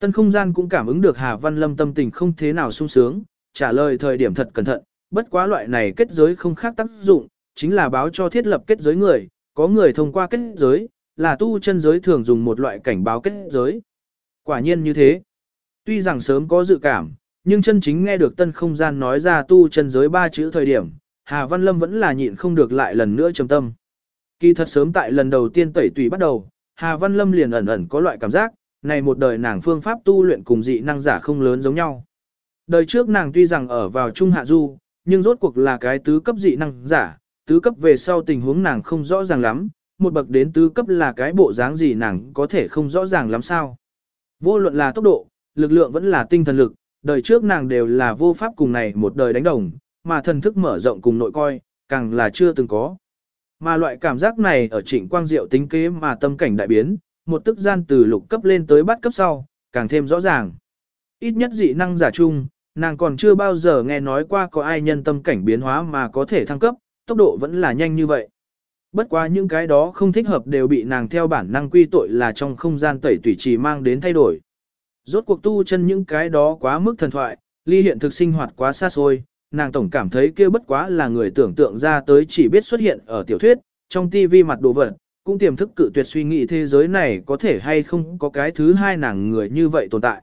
Tân không gian cũng cảm ứng được Hà Văn Lâm tâm tình không thế nào sung sướng, trả lời thời điểm thật cẩn thận, bất quá loại này kết giới không khác tác dụng, chính là báo cho thiết lập kết giới người, có người thông qua kết giới, là tu chân giới thường dùng một loại cảnh báo kết giới. Quả nhiên như thế. Tuy rằng sớm có dự cảm, nhưng chân chính nghe được tân không gian nói ra tu chân giới ba chữ thời điểm, Hà Văn Lâm vẫn là nhịn không được lại lần nữa trầm tâm. Kỳ thật sớm tại lần đầu tiên tẩy tùy bắt đầu, Hà Văn Lâm liền ẩn ẩn có loại cảm giác, này một đời nàng phương pháp tu luyện cùng dị năng giả không lớn giống nhau. Đời trước nàng tuy rằng ở vào trung hạ du, nhưng rốt cuộc là cái tứ cấp dị năng giả, tứ cấp về sau tình huống nàng không rõ ràng lắm, một bậc đến tứ cấp là cái bộ dáng gì nàng có thể không rõ ràng lắm sao. Vô luận là tốc độ, lực lượng vẫn là tinh thần lực, đời trước nàng đều là vô pháp cùng này một đời đánh đồng, mà thần thức mở rộng cùng nội coi, càng là chưa từng có. Mà loại cảm giác này ở trịnh quang diệu tính kế mà tâm cảnh đại biến, một tức gian từ lục cấp lên tới bát cấp sau, càng thêm rõ ràng. Ít nhất dị năng giả chung, nàng còn chưa bao giờ nghe nói qua có ai nhân tâm cảnh biến hóa mà có thể thăng cấp, tốc độ vẫn là nhanh như vậy. Bất quá những cái đó không thích hợp đều bị nàng theo bản năng quy tội là trong không gian tẩy tủy trì mang đến thay đổi. Rốt cuộc tu chân những cái đó quá mức thần thoại, ly hiện thực sinh hoạt quá xa xôi, nàng tổng cảm thấy kia bất quá là người tưởng tượng ra tới chỉ biết xuất hiện ở tiểu thuyết, trong tivi mặt đồ vật, cũng tiềm thức cự tuyệt suy nghĩ thế giới này có thể hay không có cái thứ hai nàng người như vậy tồn tại.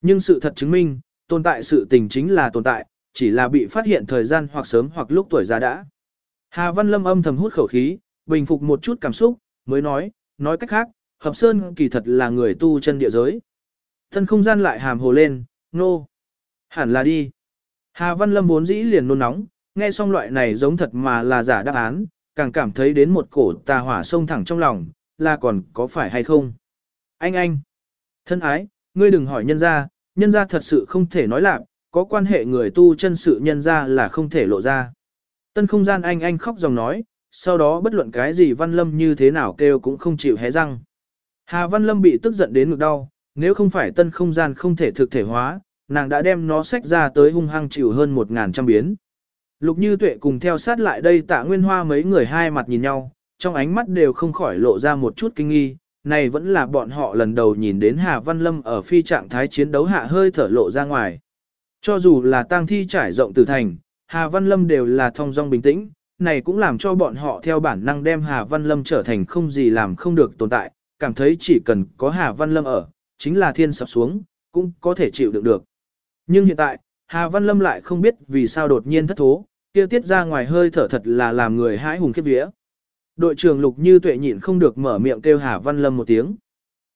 Nhưng sự thật chứng minh, tồn tại sự tình chính là tồn tại, chỉ là bị phát hiện thời gian hoặc sớm hoặc lúc tuổi già đã. Hà Văn Lâm âm thầm hút khẩu khí, bình phục một chút cảm xúc, mới nói, nói cách khác, Hợp Sơn kỳ thật là người tu chân địa giới. Thân không gian lại hàm hồ lên, nô. No. Hẳn là đi. Hà Văn Lâm vốn dĩ liền nôn nóng, nghe xong loại này giống thật mà là giả đáp án, càng cảm thấy đến một cổ tà hỏa sông thẳng trong lòng, là còn có phải hay không. Anh anh, thân ái, ngươi đừng hỏi nhân ra, nhân ra thật sự không thể nói lạc, có quan hệ người tu chân sự nhân ra là không thể lộ ra. Tân không gian anh anh khóc dòng nói, sau đó bất luận cái gì Văn Lâm như thế nào kêu cũng không chịu hé răng. Hà Văn Lâm bị tức giận đến ngực đau, nếu không phải tân không gian không thể thực thể hóa, nàng đã đem nó sách ra tới hung hăng chịu hơn một ngàn trăm biến. Lục Như Tuệ cùng theo sát lại đây tạ nguyên hoa mấy người hai mặt nhìn nhau, trong ánh mắt đều không khỏi lộ ra một chút kinh nghi, này vẫn là bọn họ lần đầu nhìn đến Hà Văn Lâm ở phi trạng thái chiến đấu hạ hơi thở lộ ra ngoài. Cho dù là tang thi trải rộng từ thành, Hà Văn Lâm đều là thong dong bình tĩnh, này cũng làm cho bọn họ theo bản năng đem Hà Văn Lâm trở thành không gì làm không được tồn tại, cảm thấy chỉ cần có Hà Văn Lâm ở, chính là thiên sập xuống, cũng có thể chịu đựng được. Nhưng hiện tại, Hà Văn Lâm lại không biết vì sao đột nhiên thất thố, kia tiết ra ngoài hơi thở thật là làm người hãi hùng khiếp vía. Đội trưởng Lục Như Tuệ nhịn không được mở miệng kêu Hà Văn Lâm một tiếng.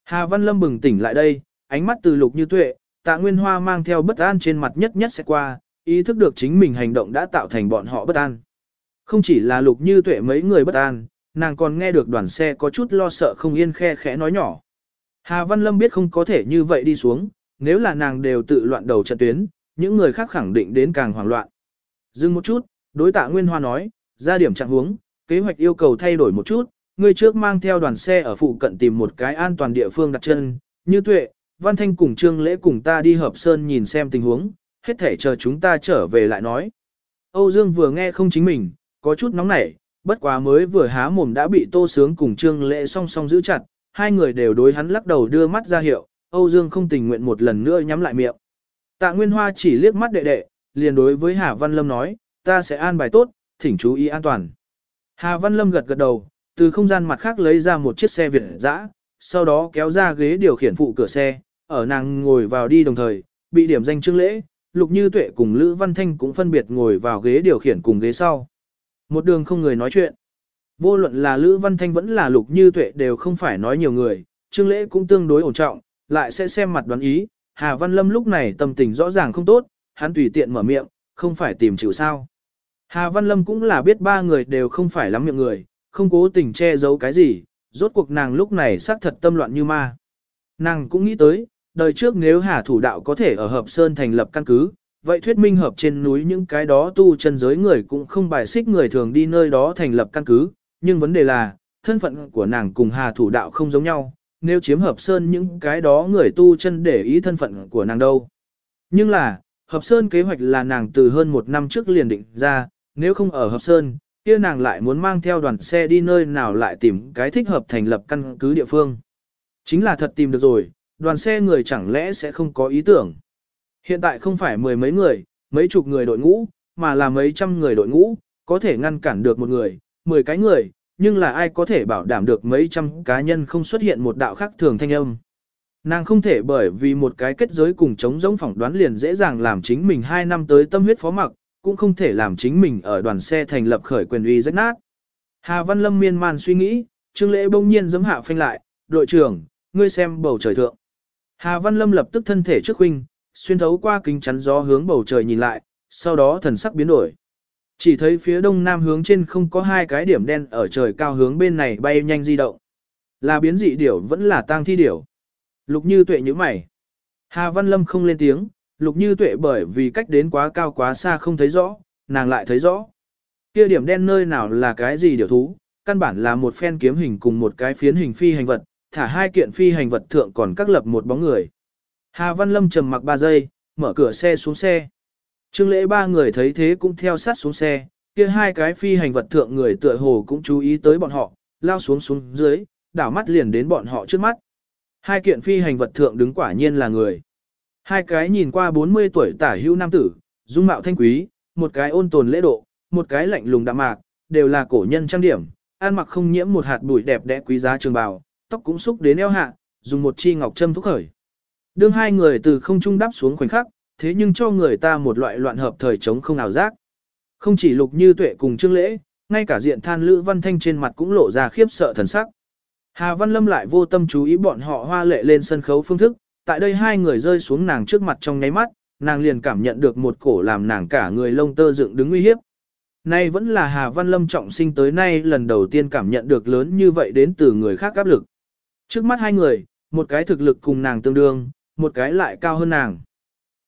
Hà Văn Lâm bừng tỉnh lại đây, ánh mắt từ Lục Như Tuệ, Tạ Nguyên Hoa mang theo bất an trên mặt nhất nhất sẽ qua, ý thức được chính mình hành động đã tạo thành bọn họ bất an. Không chỉ là Lục Như Tuệ mấy người bất an, nàng còn nghe được đoàn xe có chút lo sợ không yên khe khẽ nói nhỏ. Hà Văn Lâm biết không có thể như vậy đi xuống, nếu là nàng đều tự loạn đầu trận tuyến, những người khác khẳng định đến càng hoảng loạn. Dừng một chút, đối tạ Nguyên Hoa nói, ra điểm trạng huống, kế hoạch yêu cầu thay đổi một chút, người trước mang theo đoàn xe ở phụ cận tìm một cái an toàn địa phương đặt chân, như tuệ, Văn Thanh cùng Trương Lễ cùng ta đi hợp sơn nhìn xem tình huống, hết thể chờ chúng ta trở về lại nói. Âu Dương vừa nghe không chính mình, có chút nóng nảy, bất quá mới vừa há mồm đã bị tô sướng cùng trương lễ song song giữ chặt, hai người đều đối hắn lắc đầu đưa mắt ra hiệu, Âu Dương không tình nguyện một lần nữa nhắm lại miệng. Tạ Nguyên Hoa chỉ liếc mắt đệ đệ, liền đối với Hà Văn Lâm nói, ta sẽ an bài tốt, thỉnh chú ý an toàn. Hà Văn Lâm gật gật đầu, từ không gian mặt khác lấy ra một chiếc xe Việt dã, sau đó kéo ra ghế điều khiển phụ cửa xe, ở nàng ngồi vào đi đồng thời, bị điểm danh trương lễ, Lục Như Tuệ cùng Lữ Văn Thanh cũng phân biệt ngồi vào ghế điều khiển cùng ghế sau. Một đường không người nói chuyện. Vô luận là Lữ Văn Thanh vẫn là Lục Như Tuệ đều không phải nói nhiều người, Trương Lễ cũng tương đối ổn trọng, lại sẽ xem mặt đoán ý. Hà Văn Lâm lúc này tâm tình rõ ràng không tốt, hắn tùy tiện mở miệng, không phải tìm chịu sao. Hà Văn Lâm cũng là biết ba người đều không phải lắm miệng người, không cố tình che giấu cái gì, rốt cuộc nàng lúc này xác thật tâm loạn như ma. Nàng cũng nghĩ tới, đời trước nếu Hà Thủ Đạo có thể ở Hợp Sơn thành lập căn cứ, vậy thuyết minh hợp trên núi những cái đó tu chân giới người cũng không bài xích người thường đi nơi đó thành lập căn cứ, nhưng vấn đề là, thân phận của nàng cùng Hà Thủ Đạo không giống nhau, nếu chiếm Hợp Sơn những cái đó người tu chân để ý thân phận của nàng đâu. Nhưng là, Hợp Sơn kế hoạch là nàng từ hơn một năm trước liền định ra, nếu không ở Hợp Sơn, kia nàng lại muốn mang theo đoàn xe đi nơi nào lại tìm cái thích hợp thành lập căn cứ địa phương. Chính là thật tìm được rồi, đoàn xe người chẳng lẽ sẽ không có ý tưởng. Hiện tại không phải mười mấy người, mấy chục người đội ngũ, mà là mấy trăm người đội ngũ, có thể ngăn cản được một người, mười cái người, nhưng là ai có thể bảo đảm được mấy trăm cá nhân không xuất hiện một đạo khác thường thanh âm. Nàng không thể bởi vì một cái kết giới cùng chống giống phỏng đoán liền dễ dàng làm chính mình hai năm tới tâm huyết phó mặc, cũng không thể làm chính mình ở đoàn xe thành lập khởi quyền uy rách nát. Hà Văn Lâm miên man suy nghĩ, Trương Lễ bỗng nhiên giấm hạ phanh lại, đội trưởng, ngươi xem bầu trời thượng. Hà Văn Lâm lập tức thân thể trước huynh, xuyên thấu qua kính chắn gió hướng bầu trời nhìn lại, sau đó thần sắc biến đổi. Chỉ thấy phía đông nam hướng trên không có hai cái điểm đen ở trời cao hướng bên này bay nhanh di động. Là biến dị điểu vẫn là tang thi điểu. Lục như tuệ như mày. Hà Văn Lâm không lên tiếng, lục như tuệ bởi vì cách đến quá cao quá xa không thấy rõ, nàng lại thấy rõ. Kia điểm đen nơi nào là cái gì điểu thú, căn bản là một phen kiếm hình cùng một cái phiến hình phi hành vật, thả hai kiện phi hành vật thượng còn các lập một bóng người. Hà Văn Lâm trầm mặc 3 giây, mở cửa xe xuống xe. Trương lễ ba người thấy thế cũng theo sát xuống xe, kia hai cái phi hành vật thượng người tựa hồ cũng chú ý tới bọn họ, lao xuống xuống dưới, đảo mắt liền đến bọn họ trước mắt. Hai kiện phi hành vật thượng đứng quả nhiên là người. Hai cái nhìn qua 40 tuổi tả hữu nam tử, dung mạo thanh quý, một cái ôn tồn lễ độ, một cái lạnh lùng đạm mạc, đều là cổ nhân trang điểm, ăn mặc không nhiễm một hạt bụi đẹp đẽ quý giá trường bào, tóc cũng xúc đến eo hạ, dùng một chi ngọc châm thúc khởi. Đương hai người từ không trung đáp xuống khoảnh khắc, thế nhưng cho người ta một loại loạn hợp thời trống không nào giác. Không chỉ lục như tuệ cùng trương lễ, ngay cả diện than lữ văn thanh trên mặt cũng lộ ra khiếp sợ thần sắc. Hà Văn Lâm lại vô tâm chú ý bọn họ hoa lệ lên sân khấu phương thức, tại đây hai người rơi xuống nàng trước mặt trong nháy mắt, nàng liền cảm nhận được một cổ làm nàng cả người lông tơ dựng đứng uy hiếp. Nay vẫn là Hà Văn Lâm trọng sinh tới nay lần đầu tiên cảm nhận được lớn như vậy đến từ người khác áp lực. Trước mắt hai người, một cái thực lực cùng nàng tương đương, một cái lại cao hơn nàng.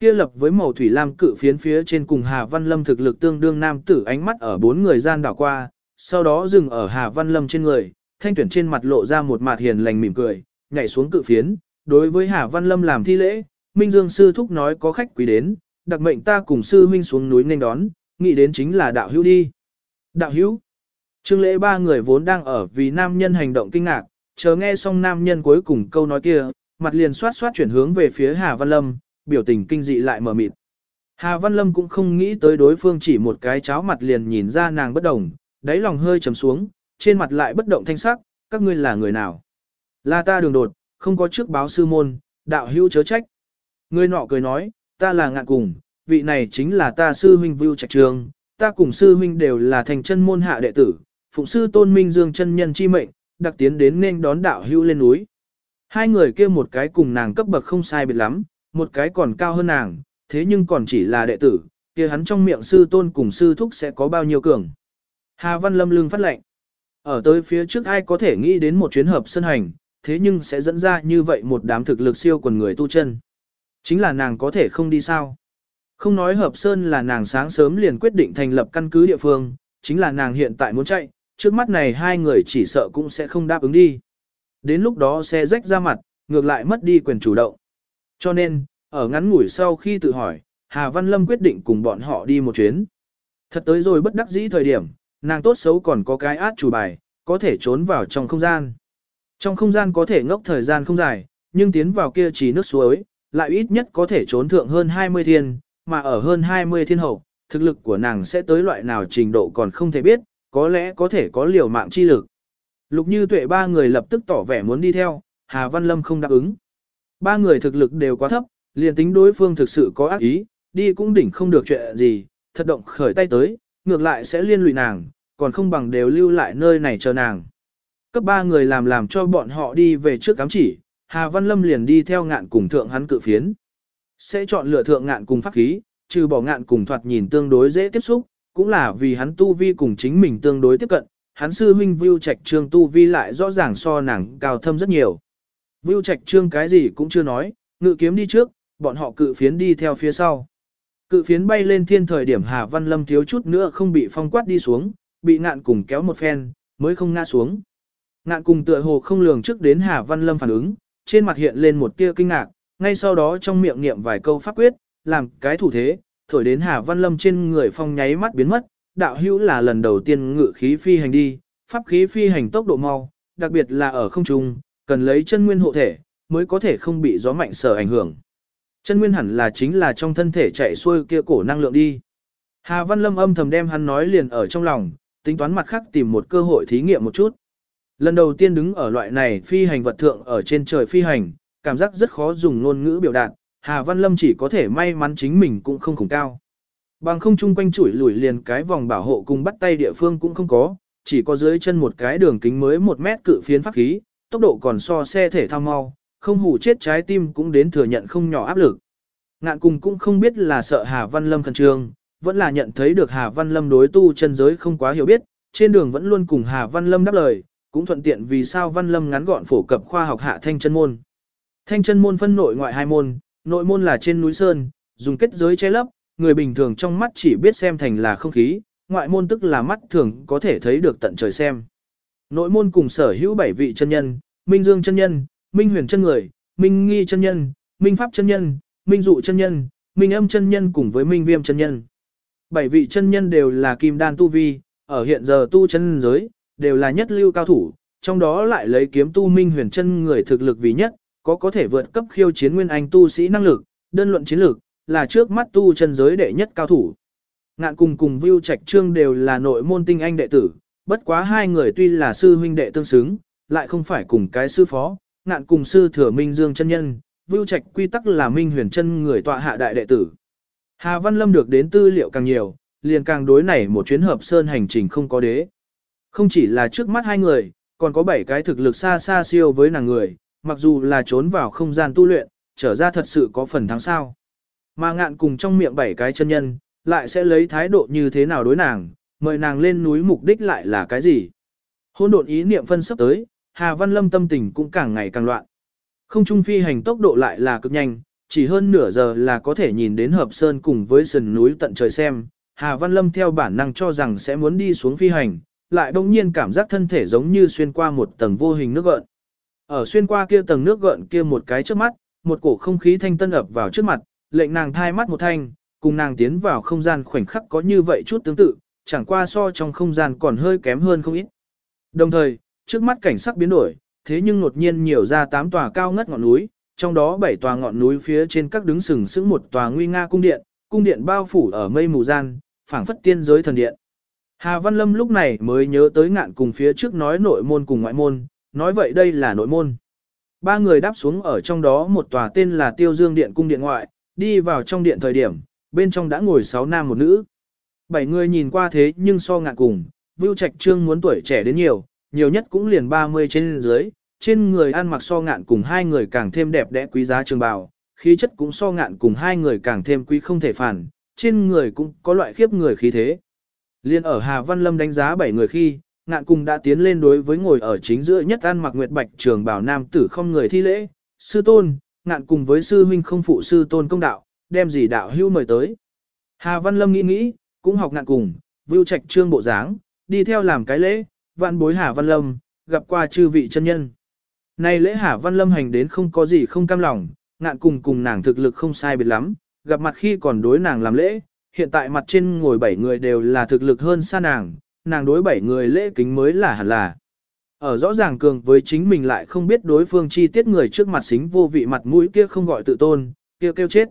Kia lập với màu thủy lam cự phiến phía trên cùng Hà Văn Lâm thực lực tương đương nam tử ánh mắt ở bốn người gian đảo qua, sau đó dừng ở Hà Văn Lâm trên người, thanh tuyển trên mặt lộ ra một mặt hiền lành mỉm cười, nhảy xuống cự phiến, đối với Hà Văn Lâm làm thi lễ, Minh Dương sư thúc nói có khách quý đến, đặc mệnh ta cùng sư huynh xuống núi nên đón, nghĩ đến chính là đạo hữu đi. Đạo hữu. Trương lễ ba người vốn đang ở vì nam nhân hành động kinh ngạc, chờ nghe xong nam nhân cuối cùng câu nói kia, mặt liền xoát xoát chuyển hướng về phía Hà Văn Lâm, biểu tình kinh dị lại mở mịt. Hà Văn Lâm cũng không nghĩ tới đối phương chỉ một cái cháo mặt liền nhìn ra nàng bất đồng, đáy lòng hơi trầm xuống, trên mặt lại bất động thanh sắc, các ngươi là người nào? Là ta đường đột, không có trước báo sư môn, đạo hữu chớ trách. Người nọ cười nói, ta là ngạn cùng, vị này chính là ta sư huynh Vưu Trạch Trường, ta cùng sư huynh đều là thành chân môn hạ đệ tử, phụng sư tôn minh dương chân nhân chi mệnh, đặc tiến đến nên đón đạo hữu lên núi. Hai người kia một cái cùng nàng cấp bậc không sai biệt lắm, một cái còn cao hơn nàng, thế nhưng còn chỉ là đệ tử, kia hắn trong miệng sư tôn cùng sư thúc sẽ có bao nhiêu cường. Hà Văn Lâm lưng phát lệnh. Ở tới phía trước ai có thể nghĩ đến một chuyến hợp sân hành, thế nhưng sẽ dẫn ra như vậy một đám thực lực siêu quần người tu chân. Chính là nàng có thể không đi sao. Không nói hợp sơn là nàng sáng sớm liền quyết định thành lập căn cứ địa phương, chính là nàng hiện tại muốn chạy, trước mắt này hai người chỉ sợ cũng sẽ không đáp ứng đi. Đến lúc đó sẽ rách ra mặt, ngược lại mất đi quyền chủ động. Cho nên, ở ngắn ngủi sau khi tự hỏi, Hà Văn Lâm quyết định cùng bọn họ đi một chuyến. Thật tới rồi bất đắc dĩ thời điểm, nàng tốt xấu còn có cái át chủ bài, có thể trốn vào trong không gian. Trong không gian có thể ngốc thời gian không dài, nhưng tiến vào kia chỉ nước suối, lại ít nhất có thể trốn thượng hơn 20 thiên, mà ở hơn 20 thiên hậu, thực lực của nàng sẽ tới loại nào trình độ còn không thể biết, có lẽ có thể có liều mạng chi lực. Lục như tuệ ba người lập tức tỏ vẻ muốn đi theo, Hà Văn Lâm không đáp ứng. Ba người thực lực đều quá thấp, liền tính đối phương thực sự có ác ý, đi cũng đỉnh không được chuyện gì, thật động khởi tay tới, ngược lại sẽ liên lụy nàng, còn không bằng đều lưu lại nơi này chờ nàng. Cấp ba người làm làm cho bọn họ đi về trước cám chỉ, Hà Văn Lâm liền đi theo ngạn cùng thượng hắn cự phiến. Sẽ chọn lựa thượng ngạn cùng pháp khí, trừ bỏ ngạn cùng thoạt nhìn tương đối dễ tiếp xúc, cũng là vì hắn tu vi cùng chính mình tương đối tiếp cận, hắn sư huynh Vưu Trạch Trương tu vi lại rõ ràng so nàng cao thâm rất nhiều. Vưu Trạch Trương cái gì cũng chưa nói, ngự kiếm đi trước, bọn họ cự phiến đi theo phía sau. Cự phiến bay lên thiên thời điểm Hà Văn Lâm thiếu chút nữa không bị phong quát đi xuống, bị ngạn cùng kéo một phen, mới không ngã xuống. Ngạn cùng tựa hồ không lường trước đến Hà Văn Lâm phản ứng, trên mặt hiện lên một tia kinh ngạc, ngay sau đó trong miệng niệm vài câu pháp quyết, làm cái thủ thế, thổi đến Hà Văn Lâm trên người phong nháy mắt biến mất, đạo hữu là lần đầu tiên ngự khí phi hành đi, pháp khí phi hành tốc độ mau, đặc biệt là ở không trung, cần lấy chân nguyên hộ thể, mới có thể không bị gió mạnh sở ảnh hưởng. Chân nguyên hẳn là chính là trong thân thể chạy xuôi kia cổ năng lượng đi. Hà Văn Lâm âm thầm đem hắn nói liền ở trong lòng, tính toán mặt khác tìm một cơ hội thí nghiệm một chút. Lần đầu tiên đứng ở loại này phi hành vật thượng ở trên trời phi hành, cảm giác rất khó dùng ngôn ngữ biểu đạt, Hà Văn Lâm chỉ có thể may mắn chính mình cũng không khủng cao. Bằng không chung quanh chuỗi lùi liền cái vòng bảo hộ cùng bắt tay địa phương cũng không có, chỉ có dưới chân một cái đường kính mới một mét cự phiến pháp khí, tốc độ còn so xe thể thao mau, không hủ chết trái tim cũng đến thừa nhận không nhỏ áp lực. Ngạn cùng cũng không biết là sợ Hà Văn Lâm khẩn trương, vẫn là nhận thấy được Hà Văn Lâm đối tu chân giới không quá hiểu biết, trên đường vẫn luôn cùng Hà Văn Lâm đáp lời, cũng thuận tiện vì sao Văn Lâm ngắn gọn phổ cập khoa học hạ thanh chân môn. Thanh chân môn phân nội ngoại hai môn, nội môn là trên núi Sơn, dùng kết giới che lấp, người bình thường trong mắt chỉ biết xem thành là không khí, ngoại môn tức là mắt thường có thể thấy được tận trời xem. Nội môn cùng sở hữu bảy vị chân nhân, Minh Dương chân nhân, Minh Huyền chân người, Minh Nghi chân nhân, Minh Pháp chân nhân, Minh Dụ chân nhân, Minh Âm chân nhân cùng với Minh Viêm chân nhân. Bảy vị chân nhân đều là kim đan tu vi, ở hiện giờ tu chân giới, đều là nhất lưu cao thủ, trong đó lại lấy kiếm tu Minh Huyền chân người thực lực vì nhất, có có thể vượt cấp khiêu chiến nguyên anh tu sĩ năng lực, đơn luận chiến lược, là trước mắt tu chân giới đệ nhất cao thủ. Ngạn cùng cùng Vưu Trạch Trương đều là nội môn tinh anh đệ tử, bất quá hai người tuy là sư huynh đệ tương xứng, lại không phải cùng cái sư phó, ngạn cùng sư thừa Minh Dương chân nhân, Vưu Trạch quy tắc là Minh Huyền chân người tọa hạ đại đệ tử. Hà Văn Lâm được đến tư liệu càng nhiều, liền càng đối này một chuyến hợp sơn hành trình không có đế. Không chỉ là trước mắt hai người, còn có bảy cái thực lực xa xa siêu với nàng người, mặc dù là trốn vào không gian tu luyện, trở ra thật sự có phần thắng sao. Mà ngạn cùng trong miệng bảy cái chân nhân, lại sẽ lấy thái độ như thế nào đối nàng, mời nàng lên núi mục đích lại là cái gì. Hôn độn ý niệm phân sắp tới, Hà Văn Lâm tâm tình cũng càng ngày càng loạn. Không trung phi hành tốc độ lại là cực nhanh, chỉ hơn nửa giờ là có thể nhìn đến hợp sơn cùng với sườn núi tận trời xem. Hà Văn Lâm theo bản năng cho rằng sẽ muốn đi xuống phi hành, lại bỗng nhiên cảm giác thân thể giống như xuyên qua một tầng vô hình nước gợn. Ở xuyên qua kia tầng nước gợn kia một cái trước mắt, một cổ không khí thanh tân ập vào trước mặt, lệnh nàng thai mắt một thanh, cùng nàng tiến vào không gian khoảnh khắc có như vậy chút tương tự, chẳng qua so trong không gian còn hơi kém hơn không ít. Đồng thời, trước mắt cảnh sắc biến đổi, thế nhưng đột nhiên nhiều ra tám tòa cao ngất ngọn núi, trong đó bảy tòa ngọn núi phía trên các đứng sừng sững một tòa nguy nga cung điện, cung điện bao phủ ở mây mù gian, phảng phất tiên giới thần điện. Hà Văn Lâm lúc này mới nhớ tới ngạn cùng phía trước nói nội môn cùng ngoại môn, nói vậy đây là nội môn. Ba người đáp xuống ở trong đó một tòa tên là Tiêu Dương Điện cung điện ngoại, đi vào trong điện thời điểm, bên trong đã ngồi sáu nam một nữ. Bảy người nhìn qua thế nhưng so ngạn cùng, Vưu Trạch Trương muốn tuổi trẻ đến nhiều, nhiều nhất cũng liền 30 trên dưới, trên người ăn mặc so ngạn cùng hai người càng thêm đẹp đẽ quý giá trường bào, khí chất cũng so ngạn cùng hai người càng thêm quý không thể phản, trên người cũng có loại khiếp người khí thế. Liên ở Hà Văn Lâm đánh giá bảy người khi, ngạn cùng đã tiến lên đối với ngồi ở chính giữa nhất an mặc nguyệt bạch trường bảo nam tử không người thi lễ, sư tôn, ngạn cùng với sư huynh không phụ sư tôn công đạo, đem gì đạo hưu mời tới. Hà Văn Lâm nghĩ nghĩ, cũng học ngạn cùng, vưu trạch trương bộ dáng, đi theo làm cái lễ, vạn bối Hà Văn Lâm, gặp qua chư vị chân nhân. Này lễ Hà Văn Lâm hành đến không có gì không cam lòng, ngạn cùng cùng nàng thực lực không sai biệt lắm, gặp mặt khi còn đối nàng làm lễ, hiện tại mặt trên ngồi bảy người đều là thực lực hơn xa nàng, nàng đối bảy người lễ kính mới là hẳn là. Ở rõ ràng cường với chính mình lại không biết đối phương chi tiết người trước mặt xính vô vị mặt mũi kia không gọi tự tôn, kia kêu chết.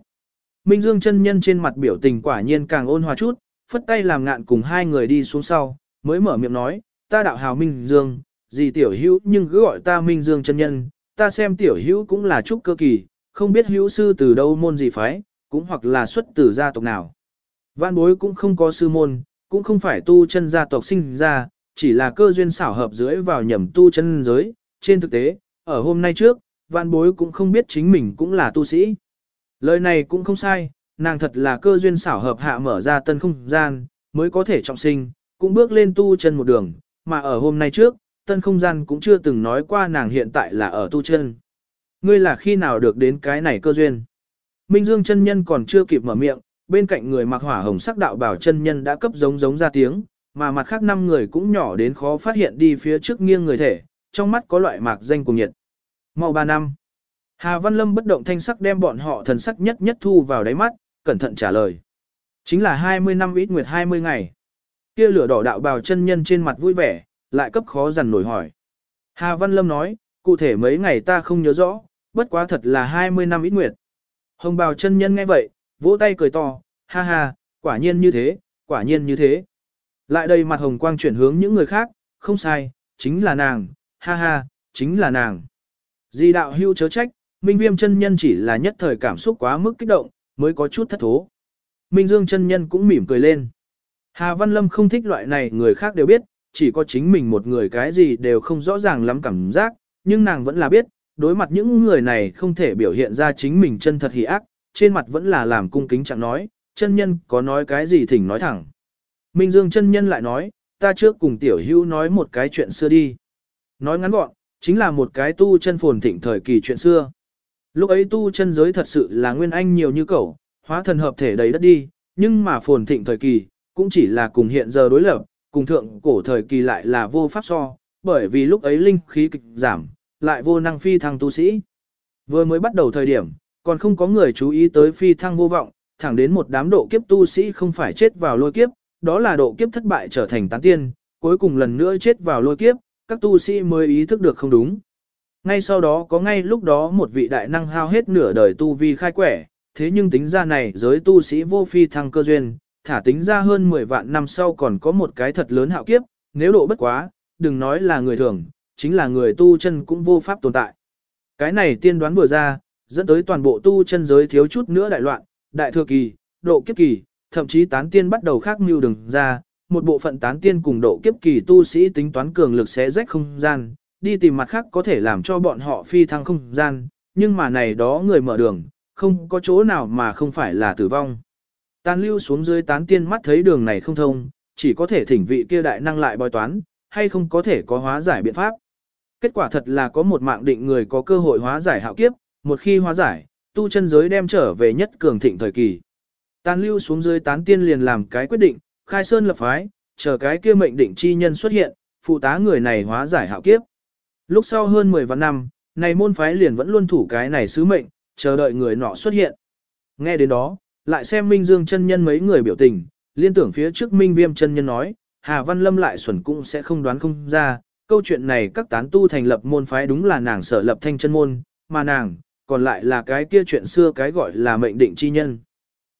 Minh Dương chân nhân trên mặt biểu tình quả nhiên càng ôn hòa chút, phất tay làm ngạn cùng hai người đi xuống sau, mới mở miệng nói, ta đạo hào Minh Dương, gì tiểu hữu nhưng cứ gọi ta Minh Dương chân nhân, ta xem tiểu hữu cũng là trúc cơ kỳ, không biết hữu sư từ đâu môn gì phái, cũng hoặc là xuất từ gia tộc nào. Vạn bối cũng không có sư môn, cũng không phải tu chân gia tộc sinh ra, chỉ là cơ duyên xảo hợp dưới vào nhầm tu chân giới. Trên thực tế, ở hôm nay trước, vạn bối cũng không biết chính mình cũng là tu sĩ. Lời này cũng không sai, nàng thật là cơ duyên xảo hợp hạ mở ra tân không gian, mới có thể trọng sinh, cũng bước lên tu chân một đường, mà ở hôm nay trước, tân không gian cũng chưa từng nói qua nàng hiện tại là ở tu chân. Ngươi là khi nào được đến cái này cơ duyên? Minh Dương chân nhân còn chưa kịp mở miệng, bên cạnh người mặc hỏa hồng sắc đạo bảo chân nhân đã cấp giống giống ra tiếng, mà mặt khác năm người cũng nhỏ đến khó phát hiện đi phía trước nghiêng người thể, trong mắt có loại mạc danh cùng nhiệt. Mau ba năm. Hà Văn Lâm bất động thanh sắc đem bọn họ thần sắc nhất nhất thu vào đáy mắt, cẩn thận trả lời. Chính là 20 năm ít nguyệt 20 ngày. Kia lửa đỏ đạo bào chân nhân trên mặt vui vẻ, lại cấp khó dằn nổi hỏi. Hà Văn Lâm nói, cụ thể mấy ngày ta không nhớ rõ, bất quá thật là 20 năm ít nguyệt. Hồng bào chân nhân nghe vậy, vỗ tay cười to, ha ha, quả nhiên như thế, quả nhiên như thế. Lại đây mặt hồng quang chuyển hướng những người khác, không sai, chính là nàng, ha ha, chính là nàng. Di đạo hưu chớ trách, Minh Viêm chân nhân chỉ là nhất thời cảm xúc quá mức kích động, mới có chút thất thố. Minh Dương chân nhân cũng mỉm cười lên. Hà Văn Lâm không thích loại này người khác đều biết, chỉ có chính mình một người cái gì đều không rõ ràng lắm cảm giác, nhưng nàng vẫn là biết, đối mặt những người này không thể biểu hiện ra chính mình chân thật hỉ ác, trên mặt vẫn là làm cung kính chẳng nói, chân nhân có nói cái gì thỉnh nói thẳng. Minh Dương chân nhân lại nói, ta trước cùng tiểu hữu nói một cái chuyện xưa đi. Nói ngắn gọn, chính là một cái tu chân phồn thịnh thời kỳ chuyện xưa. Lúc ấy tu chân giới thật sự là nguyên anh nhiều như cẩu, hóa thần hợp thể đầy đất đi, nhưng mà phồn thịnh thời kỳ, cũng chỉ là cùng hiện giờ đối lập, cùng thượng cổ thời kỳ lại là vô pháp so, bởi vì lúc ấy linh khí kịch giảm, lại vô năng phi thăng tu sĩ. Vừa mới bắt đầu thời điểm, còn không có người chú ý tới phi thăng vô vọng, thẳng đến một đám độ kiếp tu sĩ không phải chết vào lôi kiếp, đó là độ kiếp thất bại trở thành tán tiên, cuối cùng lần nữa chết vào lôi kiếp, các tu sĩ mới ý thức được không đúng. Ngay sau đó có ngay lúc đó một vị đại năng hao hết nửa đời tu vi khai quẻ, thế nhưng tính ra này giới tu sĩ vô phi thăng cơ duyên, thả tính ra hơn 10 vạn năm sau còn có một cái thật lớn hạo kiếp, nếu độ bất quá, đừng nói là người thường, chính là người tu chân cũng vô pháp tồn tại. Cái này tiên đoán vừa ra, dẫn tới toàn bộ tu chân giới thiếu chút nữa đại loạn, đại thừa kỳ, độ kiếp kỳ, thậm chí tán tiên bắt đầu khác mưu đừng ra, một bộ phận tán tiên cùng độ kiếp kỳ tu sĩ tính toán cường lực sẽ rách không gian, đi tìm mặt khác có thể làm cho bọn họ phi thăng không gian, nhưng mà này đó người mở đường, không có chỗ nào mà không phải là tử vong. Tàn lưu xuống dưới tán tiên mắt thấy đường này không thông, chỉ có thể thỉnh vị kia đại năng lại bói toán, hay không có thể có hóa giải biện pháp. Kết quả thật là có một mạng định người có cơ hội hóa giải hạo kiếp, một khi hóa giải, tu chân giới đem trở về nhất cường thịnh thời kỳ. Tàn lưu xuống dưới tán tiên liền làm cái quyết định, khai sơn lập phái, chờ cái kia mệnh định chi nhân xuất hiện, phụ tá người này hóa giải hạo kiếp. Lúc sau hơn 10 vạn năm, này môn phái liền vẫn luôn thủ cái này sứ mệnh, chờ đợi người nọ xuất hiện. Nghe đến đó, lại xem Minh Dương chân nhân mấy người biểu tình, liên tưởng phía trước Minh Viêm chân nhân nói, Hà Văn Lâm lại xuẩn cũng sẽ không đoán không ra, câu chuyện này các tán tu thành lập môn phái đúng là nàng sở lập thanh chân môn, mà nàng, còn lại là cái kia chuyện xưa cái gọi là mệnh định chi nhân.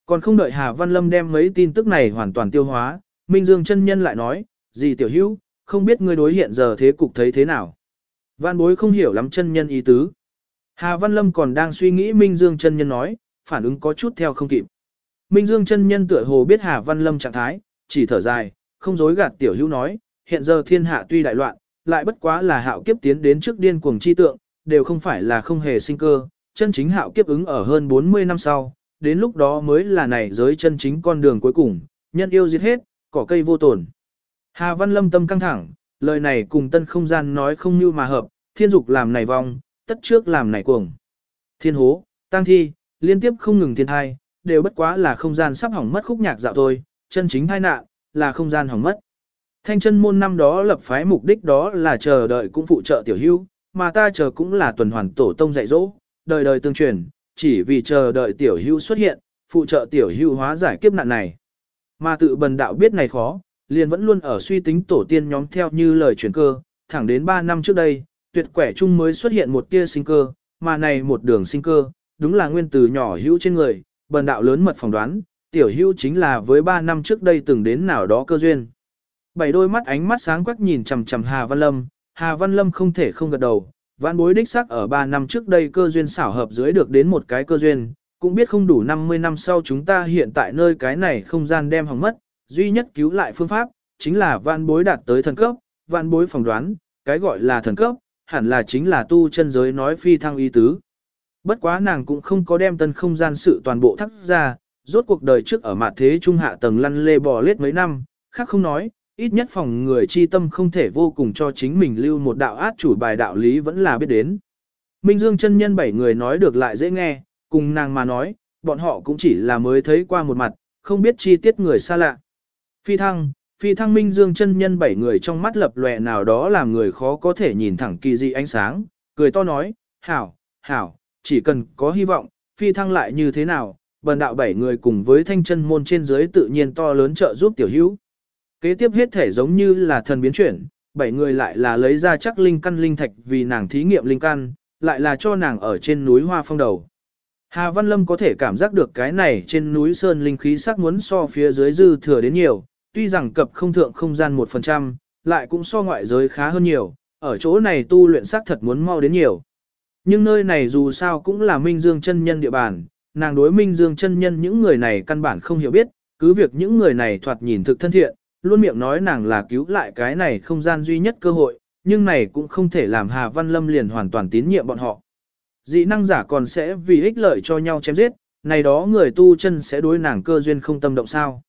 Còn không đợi Hà Văn Lâm đem mấy tin tức này hoàn toàn tiêu hóa, Minh Dương chân nhân lại nói, gì tiểu hữu, không biết ngươi đối hiện giờ thế cục thấy thế nào. Văn bối không hiểu lắm chân nhân ý tứ. Hà Văn Lâm còn đang suy nghĩ Minh Dương chân nhân nói, phản ứng có chút theo không kịp. Minh Dương chân nhân tựa hồ biết Hà Văn Lâm trạng thái, chỉ thở dài, không dối gạt tiểu hữu nói, hiện giờ thiên hạ tuy đại loạn, lại bất quá là hạo kiếp tiến đến trước điên cuồng chi tượng, đều không phải là không hề sinh cơ, chân chính hạo kiếp ứng ở hơn 40 năm sau, đến lúc đó mới là này giới chân chính con đường cuối cùng, nhân yêu diệt hết, cỏ cây vô tổn. Hà Văn Lâm tâm căng thẳng, lời này cùng tân không gian nói không như mà hợp, thiên dục làm này vong, tất trước làm này cuồng. Thiên hố, tăng thi, liên tiếp không ngừng thiên thai, đều bất quá là không gian sắp hỏng mất khúc nhạc dạo thôi, chân chính thai nạn, là không gian hỏng mất. Thanh chân môn năm đó lập phái mục đích đó là chờ đợi cũng phụ trợ tiểu hưu, mà ta chờ cũng là tuần hoàn tổ tông dạy dỗ, đời đời tương truyền, chỉ vì chờ đợi tiểu hưu xuất hiện, phụ trợ tiểu hưu hóa giải kiếp nạn này. Mà tự bần đạo biết này khó, liền vẫn luôn ở suy tính tổ tiên nhóm theo như lời chuyển cơ, thẳng đến 3 năm trước đây, tuyệt quẻ chung mới xuất hiện một tia sinh cơ, mà này một đường sinh cơ, đúng là nguyên từ nhỏ hữu trên người, bần đạo lớn mật phỏng đoán, tiểu hữu chính là với 3 năm trước đây từng đến nào đó cơ duyên. Bảy đôi mắt ánh mắt sáng quắc nhìn chằm chằm Hà Văn Lâm, Hà Văn Lâm không thể không gật đầu, vãn bối đích xác ở 3 năm trước đây cơ duyên xảo hợp dưới được đến một cái cơ duyên, cũng biết không đủ 50 năm sau chúng ta hiện tại nơi cái này không gian đem hỏng mất, duy nhất cứu lại phương pháp, chính là vạn bối đạt tới thần cấp, vạn bối phỏng đoán, cái gọi là thần cấp, hẳn là chính là tu chân giới nói phi thăng ý tứ. Bất quá nàng cũng không có đem tân không gian sự toàn bộ thắt ra, rốt cuộc đời trước ở mặt thế trung hạ tầng lăn lê bò lết mấy năm, khác không nói, ít nhất phòng người chi tâm không thể vô cùng cho chính mình lưu một đạo át chủ bài đạo lý vẫn là biết đến. Minh Dương chân nhân bảy người nói được lại dễ nghe, cùng nàng mà nói, bọn họ cũng chỉ là mới thấy qua một mặt, không biết chi tiết người xa lạ. Phi thăng, phi thăng Minh Dương chân nhân bảy người trong mắt lập lòe nào đó làm người khó có thể nhìn thẳng kỳ dị ánh sáng, cười to nói, hảo, hảo, chỉ cần có hy vọng, phi thăng lại như thế nào, bần đạo bảy người cùng với thanh chân môn trên dưới tự nhiên to lớn trợ giúp tiểu hữu. Kế tiếp hết thể giống như là thần biến chuyển, bảy người lại là lấy ra chắc linh căn linh thạch vì nàng thí nghiệm linh căn, lại là cho nàng ở trên núi hoa phong đầu. Hà Văn Lâm có thể cảm giác được cái này trên núi sơn linh khí sắc muốn so phía dưới dư thừa đến nhiều, tuy rằng cập không thượng không gian 1%, lại cũng so ngoại giới khá hơn nhiều, ở chỗ này tu luyện sắc thật muốn mau đến nhiều. Nhưng nơi này dù sao cũng là Minh Dương chân nhân địa bàn, nàng đối Minh Dương chân nhân những người này căn bản không hiểu biết, cứ việc những người này thoạt nhìn thực thân thiện, luôn miệng nói nàng là cứu lại cái này không gian duy nhất cơ hội, nhưng này cũng không thể làm Hà Văn Lâm liền hoàn toàn tín nhiệm bọn họ. Dị năng giả còn sẽ vì ích lợi cho nhau chém giết, này đó người tu chân sẽ đối nàng cơ duyên không tâm động sao.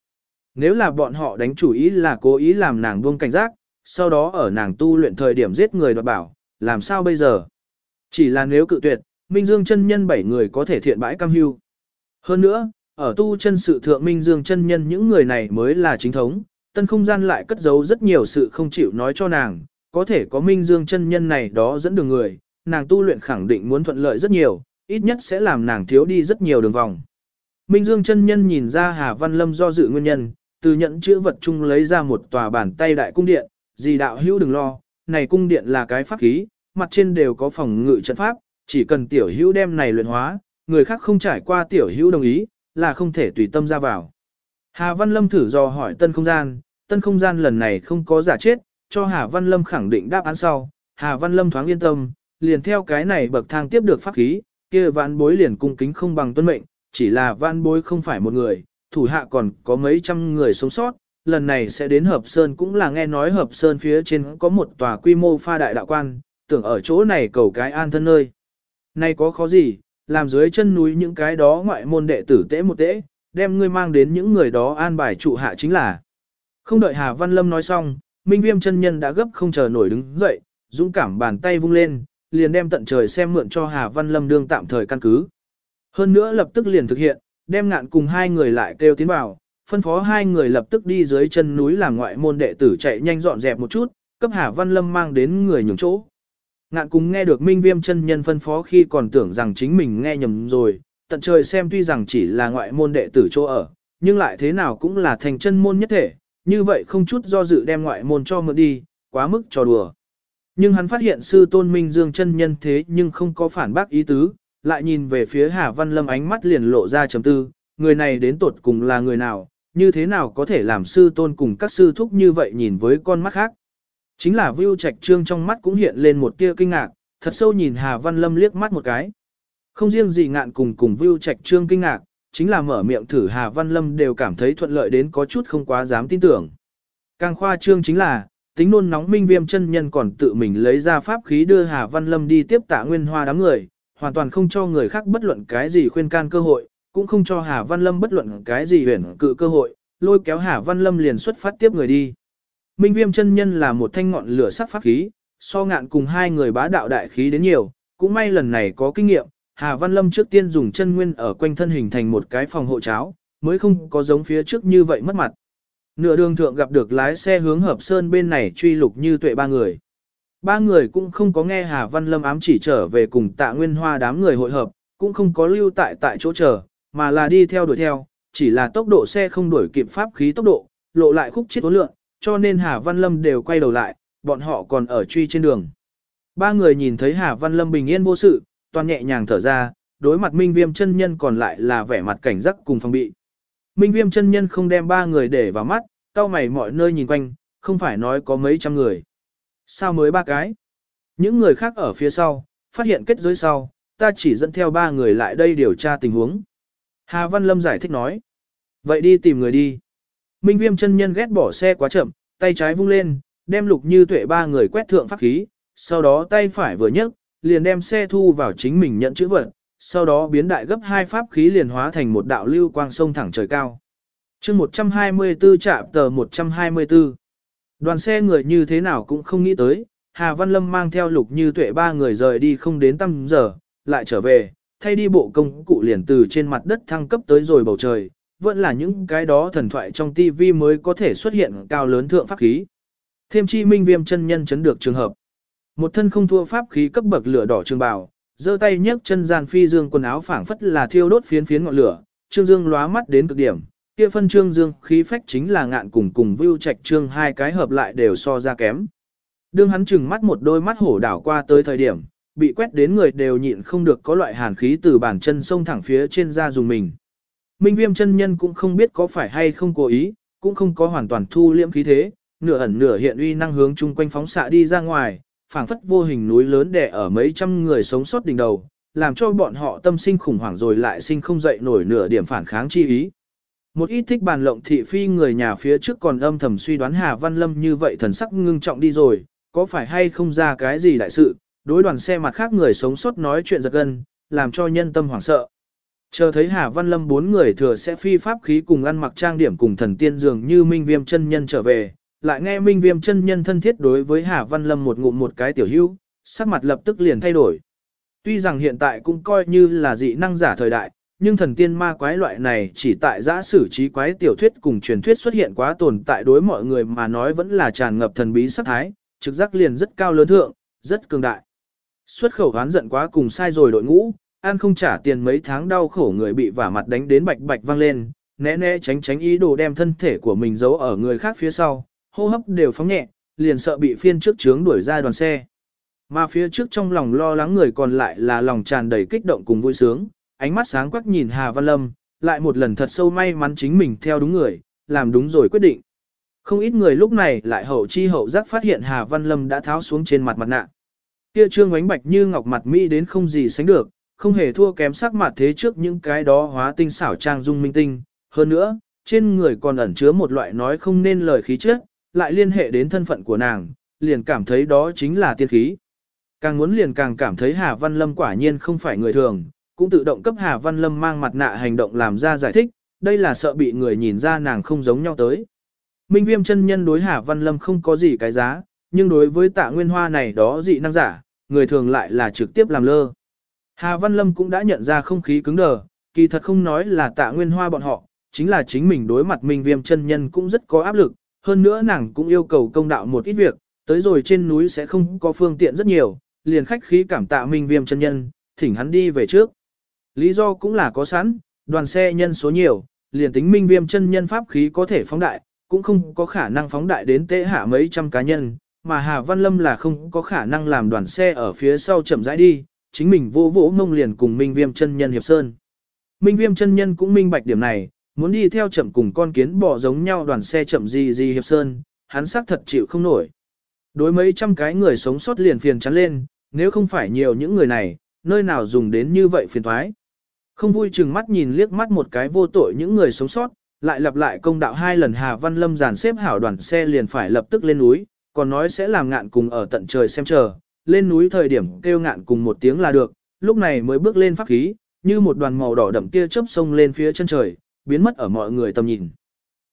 Nếu là bọn họ đánh chủ ý là cố ý làm nàng buông cảnh giác, sau đó ở nàng tu luyện thời điểm giết người đoạt bảo, làm sao bây giờ? Chỉ là nếu cự tuyệt, Minh Dương chân nhân bảy người có thể thiện bãi cam hưu. Hơn nữa, ở tu chân sự thượng Minh Dương chân nhân những người này mới là chính thống, tân không gian lại cất giấu rất nhiều sự không chịu nói cho nàng, có thể có Minh Dương chân nhân này đó dẫn đường người, nàng tu luyện khẳng định muốn thuận lợi rất nhiều, ít nhất sẽ làm nàng thiếu đi rất nhiều đường vòng. Minh Dương chân nhân nhìn ra Hà Văn Lâm do dự nguyên nhân, từ nhận chữ vật chung lấy ra một tòa bàn tay đại cung điện, gì đạo hữu đừng lo, này cung điện là cái pháp khí, mặt trên đều có phòng ngự trận pháp, chỉ cần tiểu hữu đem này luyện hóa, người khác không trải qua tiểu hữu đồng ý, là không thể tùy tâm ra vào. Hà Văn Lâm thử dò hỏi tân không gian, tân không gian lần này không có giả chết, cho Hà Văn Lâm khẳng định đáp án sau. Hà Văn Lâm thoáng yên tâm, liền theo cái này bậc thang tiếp được pháp khí, kia vạn bối liền cung kính không bằng tuân mệnh, chỉ là vạn bối không phải một người, thủ hạ còn có mấy trăm người sống sót, lần này sẽ đến Hợp Sơn cũng là nghe nói Hợp Sơn phía trên có một tòa quy mô pha đại đạo quan, tưởng ở chỗ này cầu cái an thân nơi. Nay có khó gì, làm dưới chân núi những cái đó ngoại môn đệ tử tễ một tễ, đem ngươi mang đến những người đó an bài trụ hạ chính là. Không đợi Hà Văn Lâm nói xong, Minh Viêm chân nhân đã gấp không chờ nổi đứng dậy, dũng cảm bàn tay vung lên, liền đem tận trời xem mượn cho Hà Văn Lâm đương tạm thời căn cứ. Hơn nữa lập tức liền thực hiện, đem ngạn cùng hai người lại kêu tiến vào, phân phó hai người lập tức đi dưới chân núi làm ngoại môn đệ tử chạy nhanh dọn dẹp một chút, cấp Hà Văn Lâm mang đến người nhường chỗ. Ngạn cùng nghe được Minh Viêm chân nhân phân phó khi còn tưởng rằng chính mình nghe nhầm rồi, tận trời xem tuy rằng chỉ là ngoại môn đệ tử chỗ ở, nhưng lại thế nào cũng là thành chân môn nhất thể, như vậy không chút do dự đem ngoại môn cho mượn đi, quá mức trò đùa. Nhưng hắn phát hiện sư tôn minh dương chân nhân thế nhưng không có phản bác ý tứ, lại nhìn về phía Hà Văn Lâm ánh mắt liền lộ ra chấm tư, người này đến tột cùng là người nào, như thế nào có thể làm sư tôn cùng các sư thúc như vậy nhìn với con mắt khác. Chính là Vưu Trạch Trương trong mắt cũng hiện lên một tia kinh ngạc, thật sâu nhìn Hà Văn Lâm liếc mắt một cái. Không riêng gì ngạn cùng cùng Vưu Trạch Trương kinh ngạc, chính là mở miệng thử Hà Văn Lâm đều cảm thấy thuận lợi đến có chút không quá dám tin tưởng. Càng khoa trương chính là, tính nôn nóng minh viêm chân nhân còn tự mình lấy ra pháp khí đưa Hà Văn Lâm đi tiếp tạ nguyên hoa đám người, hoàn toàn không cho người khác bất luận cái gì khuyên can cơ hội, cũng không cho Hà Văn Lâm bất luận cái gì huyền cự cơ hội, lôi kéo Hà Văn Lâm liền xuất phát tiếp người đi. Minh viêm chân nhân là một thanh ngọn lửa sắc pháp khí, so ngạn cùng hai người bá đạo đại khí đến nhiều, cũng may lần này có kinh nghiệm, Hà Văn Lâm trước tiên dùng chân nguyên ở quanh thân hình thành một cái phòng hộ cháo, mới không có giống phía trước như vậy mất mặt. Nửa đường thượng gặp được lái xe hướng hợp sơn bên này truy lục như tuệ ba người. Ba người cũng không có nghe Hà Văn Lâm ám chỉ trở về cùng tạ nguyên hoa đám người hội hợp, cũng không có lưu tại tại chỗ chờ, mà là đi theo đuổi theo, chỉ là tốc độ xe không đuổi kịp pháp khí tốc độ, lộ lại khúc chết tố lượng, cho nên Hà Văn Lâm đều quay đầu lại, bọn họ còn ở truy trên đường. Ba người nhìn thấy Hà Văn Lâm bình yên vô sự, toàn nhẹ nhàng thở ra, đối mặt Minh Viêm chân nhân còn lại là vẻ mặt cảnh giác cùng phòng bị. Minh Viêm chân nhân không đem ba người để vào mắt, cau mày mọi nơi nhìn quanh, không phải nói có mấy trăm người. Sao mới ba cái? Những người khác ở phía sau, phát hiện kết giới sau, ta chỉ dẫn theo ba người lại đây điều tra tình huống. Hà Văn Lâm giải thích nói. Vậy đi tìm người đi. Minh Viêm chân nhân ghét bỏ xe quá chậm, tay trái vung lên, đem lục như tuệ ba người quét thượng pháp khí, sau đó tay phải vừa nhấc, liền đem xe thu vào chính mình nhận chữ vật, sau đó biến đại gấp hai pháp khí liền hóa thành một đạo lưu quang sông thẳng trời cao. chương 124 chạm tờ 124. Đoàn xe người như thế nào cũng không nghĩ tới, Hà Văn Lâm mang theo lục như tuệ ba người rời đi không đến tăm giờ, lại trở về, thay đi bộ công cụ liền từ trên mặt đất thăng cấp tới rồi bầu trời, vẫn là những cái đó thần thoại trong TV mới có thể xuất hiện cao lớn thượng pháp khí. Thêm chi minh viêm chân nhân chấn được trường hợp. Một thân không thua pháp khí cấp bậc lửa đỏ trường bào, giơ tay nhấc chân gian phi dương quần áo phảng phất là thiêu đốt phiến phiến ngọn lửa, trương dương lóa mắt đến cực điểm. Kia phân trương dương khí phách chính là ngạn cùng cùng view trạch trương hai cái hợp lại đều so ra kém. Đương hắn chừng mắt một đôi mắt hổ đảo qua tới thời điểm, bị quét đến người đều nhịn không được có loại hàn khí từ bàn chân sông thẳng phía trên da dùng mình. Minh viêm chân nhân cũng không biết có phải hay không cố ý, cũng không có hoàn toàn thu liễm khí thế, nửa ẩn nửa hiện uy năng hướng chung quanh phóng xạ đi ra ngoài, phảng phất vô hình núi lớn đè ở mấy trăm người sống sót đỉnh đầu, làm cho bọn họ tâm sinh khủng hoảng rồi lại sinh không dậy nổi nửa điểm phản kháng chi ý. Một ít thích bàn lộng thị phi người nhà phía trước còn âm thầm suy đoán Hà Văn Lâm như vậy thần sắc ngưng trọng đi rồi, có phải hay không ra cái gì đại sự, đối đoàn xe mặt khác người sống sót nói chuyện giật gân, làm cho nhân tâm hoảng sợ. Chờ thấy Hà Văn Lâm bốn người thừa sẽ phi pháp khí cùng ăn mặc trang điểm cùng thần tiên dường như Minh Viêm chân nhân trở về, lại nghe Minh Viêm chân nhân thân thiết đối với Hà Văn Lâm một ngụm một cái tiểu hữu, sắc mặt lập tức liền thay đổi. Tuy rằng hiện tại cũng coi như là dị năng giả thời đại, nhưng thần tiên ma quái loại này chỉ tại giã sử trí quái tiểu thuyết cùng truyền thuyết xuất hiện quá tồn tại đối mọi người mà nói vẫn là tràn ngập thần bí sắc thái, trực giác liền rất cao lớn thượng, rất cường đại. Xuất khẩu hán giận quá cùng sai rồi đội ngũ, ăn không trả tiền mấy tháng đau khổ người bị vả mặt đánh đến bạch bạch vang lên, né né tránh tránh ý đồ đem thân thể của mình giấu ở người khác phía sau, hô hấp đều phóng nhẹ, liền sợ bị phiên trước chướng đuổi ra đoàn xe. Mà phía trước trong lòng lo lắng người còn lại là lòng tràn đầy kích động cùng vui sướng, ánh mắt sáng quắc nhìn Hà Văn Lâm, lại một lần thật sâu may mắn chính mình theo đúng người, làm đúng rồi quyết định. Không ít người lúc này lại hậu chi hậu giác phát hiện Hà Văn Lâm đã tháo xuống trên mặt mặt nạ. Kia trương ánh bạch như ngọc mặt mỹ đến không gì sánh được, không hề thua kém sắc mặt thế trước những cái đó hóa tinh xảo trang dung minh tinh. Hơn nữa, trên người còn ẩn chứa một loại nói không nên lời khí chất, lại liên hệ đến thân phận của nàng, liền cảm thấy đó chính là tiên khí. Càng muốn liền càng cảm thấy Hà Văn Lâm quả nhiên không phải người thường, cũng tự động cấp Hà Văn Lâm mang mặt nạ hành động làm ra giải thích, đây là sợ bị người nhìn ra nàng không giống nhau tới. Minh Viêm chân nhân đối Hà Văn Lâm không có gì cái giá, nhưng đối với tạ nguyên hoa này đó dị năng giả, người thường lại là trực tiếp làm lơ. Hà Văn Lâm cũng đã nhận ra không khí cứng đờ, kỳ thật không nói là tạ nguyên hoa bọn họ, chính là chính mình đối mặt Minh Viêm chân nhân cũng rất có áp lực, hơn nữa nàng cũng yêu cầu công đạo một ít việc, tới rồi trên núi sẽ không có phương tiện rất nhiều, liền khách khí cảm tạ Minh Viêm chân nhân, thỉnh hắn đi về trước. Lý do cũng là có sẵn, đoàn xe nhân số nhiều, liền tính Minh Viêm chân nhân pháp khí có thể phóng đại, cũng không có khả năng phóng đại đến tế hạ mấy trăm cá nhân, mà Hà Văn Lâm là không có khả năng làm đoàn xe ở phía sau chậm rãi đi, chính mình vô vỗ ngông liền cùng Minh Viêm chân nhân hiệp sơn. Minh Viêm chân nhân cũng minh bạch điểm này, muốn đi theo chậm cùng con kiến bỏ giống nhau đoàn xe chậm gì gì hiệp sơn, hắn xác thật chịu không nổi. Đối mấy trăm cái người sống sót liền phiền chắn lên, nếu không phải nhiều những người này, nơi nào dùng đến như vậy phiền thoái. Không vui chừng mắt nhìn liếc mắt một cái vô tội những người sống sót, lại lặp lại công đạo hai lần Hà Văn Lâm giàn xếp hảo đoàn xe liền phải lập tức lên núi, còn nói sẽ làm ngạn cùng ở tận trời xem chờ, lên núi thời điểm kêu ngạn cùng một tiếng là được, lúc này mới bước lên pháp khí, như một đoàn màu đỏ đậm tia chớp sông lên phía chân trời, biến mất ở mọi người tầm nhìn.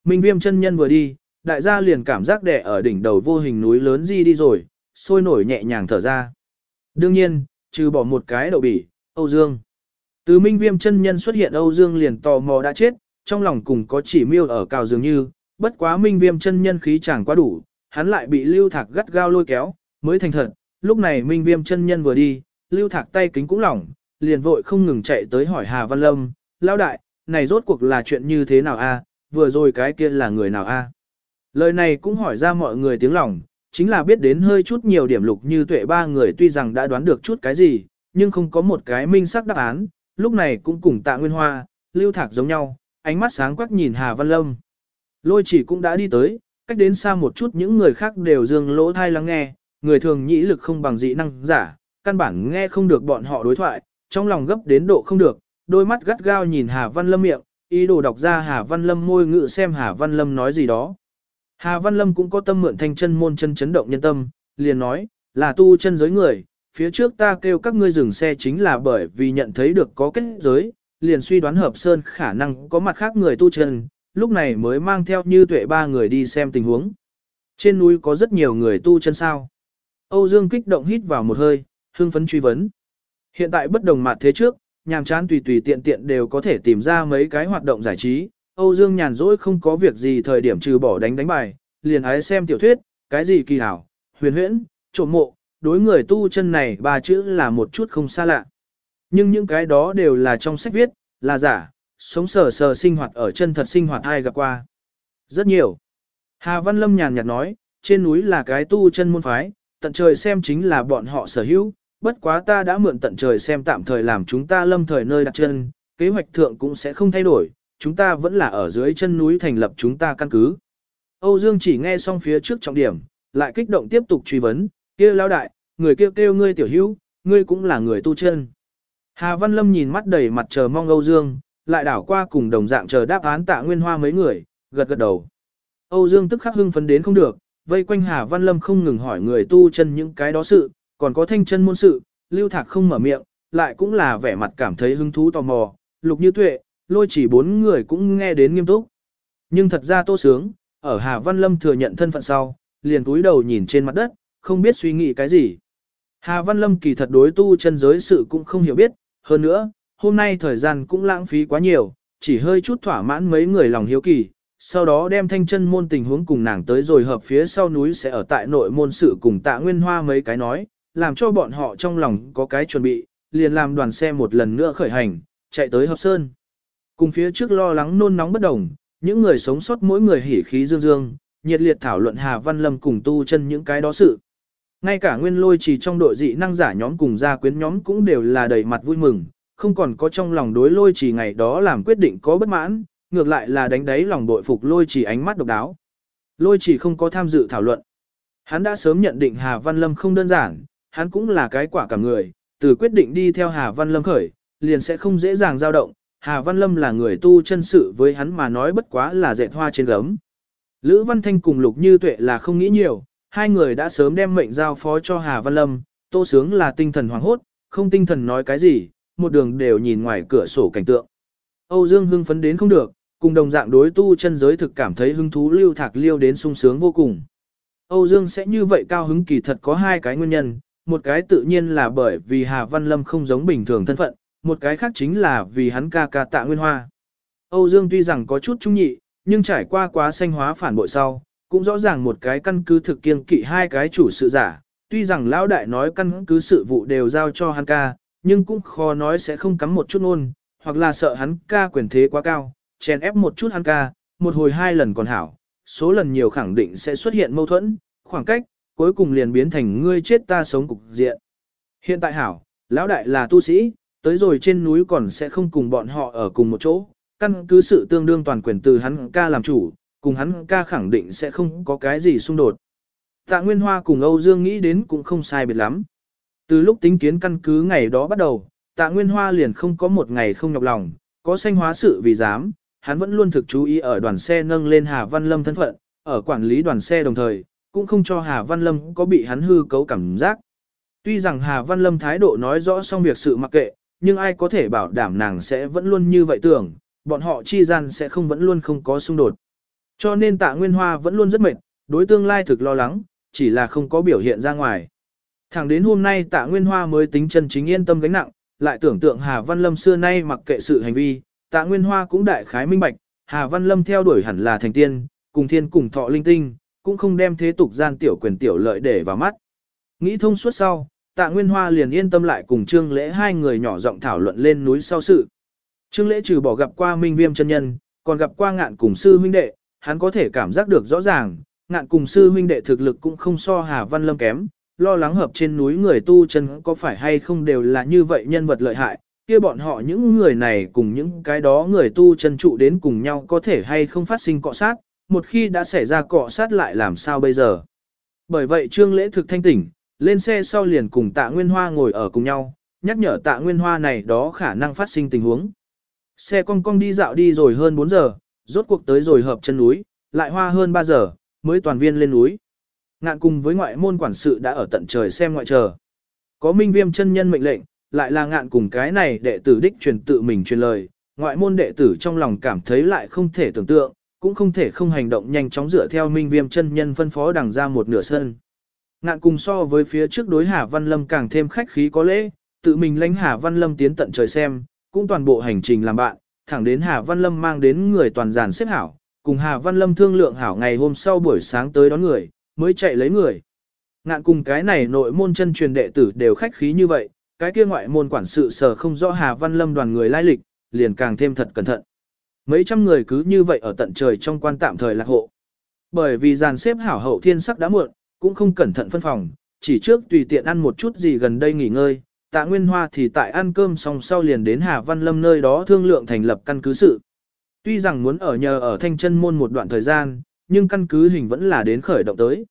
Minh viêm chân nhân vừa đi, đại gia liền cảm giác đẻ ở đỉnh đầu vô hình núi lớn di đi rồi, sôi nổi nhẹ nhàng thở ra. Đương nhiên, trừ bỏ một cái đậu bỉ, Âu Dương. Từ minh viêm chân nhân xuất hiện Âu Dương liền tò mò đã chết, trong lòng cùng có chỉ miêu ở cào dường như, bất quá minh viêm chân nhân khí chẳng quá đủ, hắn lại bị lưu thạc gắt gao lôi kéo, mới thành thật, lúc này minh viêm chân nhân vừa đi, lưu thạc tay kính cũng lỏng, liền vội không ngừng chạy tới hỏi Hà Văn Lâm, lao đại, này rốt cuộc là chuyện như thế nào a? vừa rồi cái kia là người nào a? Lời này cũng hỏi ra mọi người tiếng lòng, chính là biết đến hơi chút nhiều điểm lục như tuệ ba người tuy rằng đã đoán được chút cái gì, nhưng không có một cái minh xác đáp án, lúc này cũng cùng tạ nguyên hoa, lưu thạc giống nhau, ánh mắt sáng quắc nhìn Hà Văn Lâm. Lôi chỉ cũng đã đi tới, cách đến xa một chút những người khác đều dương lỗ thai lắng nghe, người thường nhĩ lực không bằng dị năng giả, căn bản nghe không được bọn họ đối thoại, trong lòng gấp đến độ không được, đôi mắt gắt gao nhìn Hà Văn Lâm miệng, ý đồ đọc ra Hà Văn Lâm môi ngự xem Hà Văn Lâm nói gì đó. Hà Văn Lâm cũng có tâm mượn thanh chân môn chân chấn động nhân tâm, liền nói, là tu chân giới người, phía trước ta kêu các ngươi dừng xe chính là bởi vì nhận thấy được có kết giới, liền suy đoán hợp sơn khả năng có mặt khác người tu chân, lúc này mới mang theo như tuệ ba người đi xem tình huống. Trên núi có rất nhiều người tu chân sao. Âu Dương kích động hít vào một hơi, hưng phấn truy vấn. Hiện tại bất đồng mặt thế trước, nhàm chán tùy tùy tiện tiện đều có thể tìm ra mấy cái hoạt động giải trí. Âu Dương nhàn rỗi không có việc gì thời điểm trừ bỏ đánh đánh bài, liền ái xem tiểu thuyết, cái gì kỳ hảo, huyền huyễn, trộm mộ, đối người tu chân này ba chữ là một chút không xa lạ. Nhưng những cái đó đều là trong sách viết, là giả, sống sờ sờ sinh hoạt ở chân thật sinh hoạt ai gặp qua. Rất nhiều. Hà Văn Lâm nhàn nhạt nói, trên núi là cái tu chân môn phái, tận trời xem chính là bọn họ sở hữu, bất quá ta đã mượn tận trời xem tạm thời làm chúng ta lâm thời nơi đặt chân, kế hoạch thượng cũng sẽ không thay đổi, chúng ta vẫn là ở dưới chân núi thành lập chúng ta căn cứ. Âu Dương chỉ nghe xong phía trước trọng điểm, lại kích động tiếp tục truy vấn, kia Lão đại, người kêu kêu ngươi tiểu hữu, ngươi cũng là người tu chân. Hà Văn Lâm nhìn mắt đầy mặt chờ mong Âu Dương, lại đảo qua cùng đồng dạng chờ đáp án tạ nguyên hoa mấy người, gật gật đầu. Âu Dương tức khắc hưng phấn đến không được, vây quanh Hà Văn Lâm không ngừng hỏi người tu chân những cái đó sự, còn có thanh chân môn sự, lưu thạc không mở miệng, lại cũng là vẻ mặt cảm thấy hứng thú tò mò, lục như tuệ, lôi chỉ bốn người cũng nghe đến nghiêm túc. Nhưng thật ra tô sướng, ở Hà Văn Lâm thừa nhận thân phận sau, liền túi đầu nhìn trên mặt đất, không biết suy nghĩ cái gì. Hà Văn Lâm kỳ thật đối tu chân giới sự cũng không hiểu biết, hơn nữa, hôm nay thời gian cũng lãng phí quá nhiều, chỉ hơi chút thỏa mãn mấy người lòng hiếu kỳ, sau đó đem thanh chân môn tình huống cùng nàng tới rồi hợp phía sau núi sẽ ở tại nội môn sự cùng tạ nguyên hoa mấy cái nói, làm cho bọn họ trong lòng có cái chuẩn bị, liền làm đoàn xe một lần nữa khởi hành, chạy tới hợp sơn. Cùng phía trước lo lắng nôn nóng bất đồng, những người sống sót mỗi người hỉ khí dương dương, nhiệt liệt thảo luận Hà Văn Lâm cùng tu chân những cái đó sự. Ngay cả nguyên lôi chỉ trong đội dị năng giả nhóm cùng gia quyến nhóm cũng đều là đầy mặt vui mừng, không còn có trong lòng đối lôi chỉ ngày đó làm quyết định có bất mãn, ngược lại là đánh đáy lòng đội phục lôi chỉ ánh mắt độc đáo. Lôi chỉ không có tham dự thảo luận. Hắn đã sớm nhận định Hà Văn Lâm không đơn giản, hắn cũng là cái quả cả người, từ quyết định đi theo Hà Văn Lâm khởi, liền sẽ không dễ dàng dao động. Hà Văn Lâm là người tu chân sự với hắn mà nói bất quá là dệt hoa trên gấm. Lữ Văn Thanh cùng Lục Như Tuệ là không nghĩ nhiều, hai người đã sớm đem mệnh giao phó cho Hà Văn Lâm, Tô Sướng là tinh thần hoảng hốt, không tinh thần nói cái gì, một đường đều nhìn ngoài cửa sổ cảnh tượng. Âu Dương hưng phấn đến không được, cùng đồng dạng đối tu chân giới thực cảm thấy hứng thú lưu thạc liêu đến sung sướng vô cùng. Âu Dương sẽ như vậy cao hứng kỳ thật có hai cái nguyên nhân, một cái tự nhiên là bởi vì Hà Văn Lâm không giống bình thường thân phận, một cái khác chính là vì hắn ca ca tạ nguyên hoa. Âu Dương tuy rằng có chút trung nhị, nhưng trải qua quá sanh hóa phản bội sau, cũng rõ ràng một cái căn cứ thực kiên kỵ hai cái chủ sự giả, tuy rằng lão đại nói căn cứ sự vụ đều giao cho hắn ca, nhưng cũng khó nói sẽ không cắm một chút nôn, hoặc là sợ hắn ca quyền thế quá cao, chèn ép một chút hắn ca, một hồi hai lần còn hảo, số lần nhiều khẳng định sẽ xuất hiện mâu thuẫn, khoảng cách, cuối cùng liền biến thành ngươi chết ta sống cục diện. Hiện tại hảo, lão đại là tu sĩ, tới rồi trên núi còn sẽ không cùng bọn họ ở cùng một chỗ, căn cứ sự tương đương toàn quyền từ hắn ca làm chủ, cùng hắn ca khẳng định sẽ không có cái gì xung đột. Tạ Nguyên Hoa cùng Âu Dương nghĩ đến cũng không sai biệt lắm. Từ lúc tính kiến căn cứ ngày đó bắt đầu, Tạ Nguyên Hoa liền không có một ngày không nhọc lòng, có sanh hóa sự vì dám, hắn vẫn luôn thực chú ý ở đoàn xe nâng lên Hà Văn Lâm thân phận, ở quản lý đoàn xe đồng thời, cũng không cho Hà Văn Lâm có bị hắn hư cấu cảm giác. Tuy rằng Hà Văn Lâm thái độ nói rõ xong việc sự mặc kệ, nhưng ai có thể bảo đảm nàng sẽ vẫn luôn như vậy tưởng, bọn họ chi gian sẽ không vẫn luôn không có xung đột. Cho nên tạ Nguyên Hoa vẫn luôn rất mệt, đối tương lai thực lo lắng, chỉ là không có biểu hiện ra ngoài. Thẳng đến hôm nay tạ Nguyên Hoa mới tính chân chính yên tâm gánh nặng, lại tưởng tượng Hà Văn Lâm xưa nay mặc kệ sự hành vi, tạ Nguyên Hoa cũng đại khái minh bạch, Hà Văn Lâm theo đuổi hẳn là thành tiên, cùng thiên cùng thọ linh tinh, cũng không đem thế tục gian tiểu quyền tiểu lợi để vào mắt. Nghĩ thông suốt sau, tạ Nguyên Hoa liền yên tâm lại cùng Trương Lễ hai người nhỏ giọng thảo luận lên núi sau sự. Trương Lễ trừ bỏ gặp qua Minh Viêm chân nhân, còn gặp qua ngạn cùng sư huynh đệ, hắn có thể cảm giác được rõ ràng, ngạn cùng sư huynh đệ thực lực cũng không so Hà Văn Lâm kém, lo lắng hợp trên núi người tu chân có phải hay không đều là như vậy nhân vật lợi hại, kia bọn họ những người này cùng những cái đó người tu chân trụ đến cùng nhau có thể hay không phát sinh cọ sát, một khi đã xảy ra cọ sát lại làm sao bây giờ. Bởi vậy trương lễ thực thanh tỉnh, lên xe sau liền cùng tạ Nguyên Hoa ngồi ở cùng nhau, nhắc nhở tạ Nguyên Hoa này đó khả năng phát sinh tình huống. Xe cong cong đi dạo đi rồi hơn 4 giờ, rốt cuộc tới rồi hợp chân núi, lại hoa hơn 3 giờ, mới toàn viên lên núi. Ngạn cùng với ngoại môn quản sự đã ở tận trời xem ngoại chờ. Có minh viêm chân nhân mệnh lệnh, lại là ngạn cùng cái này đệ tử đích truyền tự mình truyền lời, ngoại môn đệ tử trong lòng cảm thấy lại không thể tưởng tượng, cũng không thể không hành động nhanh chóng dựa theo minh viêm chân nhân phân phó đằng ra một nửa sân. Ngạn cùng so với phía trước đối Hà Văn Lâm càng thêm khách khí có lễ, tự mình lãnh Hà Văn Lâm tiến tận trời xem, cũng toàn bộ hành trình làm bạn, thẳng đến Hà Văn Lâm mang đến người toàn giàn xếp hảo, cùng Hà Văn Lâm thương lượng hảo ngày hôm sau buổi sáng tới đón người, mới chạy lấy người. Ngạn cùng cái này nội môn chân truyền đệ tử đều khách khí như vậy, cái kia ngoại môn quản sự sở không rõ Hà Văn Lâm đoàn người lai lịch, liền càng thêm thật cẩn thận. Mấy trăm người cứ như vậy ở tận trời trong quan tạm thời lạc hộ. Bởi vì dàn xếp hảo hậu thiên sắc đã muộn, cũng không cẩn thận phân phòng, chỉ trước tùy tiện ăn một chút gì gần đây nghỉ ngơi, tạ Nguyên Hoa thì tại ăn cơm xong sau liền đến Hà Văn Lâm nơi đó thương lượng thành lập căn cứ sự. Tuy rằng muốn ở nhờ ở thanh chân môn một đoạn thời gian, nhưng căn cứ hình vẫn là đến khởi động tới.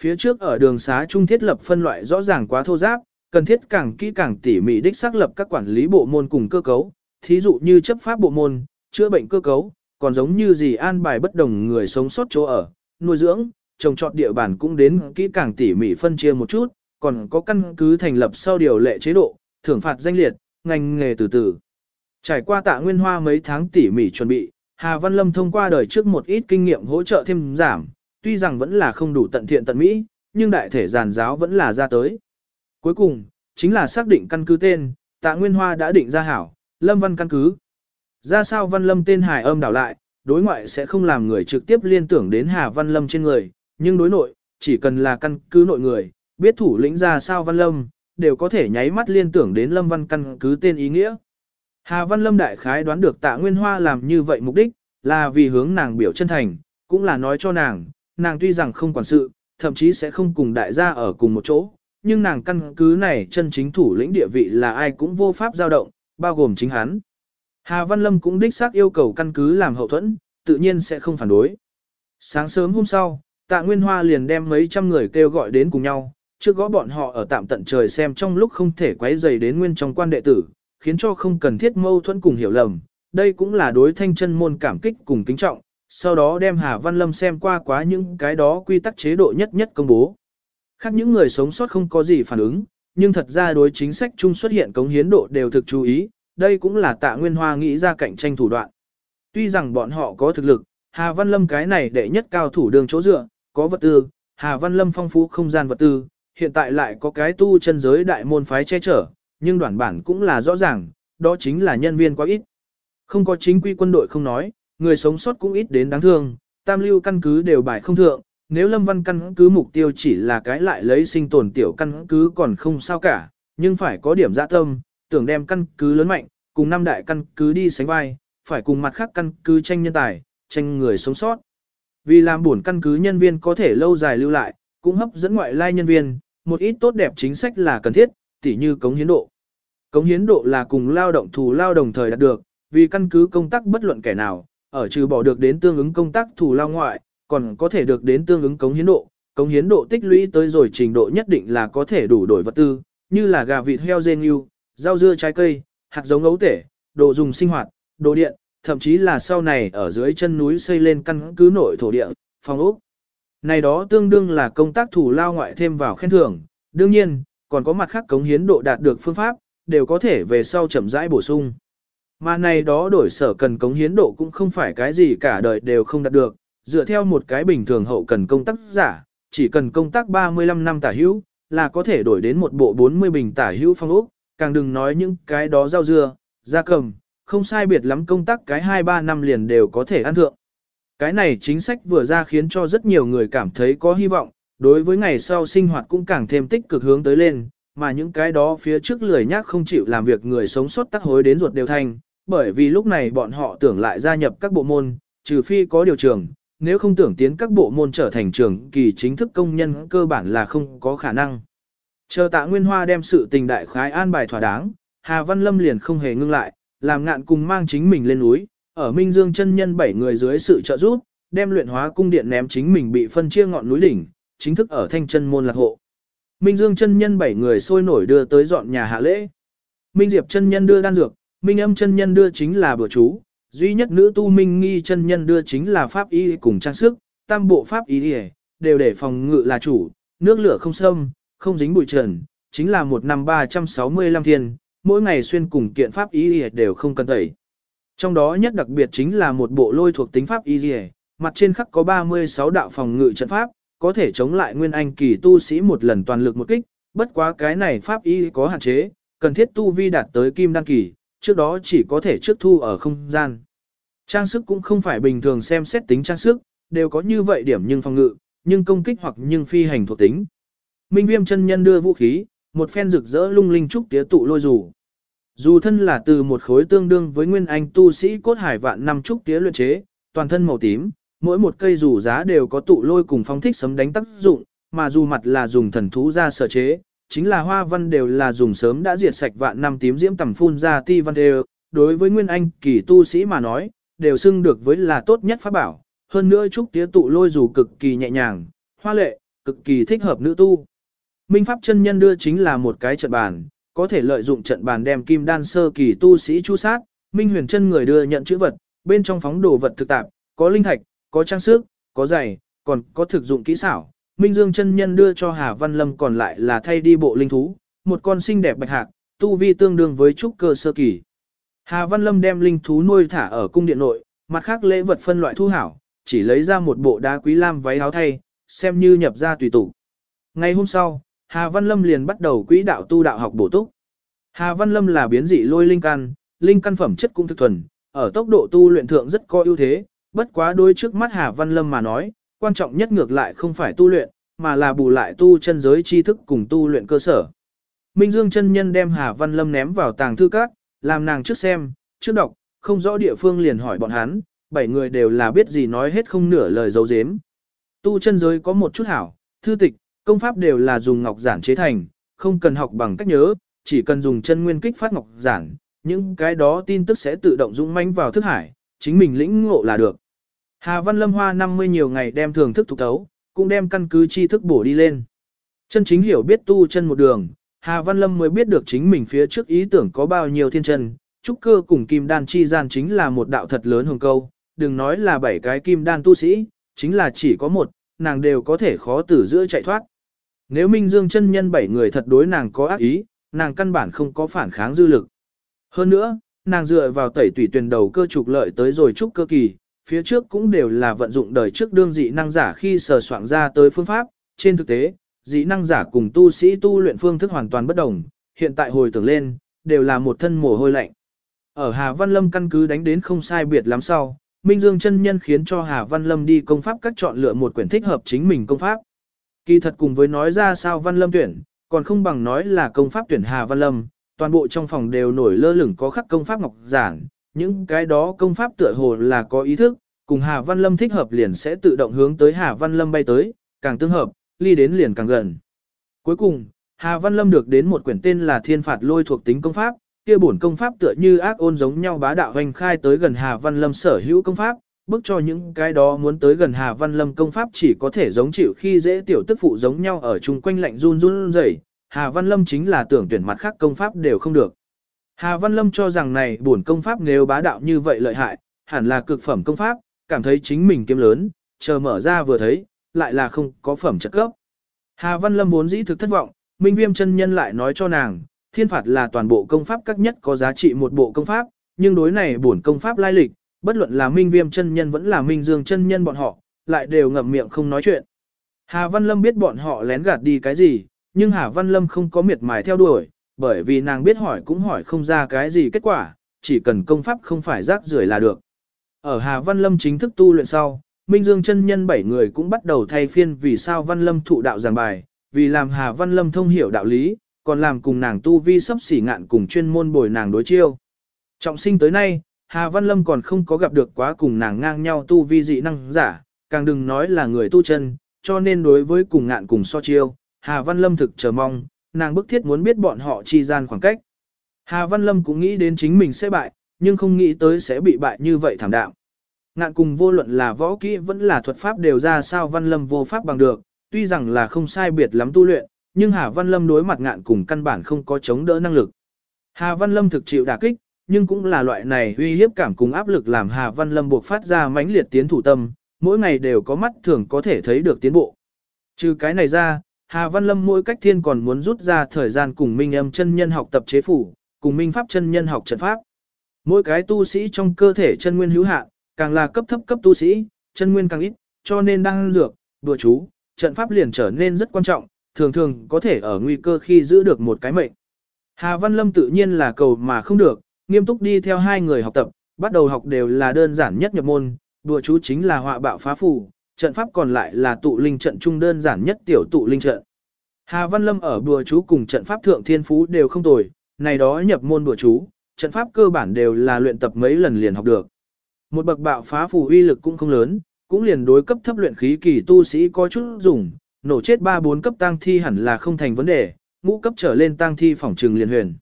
Phía trước ở đường xá trung thiết lập phân loại rõ ràng quá thô giáp, cần thiết càng kỹ càng tỉ mỉ đích xác lập các quản lý bộ môn cùng cơ cấu, thí dụ như chấp pháp bộ môn, chữa bệnh cơ cấu, còn giống như gì an bài bất đồng người sống sót chỗ ở, nuôi dưỡng, trồng trọt địa bàn cũng đến kỹ càng tỉ mỉ phân chia một chút, còn có căn cứ thành lập sau điều lệ chế độ, thưởng phạt danh liệt, ngành nghề từ từ. Trải qua tạ nguyên hoa mấy tháng tỉ mỉ chuẩn bị, Hà Văn Lâm thông qua đời trước một ít kinh nghiệm hỗ trợ thêm giảm, tuy rằng vẫn là không đủ tận thiện tận mỹ, nhưng đại thể giàn giáo vẫn là ra tới. Cuối cùng, chính là xác định căn cứ tên, tạ Nguyên Hoa đã định ra hảo, Lâm Văn căn cứ. Ra sao Văn Lâm tên Hải âm đảo lại, đối ngoại sẽ không làm người trực tiếp liên tưởng đến Hà Văn Lâm trên người, nhưng đối nội, chỉ cần là căn cứ nội người, biết thủ lĩnh ra sao Văn Lâm, đều có thể nháy mắt liên tưởng đến Lâm Văn căn cứ tên ý nghĩa. Hà Văn Lâm đại khái đoán được tạ Nguyên Hoa làm như vậy mục đích, là vì hướng nàng biểu chân thành, cũng là nói cho nàng, nàng tuy rằng không quản sự, thậm chí sẽ không cùng đại gia ở cùng một chỗ, nhưng nàng căn cứ này chân chính thủ lĩnh địa vị là ai cũng vô pháp dao động, bao gồm chính hắn. Hà Văn Lâm cũng đích xác yêu cầu căn cứ làm hậu thuẫn, tự nhiên sẽ không phản đối. Sáng sớm hôm sau, tạ Nguyên Hoa liền đem mấy trăm người kêu gọi đến cùng nhau, trước gõ bọn họ ở tạm tận trời xem trong lúc không thể quấy rầy đến nguyên trong quan đệ tử, khiến cho không cần thiết mâu thuẫn cùng hiểu lầm. Đây cũng là đối thanh chân môn cảm kích cùng kính trọng, sau đó đem Hà Văn Lâm xem qua quá những cái đó quy tắc chế độ nhất nhất công bố. Khác những người sống sót không có gì phản ứng, nhưng thật ra đối chính sách chung xuất hiện cống hiến độ đều thực chú ý, đây cũng là tạ Nguyên Hoa nghĩ ra cạnh tranh thủ đoạn. Tuy rằng bọn họ có thực lực, Hà Văn Lâm cái này đệ nhất cao thủ đường chỗ dựa, có vật tư, Hà Văn Lâm phong phú không gian vật tư, hiện tại lại có cái tu chân giới đại môn phái che chở, nhưng đoàn bản cũng là rõ ràng, đó chính là nhân viên quá ít. Không có chính quy quân đội không nói, người sống sót cũng ít đến đáng thương, tam lưu căn cứ đều bài không thượng, nếu lâm văn căn cứ mục tiêu chỉ là cái lại lấy sinh tồn tiểu căn cứ còn không sao cả, nhưng phải có điểm dạ tâm, tưởng đem căn cứ lớn mạnh, cùng năm đại căn cứ đi sánh vai, phải cùng mặt khác căn cứ tranh nhân tài, tranh người sống sót. Vì làm buồn căn cứ nhân viên có thể lâu dài lưu lại, cũng hấp dẫn ngoại lai nhân viên, một ít tốt đẹp chính sách là cần thiết, tỉ như cống hiến độ. Cống hiến độ là cùng lao động thù lao đồng thời đạt được, vì căn cứ công tác bất luận kẻ nào, ở trừ bỏ được đến tương ứng công tác thù lao ngoại, còn có thể được đến tương ứng cống hiến độ. Cống hiến độ tích lũy tới rồi trình độ nhất định là có thể đủ đổi vật tư, như là gà vịt heo dê yêu, rau dưa trái cây, hạt giống ấu tể, đồ dùng sinh hoạt, đồ điện, thậm chí là sau này ở dưới chân núi xây lên căn cứ nội thổ địa, phòng ốc. Này đó tương đương là công tác thủ lao ngoại thêm vào khen thưởng, đương nhiên, còn có mặt khác cống hiến độ đạt được phương pháp, đều có thể về sau chậm rãi bổ sung. Mà này đó đổi sở cần cống hiến độ cũng không phải cái gì cả đời đều không đạt được, dựa theo một cái bình thường hậu cần công tác giả, chỉ cần công tác 35 năm tả hữu, là có thể đổi đến một bộ 40 bình tả hữu phong ốc, càng đừng nói những cái đó rau dưa, da cầm, không sai biệt lắm công tác cái 2-3 năm liền đều có thể ăn thượng. Cái này chính sách vừa ra khiến cho rất nhiều người cảm thấy có hy vọng, đối với ngày sau sinh hoạt cũng càng thêm tích cực hướng tới lên, mà những cái đó phía trước lười nhác không chịu làm việc người sống sót tắc hối đến ruột đều thành, bởi vì lúc này bọn họ tưởng lại gia nhập các bộ môn, trừ phi có điều trường, nếu không tưởng tiến các bộ môn trở thành trường kỳ chính thức công nhân cơ bản là không có khả năng. Chờ tạ Nguyên Hoa đem sự tình đại khái an bài thỏa đáng, Hà Văn Lâm liền không hề ngưng lại, làm ngạn cùng mang chính mình lên núi, ở Minh Dương chân nhân bảy người dưới sự trợ giúp, đem luyện hóa cung điện ném chính mình bị phân chia ngọn núi đỉnh, chính thức ở thanh chân môn lạc hộ. Minh Dương chân nhân bảy người sôi nổi đưa tới dọn nhà hạ lễ. Minh Diệp chân nhân đưa đan dược, Minh Âm chân nhân đưa chính là bữa chú, duy nhất nữ tu Minh Nghi chân nhân đưa chính là pháp y cùng trang sức, tam bộ pháp y đều để phòng ngự là chủ, nước lửa không xâm, không dính bụi trần, chính là một năm 365 thiên, mỗi ngày xuyên cùng kiện pháp y đều không cần tẩy. Trong đó nhất đặc biệt chính là một bộ lôi thuộc tính pháp y mặt trên khắc có 36 đạo phòng ngự trận pháp, có thể chống lại nguyên anh kỳ tu sĩ một lần toàn lực một kích, bất quá cái này pháp y có hạn chế, cần thiết tu vi đạt tới kim đăng kỳ, trước đó chỉ có thể trước thu ở không gian. Trang sức cũng không phải bình thường xem xét tính trang sức, đều có như vậy điểm nhưng phòng ngự, nhưng công kích hoặc nhưng phi hành thuộc tính. Minh viêm chân nhân đưa vũ khí, một phen rực rỡ lung linh trúc tía tụ lôi dù. Dù thân là từ một khối tương đương với nguyên anh tu sĩ cốt hải vạn năm trúc tía luyện chế, toàn thân màu tím, mỗi một cây dù giá đều có tụ lôi cùng phong thích sấm đánh tác dụng, mà dù mặt là dùng thần thú ra sở chế, chính là hoa văn đều là dùng sớm đã diệt sạch vạn năm tím diễm tầm phun ra ti văn đều, đối với nguyên anh kỳ tu sĩ mà nói, đều xưng được với là tốt nhất pháp bảo, hơn nữa trúc tía tụ lôi dù cực kỳ nhẹ nhàng, hoa lệ, cực kỳ thích hợp nữ tu. Minh Pháp chân nhân đưa chính là một cái trận bàn, có thể lợi dụng trận bàn đem kim đan sơ kỳ tu sĩ chu sát, Minh Huyền chân người đưa nhận chữ vật, bên trong phóng đồ vật thực tạp, có linh thạch, có trang sức, có giày, còn có thực dụng kỹ xảo. Minh Dương chân nhân đưa cho Hà Văn Lâm còn lại là thay đi bộ linh thú, một con xinh đẹp bạch hạc, tu vi tương đương với trúc cơ sơ kỳ. Hà Văn Lâm đem linh thú nuôi thả ở cung điện nội, mặt khác lễ vật phân loại thu hảo, chỉ lấy ra một bộ đá quý lam váy áo thay, xem như nhập ra tùy tủ. Ngày hôm sau, Hà Văn Lâm liền bắt đầu quỹ đạo tu đạo học bổ túc. Hà Văn Lâm là biến dị lôi linh căn, linh căn phẩm chất cũng thực thuần, ở tốc độ tu luyện thượng rất có ưu thế, bất quá đối trước mắt Hà Văn Lâm mà nói, quan trọng nhất ngược lại không phải tu luyện, mà là bù lại tu chân giới tri thức cùng tu luyện cơ sở. Minh Dương chân nhân đem Hà Văn Lâm ném vào tàng thư các, làm nàng trước xem, trước đọc, không rõ địa phương liền hỏi bọn hắn, bảy người đều là biết gì nói hết không nửa lời dấu dếm. Tu chân giới có một chút hảo, thư tịch, công pháp đều là dùng ngọc giản chế thành, không cần học bằng cách nhớ, chỉ cần dùng chân nguyên kích phát ngọc giản, những cái đó tin tức sẽ tự động dũng mãnh vào thức hải, chính mình lĩnh ngộ là được. Hà Văn Lâm Hoa 50 nhiều ngày đem thưởng thức thuộc tấu, cũng đem căn cứ tri thức bổ đi lên. Chân chính hiểu biết tu chân một đường, Hà Văn Lâm mới biết được chính mình phía trước ý tưởng có bao nhiêu thiên chân, trúc cơ cùng kim đan chi gian chính là một đạo thật lớn hồng câu, đừng nói là bảy cái kim đan tu sĩ, chính là chỉ có một, nàng đều có thể khó tử giữa chạy thoát. Nếu Minh Dương chân nhân bảy người thật đối nàng có ác ý, nàng căn bản không có phản kháng dư lực. Hơn nữa, nàng dựa vào tẩy tùy tuyển đầu cơ trục lợi tới rồi trúc cơ kỳ, phía trước cũng đều là vận dụng đời trước đương dị năng giả khi sờ soạn ra tới phương pháp, trên thực tế, dị năng giả cùng tu sĩ tu luyện phương thức hoàn toàn bất đồng, hiện tại hồi tưởng lên, đều là một thân mồ hôi lạnh. Ở Hà Văn Lâm căn cứ đánh đến không sai biệt lắm sau, Minh Dương chân nhân khiến cho Hà Văn Lâm đi công pháp các chọn lựa một quyển thích hợp chính mình công pháp. Kỳ thật cùng với nói ra sao Văn Lâm tuyển, còn không bằng nói là công pháp tuyển Hà Văn Lâm, toàn bộ trong phòng đều nổi lơ lửng có khắc công pháp ngọc giản, những cái đó công pháp tựa hồ là có ý thức, cùng Hà Văn Lâm thích hợp liền sẽ tự động hướng tới Hà Văn Lâm bay tới, càng tương hợp, ly đến liền càng gần. Cuối cùng, Hà Văn Lâm được đến một quyển tên là Thiên Phạt Lôi thuộc tính công pháp, kia bổn công pháp tựa như ác ôn giống nhau bá đạo hoành khai tới gần Hà Văn Lâm sở hữu công pháp, bức cho những cái đó muốn tới gần Hà Văn Lâm công pháp chỉ có thể giống chịu khi dễ tiểu tức phụ giống nhau ở chung quanh lạnh run run rẩy. Hà Văn Lâm chính là tưởng tuyển mặt khác công pháp đều không được. Hà Văn Lâm cho rằng này bổn công pháp nếu bá đạo như vậy lợi hại, hẳn là cực phẩm công pháp, cảm thấy chính mình kiếm lớn, chờ mở ra vừa thấy, lại là không có phẩm chất cấp. Hà Văn Lâm vốn dĩ thực thất vọng, Minh Viêm chân nhân lại nói cho nàng, thiên phạt là toàn bộ công pháp các nhất có giá trị một bộ công pháp, nhưng đối này bổn công pháp lai lịch, bất luận là Minh Viêm chân nhân vẫn là Minh Dương chân nhân bọn họ, lại đều ngậm miệng không nói chuyện. Hà Văn Lâm biết bọn họ lén gạt đi cái gì, nhưng Hà Văn Lâm không có miệt mài theo đuổi, bởi vì nàng biết hỏi cũng hỏi không ra cái gì kết quả, chỉ cần công pháp không phải rác rưởi là được. Ở Hà Văn Lâm chính thức tu luyện sau, Minh Dương chân nhân bảy người cũng bắt đầu thay phiên vì sao Văn Lâm thụ đạo giảng bài, vì làm Hà Văn Lâm thông hiểu đạo lý, còn làm cùng nàng tu vi sắp xỉ ngạn cùng chuyên môn bồi nàng đối chiêu. Trọng sinh tới nay, Hà Văn Lâm còn không có gặp được quá cùng nàng ngang nhau tu vi dị năng giả, càng đừng nói là người tu chân, cho nên đối với cùng ngạn cùng so chiêu, Hà Văn Lâm thực chờ mong, nàng bức thiết muốn biết bọn họ chi gian khoảng cách. Hà Văn Lâm cũng nghĩ đến chính mình sẽ bại, nhưng không nghĩ tới sẽ bị bại như vậy thảm đạm. Ngạn cùng vô luận là võ kỹ vẫn là thuật pháp đều ra sao Văn Lâm vô pháp bằng được, tuy rằng là không sai biệt lắm tu luyện, nhưng Hà Văn Lâm đối mặt ngạn cùng căn bản không có chống đỡ năng lực. Hà Văn Lâm thực chịu đả kích, nhưng cũng là loại này uy hiếp cảm cùng áp lực làm Hà Văn Lâm buộc phát ra mãnh liệt tiến thủ tâm, mỗi ngày đều có mắt thường có thể thấy được tiến bộ. Trừ cái này ra, Hà Văn Lâm mỗi cách thiên còn muốn rút ra thời gian cùng Minh Âm chân nhân học tập chế phủ, cùng Minh Pháp chân nhân học trận pháp. Mỗi cái tu sĩ trong cơ thể chân nguyên hữu hạn, càng là cấp thấp cấp tu sĩ, chân nguyên càng ít, cho nên đang dược, đùa chú, trận pháp liền trở nên rất quan trọng, thường thường có thể ở nguy cơ khi giữ được một cái mệnh. Hà Văn Lâm tự nhiên là cầu mà không được, nghiêm túc đi theo hai người học tập, bắt đầu học đều là đơn giản nhất nhập môn, đùa chú chính là họa bạo phá phù, trận pháp còn lại là tụ linh trận trung đơn giản nhất tiểu tụ linh trận. Hà Văn Lâm ở đùa chú cùng trận pháp thượng thiên phú đều không tồi, này đó nhập môn đùa chú, trận pháp cơ bản đều là luyện tập mấy lần liền học được. Một bậc bạo phá phù uy lực cũng không lớn, cũng liền đối cấp thấp luyện khí kỳ tu sĩ có chút dùng, nổ chết 3-4 cấp tăng thi hẳn là không thành vấn đề, ngũ cấp trở lên tăng thi phỏng trừng liền huyền.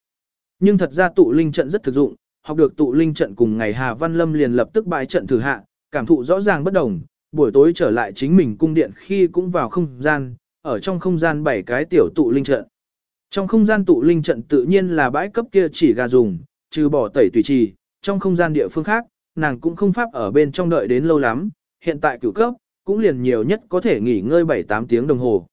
Nhưng thật ra tụ linh trận rất thực dụng, học được tụ linh trận cùng ngày Hà Văn Lâm liền lập tức bãi trận thử hạ, cảm thụ rõ ràng bất đồng, buổi tối trở lại chính mình cung điện khi cũng vào không gian, ở trong không gian bảy cái tiểu tụ linh trận. Trong không gian tụ linh trận tự nhiên là bãi cấp kia chỉ gà dùng, trừ bỏ tẩy tùy trì, trong không gian địa phương khác, nàng cũng không pháp ở bên trong đợi đến lâu lắm, hiện tại cửu cấp, cũng liền nhiều nhất có thể nghỉ ngơi 7-8 tiếng đồng hồ.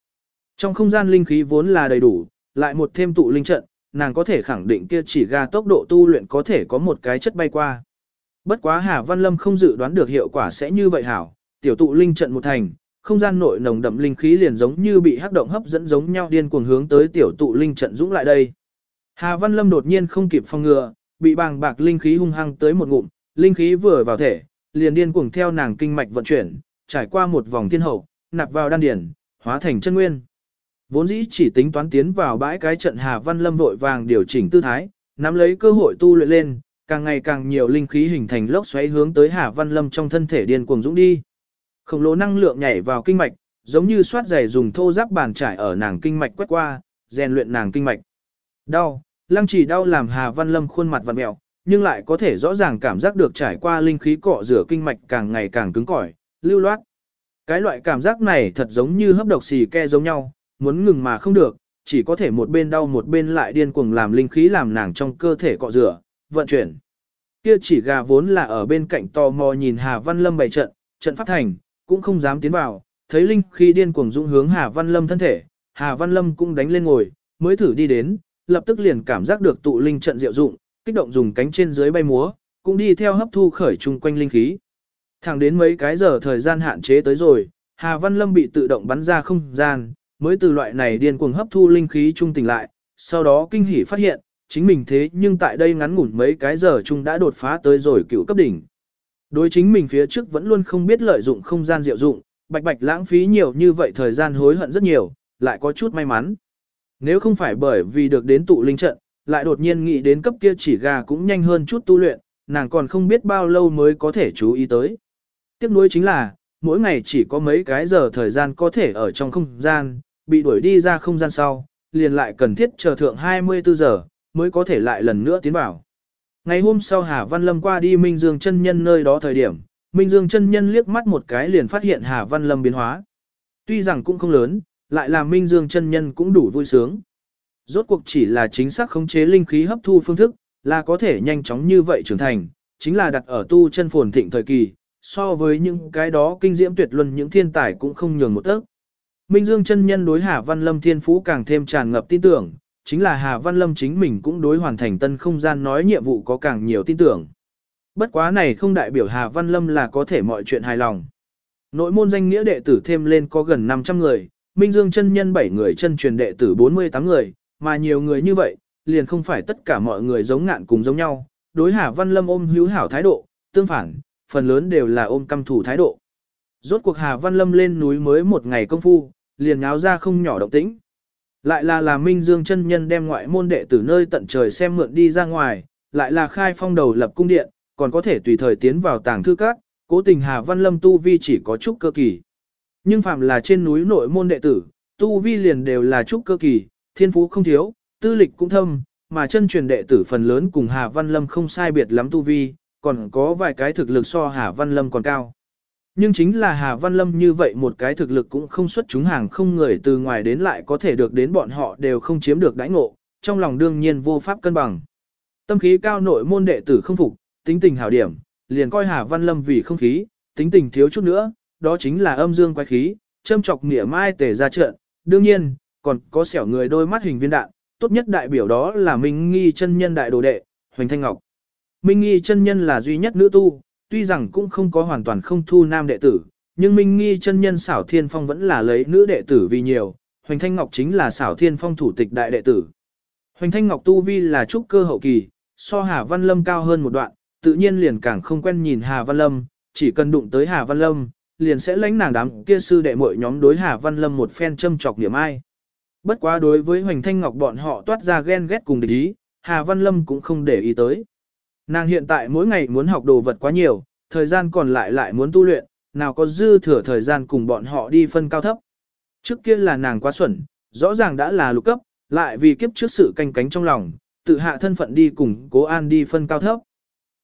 Trong không gian linh khí vốn là đầy đủ, lại một thêm tụ linh trận, nàng có thể khẳng định kia chỉ ga tốc độ tu luyện có thể có một cái chất bay qua. Bất quá Hà Văn Lâm không dự đoán được hiệu quả sẽ như vậy hảo, tiểu tụ linh trận một thành, không gian nội nồng đậm linh khí liền giống như bị hắc động hấp dẫn giống nhau điên cuồng hướng tới tiểu tụ linh trận dũng lại đây. Hà Văn Lâm đột nhiên không kịp phòng ngừa, bị bàng bạc linh khí hung hăng tới một ngụm, linh khí vừa vào thể, liền điên cuồng theo nàng kinh mạch vận chuyển, trải qua một vòng thiên hậu, nạp vào đan điển, hóa thành chân nguyên. Vốn dĩ chỉ tính toán tiến vào bãi cái trận Hà Văn Lâm vội vàng điều chỉnh tư thái, nắm lấy cơ hội tu luyện lên, càng ngày càng nhiều linh khí hình thành lốc xoáy hướng tới Hà Văn Lâm trong thân thể điên cuồng dũng đi. Khổng lồ năng lượng nhảy vào kinh mạch, giống như xoát giày dùng thô giáp bàn trải ở nàng kinh mạch quét qua, rèn luyện nàng kinh mạch. Đau, lăng chỉ đau làm Hà Văn Lâm khuôn mặt vặn mẹo, nhưng lại có thể rõ ràng cảm giác được trải qua linh khí cọ rửa kinh mạch càng ngày càng cứng cỏi, lưu loát. Cái loại cảm giác này thật giống như hấp độc xì ke giống nhau, muốn ngừng mà không được, chỉ có thể một bên đau một bên lại điên cuồng làm linh khí làm nàng trong cơ thể cọ rửa, vận chuyển. Kia chỉ gà vốn là ở bên cạnh tò mò nhìn Hà Văn Lâm bày trận, trận phát thành, cũng không dám tiến vào, thấy linh khí điên cuồng dũng hướng Hà Văn Lâm thân thể, Hà Văn Lâm cũng đánh lên ngồi, mới thử đi đến, lập tức liền cảm giác được tụ linh trận diệu dụng, kích động dùng cánh trên dưới bay múa, cũng đi theo hấp thu khởi chung quanh linh khí. Thẳng đến mấy cái giờ thời gian hạn chế tới rồi, Hà Văn Lâm bị tự động bắn ra không gian, mới từ loại này điên cuồng hấp thu linh khí trung tỉnh lại, sau đó kinh hỉ phát hiện, chính mình thế nhưng tại đây ngắn ngủn mấy cái giờ chung đã đột phá tới rồi cựu cấp đỉnh. Đối chính mình phía trước vẫn luôn không biết lợi dụng không gian diệu dụng, bạch bạch lãng phí nhiều như vậy thời gian hối hận rất nhiều, lại có chút may mắn. Nếu không phải bởi vì được đến tụ linh trận, lại đột nhiên nghĩ đến cấp kia chỉ gà cũng nhanh hơn chút tu luyện, nàng còn không biết bao lâu mới có thể chú ý tới. Tiếc nuối chính là, mỗi ngày chỉ có mấy cái giờ thời gian có thể ở trong không gian, bị đuổi đi ra không gian sau, liền lại cần thiết chờ thượng 24 giờ, mới có thể lại lần nữa tiến vào. Ngày hôm sau Hà Văn Lâm qua đi Minh Dương chân nhân nơi đó thời điểm, Minh Dương chân nhân liếc mắt một cái liền phát hiện Hà Văn Lâm biến hóa. Tuy rằng cũng không lớn, lại làm Minh Dương chân nhân cũng đủ vui sướng. Rốt cuộc chỉ là chính xác khống chế linh khí hấp thu phương thức, là có thể nhanh chóng như vậy trưởng thành, chính là đặt ở tu chân phồn thịnh thời kỳ, so với những cái đó kinh diễm tuyệt luân những thiên tài cũng không nhường một tấc. Minh Dương chân nhân đối Hà Văn Lâm thiên phú càng thêm tràn ngập tin tưởng, chính là Hà Văn Lâm chính mình cũng đối hoàn thành tân không gian nói nhiệm vụ có càng nhiều tin tưởng. Bất quá này không đại biểu Hà Văn Lâm là có thể mọi chuyện hài lòng. Nội môn danh nghĩa đệ tử thêm lên có gần 500 người, Minh Dương chân nhân 7 người chân truyền đệ tử 48 người, mà nhiều người như vậy, liền không phải tất cả mọi người giống ngạn cùng giống nhau. Đối Hà Văn Lâm ôm hữu hảo thái độ, tương phản, phần lớn đều là ôm căm thủ thái độ. Rốt cuộc Hà Văn Lâm lên núi mới một ngày công phu, liền nháo ra không nhỏ động tĩnh. Lại là là Minh Dương chân nhân đem ngoại môn đệ tử nơi tận trời xem mượn đi ra ngoài, lại là khai phong đầu lập cung điện, còn có thể tùy thời tiến vào tàng thư các, Cố tình Hà Văn Lâm tu vi chỉ có chút cơ kỳ. Nhưng phạm là trên núi nội môn đệ tử, tu vi liền đều là chút cơ kỳ, thiên phú không thiếu, tư lịch cũng thâm, mà chân truyền đệ tử phần lớn cùng Hà Văn Lâm không sai biệt lắm tu vi, còn có vài cái thực lực so Hà Văn Lâm còn cao. Nhưng chính là Hà Văn Lâm như vậy một cái thực lực cũng không xuất chúng hàng không người từ ngoài đến lại có thể được đến bọn họ đều không chiếm được đãi ngộ, trong lòng đương nhiên vô pháp cân bằng. Tâm khí cao nội môn đệ tử không phục, tính tình hảo điểm, liền coi Hà Văn Lâm vì không khí, tính tình thiếu chút nữa, đó chính là âm dương quái khí, châm chọc nghĩa mai tề ra trận, đương nhiên, còn có xẻo người đôi mắt hình viên đạn, tốt nhất đại biểu đó là Minh Nghi chân nhân đại đồ đệ, Hoành Thanh Ngọc. Minh Nghi chân nhân là duy nhất nữ tu, tuy rằng cũng không có hoàn toàn không thu nam đệ tử, nhưng Minh Nghi chân nhân xảo thiên phong vẫn là lấy nữ đệ tử vì nhiều, Hoành Thanh Ngọc chính là xảo thiên phong thủ tịch đại đệ tử. Hoành Thanh Ngọc tu vi là trúc cơ hậu kỳ, so Hà Văn Lâm cao hơn một đoạn, tự nhiên liền càng không quen nhìn Hà Văn Lâm, chỉ cần đụng tới Hà Văn Lâm, liền sẽ lãnh nàng đám kia sư đệ muội nhóm đối Hà Văn Lâm một phen châm chọc điểm ai. Bất quá đối với Hoành Thanh Ngọc bọn họ toát ra ghen ghét cùng địch ý, Hà Văn Lâm cũng không để ý tới. Nàng hiện tại mỗi ngày muốn học đồ vật quá nhiều, thời gian còn lại lại muốn tu luyện, nào có dư thừa thời gian cùng bọn họ đi phân cao thấp. Trước kia là nàng quá xuẩn, rõ ràng đã là lục cấp, lại vì kiếp trước sự canh cánh trong lòng, tự hạ thân phận đi cùng cố an đi phân cao thấp.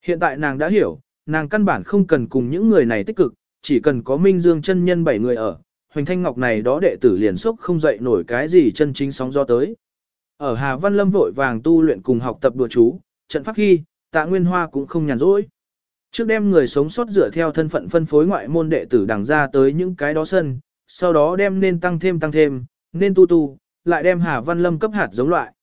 Hiện tại nàng đã hiểu, nàng căn bản không cần cùng những người này tích cực, chỉ cần có Minh Dương chân nhân bảy người ở, Hoành Thanh Ngọc này đó đệ tử liền sốc không dậy nổi cái gì chân chính sóng do tới. Ở Hà Văn Lâm vội vàng tu luyện cùng học tập đùa chú, trận pháp khi, tạ Nguyên Hoa cũng không nhàn rỗi. Trước đem người sống sót dựa theo thân phận phân phối ngoại môn đệ tử đằng ra tới những cái đó sân, sau đó đem nên tăng thêm tăng thêm, nên tu tu, lại đem Hà Văn Lâm cấp hạt giống loại.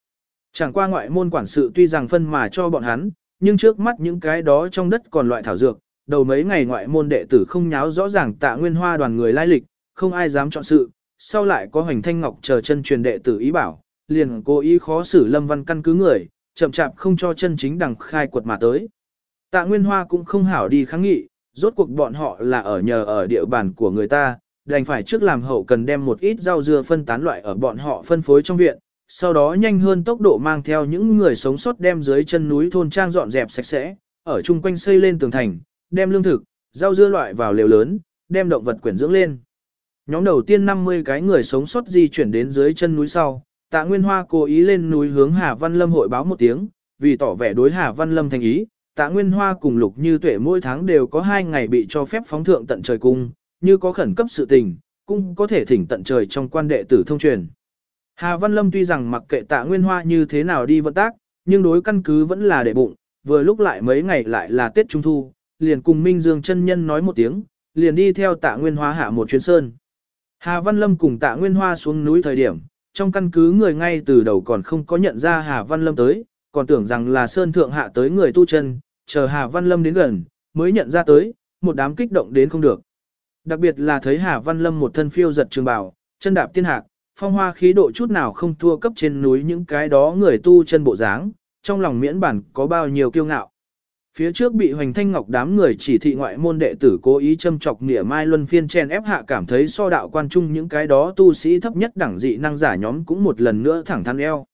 Chẳng qua ngoại môn quản sự tuy rằng phân mà cho bọn hắn, nhưng trước mắt những cái đó trong đất còn loại thảo dược, đầu mấy ngày ngoại môn đệ tử không nháo rõ ràng tạ nguyên hoa đoàn người lai lịch, không ai dám chọn sự, sau lại có hoành thanh ngọc chờ chân truyền đệ tử ý bảo, liền cố ý khó xử lâm văn căn cứ người, chậm chạp không cho chân chính đằng khai quật mà tới. Tạ Nguyên Hoa cũng không hảo đi kháng nghị, rốt cuộc bọn họ là ở nhờ ở địa bàn của người ta, đành phải trước làm hậu cần đem một ít rau dưa phân tán loại ở bọn họ phân phối trong viện, sau đó nhanh hơn tốc độ mang theo những người sống sót đem dưới chân núi thôn trang dọn dẹp sạch sẽ, ở chung quanh xây lên tường thành, đem lương thực, rau dưa loại vào lều lớn, đem động vật quyển dưỡng lên. Nhóm đầu tiên 50 cái người sống sót di chuyển đến dưới chân núi sau, Tạ Nguyên Hoa cố ý lên núi hướng Hà Văn Lâm hội báo một tiếng, vì tỏ vẻ đối Hà Văn Lâm thành ý, Tạ Nguyên Hoa cùng Lục Như Tuệ mỗi tháng đều có hai ngày bị cho phép phóng thượng tận trời cung, như có khẩn cấp sự tình, cũng có thể thỉnh tận trời trong quan đệ tử thông truyền. Hà Văn Lâm tuy rằng mặc kệ Tạ Nguyên Hoa như thế nào đi vận tác, nhưng đối căn cứ vẫn là để bụng, vừa lúc lại mấy ngày lại là Tết Trung Thu, liền cùng Minh Dương chân nhân nói một tiếng, liền đi theo Tạ Nguyên Hoa hạ một chuyến sơn. Hà Văn Lâm cùng Tạ Nguyên Hoa xuống núi thời điểm, trong căn cứ người ngay từ đầu còn không có nhận ra Hà Văn Lâm tới, còn tưởng rằng là Sơn Thượng hạ tới người tu chân, chờ Hà Văn Lâm đến gần, mới nhận ra tới, một đám kích động đến không được. Đặc biệt là thấy Hà Văn Lâm một thân phiêu giật trường bào, chân đạp tiên hạc, phong hoa khí độ chút nào không thua cấp trên núi những cái đó người tu chân bộ dáng, trong lòng miễn bản có bao nhiêu kiêu ngạo. Phía trước bị Hoành Thanh Ngọc đám người chỉ thị ngoại môn đệ tử cố ý châm chọc nghĩa mai luân phiên chen ép hạ cảm thấy so đạo quan trung những cái đó tu sĩ thấp nhất đẳng dị năng giả nhóm cũng một lần nữa thẳng thắn eo.